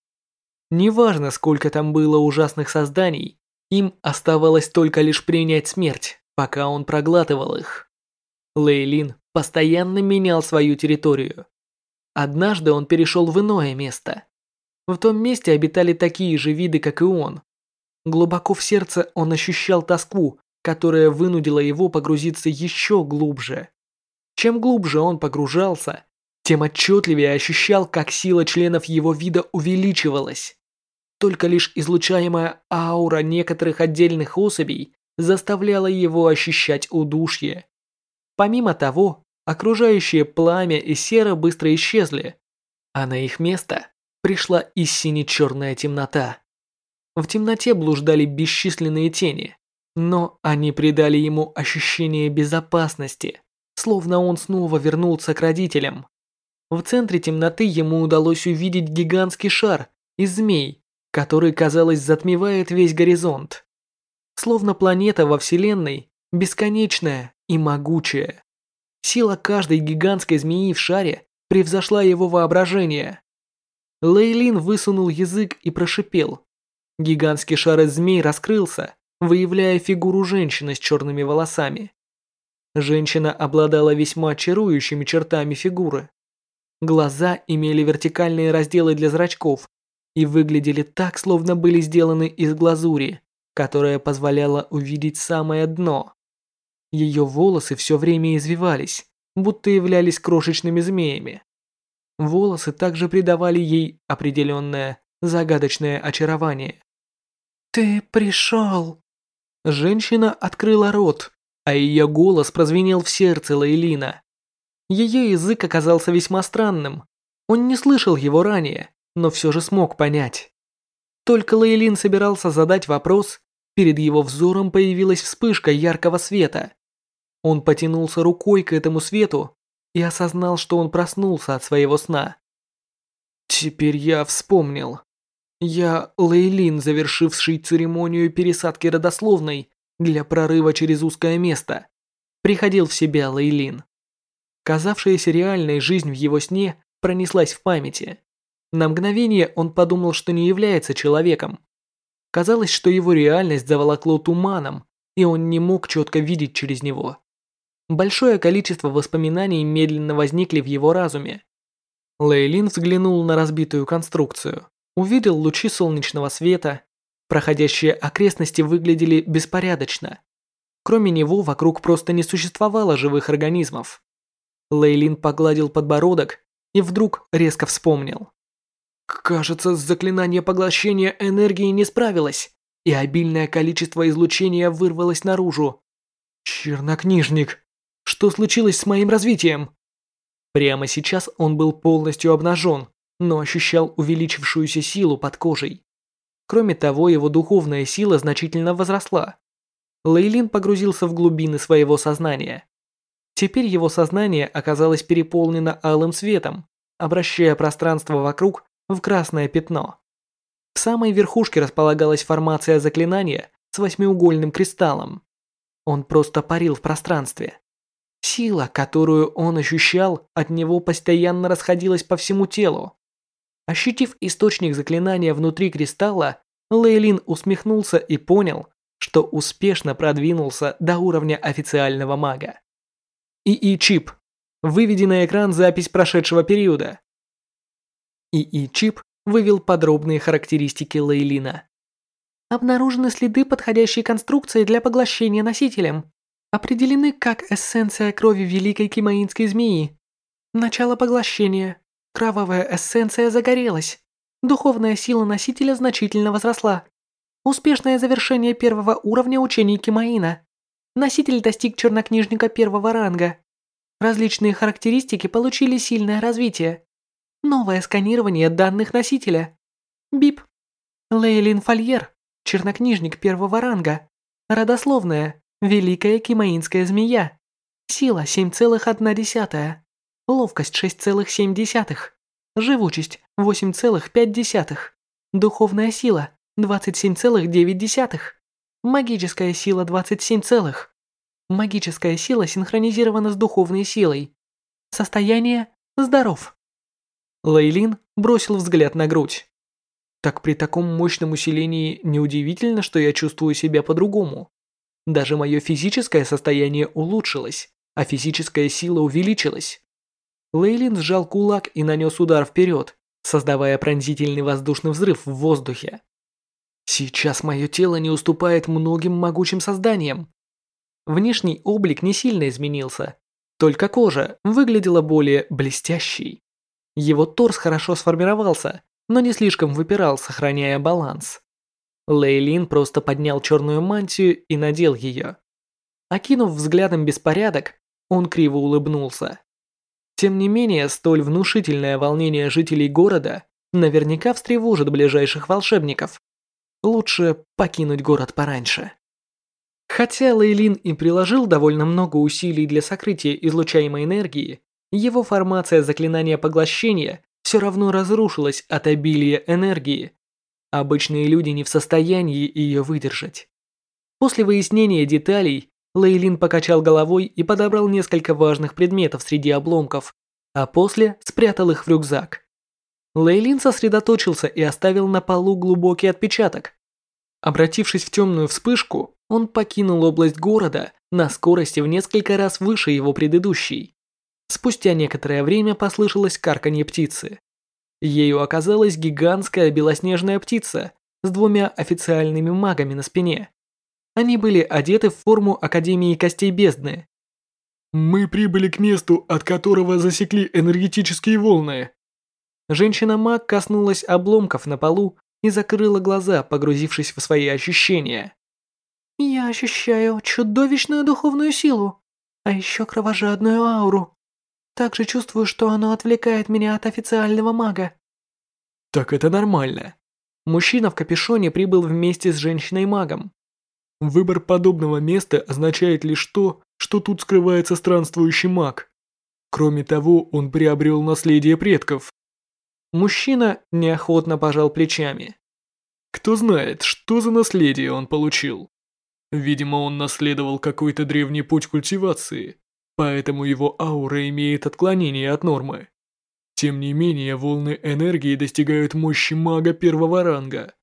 Неважно, сколько там было ужасных созданий, им оставалось только лишь принять смерть, пока он проглатывал их. Лейлин постоянно менял свою территорию. Однажды он перешел в иное место, в том месте обитали такие же виды, как и он. Глубоко в сердце он ощущал тоску, которая вынудила его погрузиться еще глубже. Чем глубже он погружался, тем отчетливее ощущал, как сила членов его вида увеличивалась. Только лишь излучаемая аура некоторых отдельных особей заставляла его ощущать удушье. Помимо того, окружающее пламя и сера быстро исчезли, а на их место пришла и сине-черная темнота. В темноте блуждали бесчисленные тени, но они придали ему ощущение безопасности, словно он снова вернулся к родителям. В центре темноты ему удалось увидеть гигантский шар из змей, который, казалось, затмевает весь горизонт. Словно планета во Вселенной, бесконечная и могучая. Сила каждой гигантской змеи в шаре превзошла его воображение. Лейлин высунул язык и прошипел. Гигантский шар из змей раскрылся, выявляя фигуру женщины с черными волосами. Женщина обладала весьма чарующими чертами фигуры. Глаза имели вертикальные разделы для зрачков и выглядели так, словно были сделаны из глазури, которая позволяла увидеть самое дно. Ее волосы все время извивались, будто являлись крошечными змеями. Волосы также придавали ей определенное загадочное очарование. «Ты пришел!» Женщина открыла рот, а ее голос прозвенел в сердце Лейлина. Ее язык оказался весьма странным. Он не слышал его ранее, но все же смог понять. Только Лейлин собирался задать вопрос, перед его взором появилась вспышка яркого света. Он потянулся рукой к этому свету и осознал, что он проснулся от своего сна. Теперь я вспомнил. Я Лейлин, завершивший церемонию пересадки родословной для прорыва через узкое место. Приходил в себя Лейлин. Казавшаяся реальной жизнь в его сне пронеслась в памяти. На мгновение он подумал, что не является человеком. Казалось, что его реальность заволокло туманом, и он не мог четко видеть через него. Большое количество воспоминаний медленно возникли в его разуме. Лейлин взглянул на разбитую конструкцию, увидел лучи солнечного света, Проходящие окрестности выглядели беспорядочно. Кроме него вокруг просто не существовало живых организмов. Лейлин погладил подбородок и вдруг резко вспомнил. Кажется, заклинание поглощения энергии не справилось, и обильное количество излучения вырвалось наружу. Чернокнижник, что случилось с моим развитием? Прямо сейчас он был полностью обнажен, но ощущал увеличившуюся силу под кожей. Кроме того, его духовная сила значительно возросла. Лейлин погрузился в глубины своего сознания. Теперь его сознание оказалось переполнено алым светом, обращая пространство вокруг в красное пятно. В самой верхушке располагалась формация заклинания с восьмиугольным кристаллом. Он просто парил в пространстве. Сила, которую он ощущал, от него постоянно расходилась по всему телу. Ощутив источник заклинания внутри кристалла, Лейлин усмехнулся и понял, что успешно продвинулся до уровня официального мага. ИИ-чип. Выведи на экран запись прошедшего периода. ИИ-чип вывел подробные характеристики Лейлина. Обнаружены следы подходящей конструкции для поглощения носителем. Определены как эссенция крови великой кимаинской змеи. Начало поглощения. Кровавая эссенция загорелась. Духовная сила носителя значительно возросла. Успешное завершение первого уровня учений Кимаина. Носитель достиг чернокнижника первого ранга. Различные характеристики получили сильное развитие. Новое сканирование данных носителя. БИП. Лейлин Фольер, чернокнижник первого ранга. Родословная. Великая кимаинская змея. Сила 7,1. Ловкость 6,7. Живучесть 8,5. Духовная сила 27,9. Магическая сила 27, Магическая сила синхронизирована с духовной силой. Состояние здоров. Лейлин бросил взгляд на грудь. Так при таком мощном усилении неудивительно, что я чувствую себя по-другому. Даже мое физическое состояние улучшилось, а физическая сила увеличилась. Лейлин сжал кулак и нанес удар вперед, создавая пронзительный воздушный взрыв в воздухе. Сейчас мое тело не уступает многим могучим созданиям. Внешний облик не сильно изменился, только кожа выглядела более блестящей. Его торс хорошо сформировался, но не слишком выпирал, сохраняя баланс. Лейлин просто поднял черную мантию и надел ее. Окинув взглядом беспорядок, он криво улыбнулся. Тем не менее, столь внушительное волнение жителей города наверняка встревожит ближайших волшебников. лучше покинуть город пораньше. Хотя Лейлин и приложил довольно много усилий для сокрытия излучаемой энергии, его формация заклинания поглощения все равно разрушилась от обилия энергии. Обычные люди не в состоянии ее выдержать. После выяснения деталей, Лейлин покачал головой и подобрал несколько важных предметов среди обломков, а после спрятал их в рюкзак. Лейлин сосредоточился и оставил на полу глубокий отпечаток. Обратившись в темную вспышку, он покинул область города на скорости в несколько раз выше его предыдущей. Спустя некоторое время послышалось карканье птицы. Ею оказалась гигантская белоснежная птица с двумя официальными магами на спине. Они были одеты в форму Академии Костей Бездны. «Мы прибыли к месту, от которого засекли энергетические волны». Женщина-маг коснулась обломков на полу и закрыла глаза, погрузившись в свои ощущения. «Я ощущаю чудовищную духовную силу, а еще кровожадную ауру. Также чувствую, что оно отвлекает меня от официального мага». «Так это нормально». Мужчина в капюшоне прибыл вместе с женщиной-магом. Выбор подобного места означает лишь то, что тут скрывается странствующий маг. Кроме того, он приобрел наследие предков. Мужчина неохотно пожал плечами. Кто знает, что за наследие он получил. Видимо, он наследовал какой-то древний путь культивации, поэтому его аура имеет отклонение от нормы. Тем не менее, волны энергии достигают мощи мага первого ранга,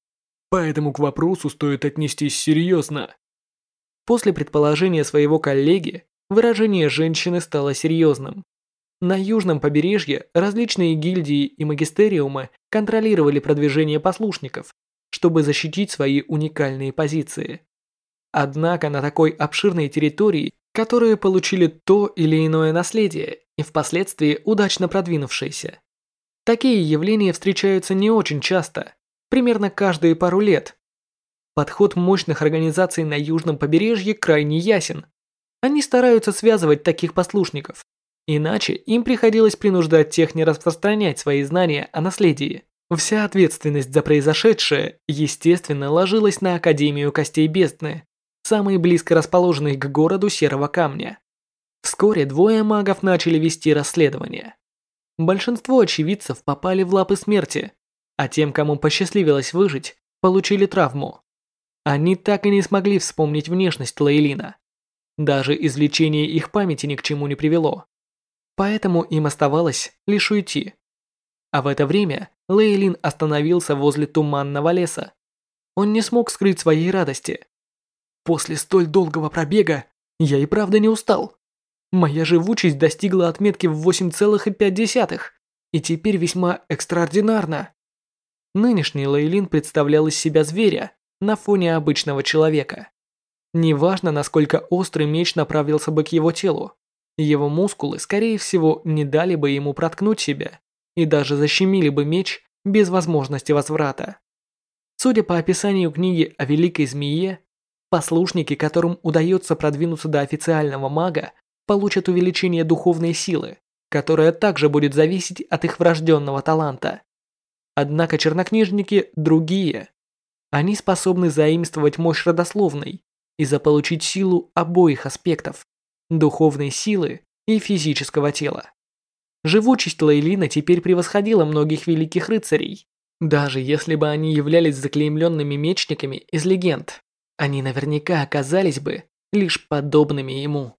поэтому к вопросу стоит отнестись серьезно. После предположения своего коллеги, выражение женщины стало серьезным. На южном побережье различные гильдии и магистериумы контролировали продвижение послушников, чтобы защитить свои уникальные позиции. Однако на такой обширной территории, которые получили то или иное наследие и впоследствии удачно продвинувшиеся. Такие явления встречаются не очень часто, примерно каждые пару лет. Подход мощных организаций на южном побережье крайне ясен. Они стараются связывать таких послушников, Иначе им приходилось принуждать тех не распространять свои знания о наследии. Вся ответственность за произошедшее, естественно, ложилась на Академию Костей Бездны, самой близко расположенной к городу Серого Камня. Вскоре двое магов начали вести расследование. Большинство очевидцев попали в лапы смерти, а тем, кому посчастливилось выжить, получили травму. Они так и не смогли вспомнить внешность Лейлина. Даже извлечение их памяти ни к чему не привело. Поэтому им оставалось лишь уйти. А в это время Лейлин остановился возле туманного леса. Он не смог скрыть своей радости. После столь долгого пробега я и правда не устал. Моя живучесть достигла отметки в 8,5, и теперь весьма экстраординарно. Нынешний Лейлин представлял из себя зверя на фоне обычного человека. Неважно, насколько острый меч направился бы к его телу, его мускулы, скорее всего, не дали бы ему проткнуть себя и даже защемили бы меч без возможности возврата. Судя по описанию книги о Великой Змее, послушники, которым удается продвинуться до официального мага, получат увеличение духовной силы, которая также будет зависеть от их врожденного таланта. Однако чернокнижники другие. Они способны заимствовать мощь родословной и заполучить силу обоих аспектов духовной силы и физического тела. Живучесть Лейлина теперь превосходила многих великих рыцарей. Даже если бы они являлись заклеймленными мечниками из легенд, они наверняка оказались бы лишь подобными ему.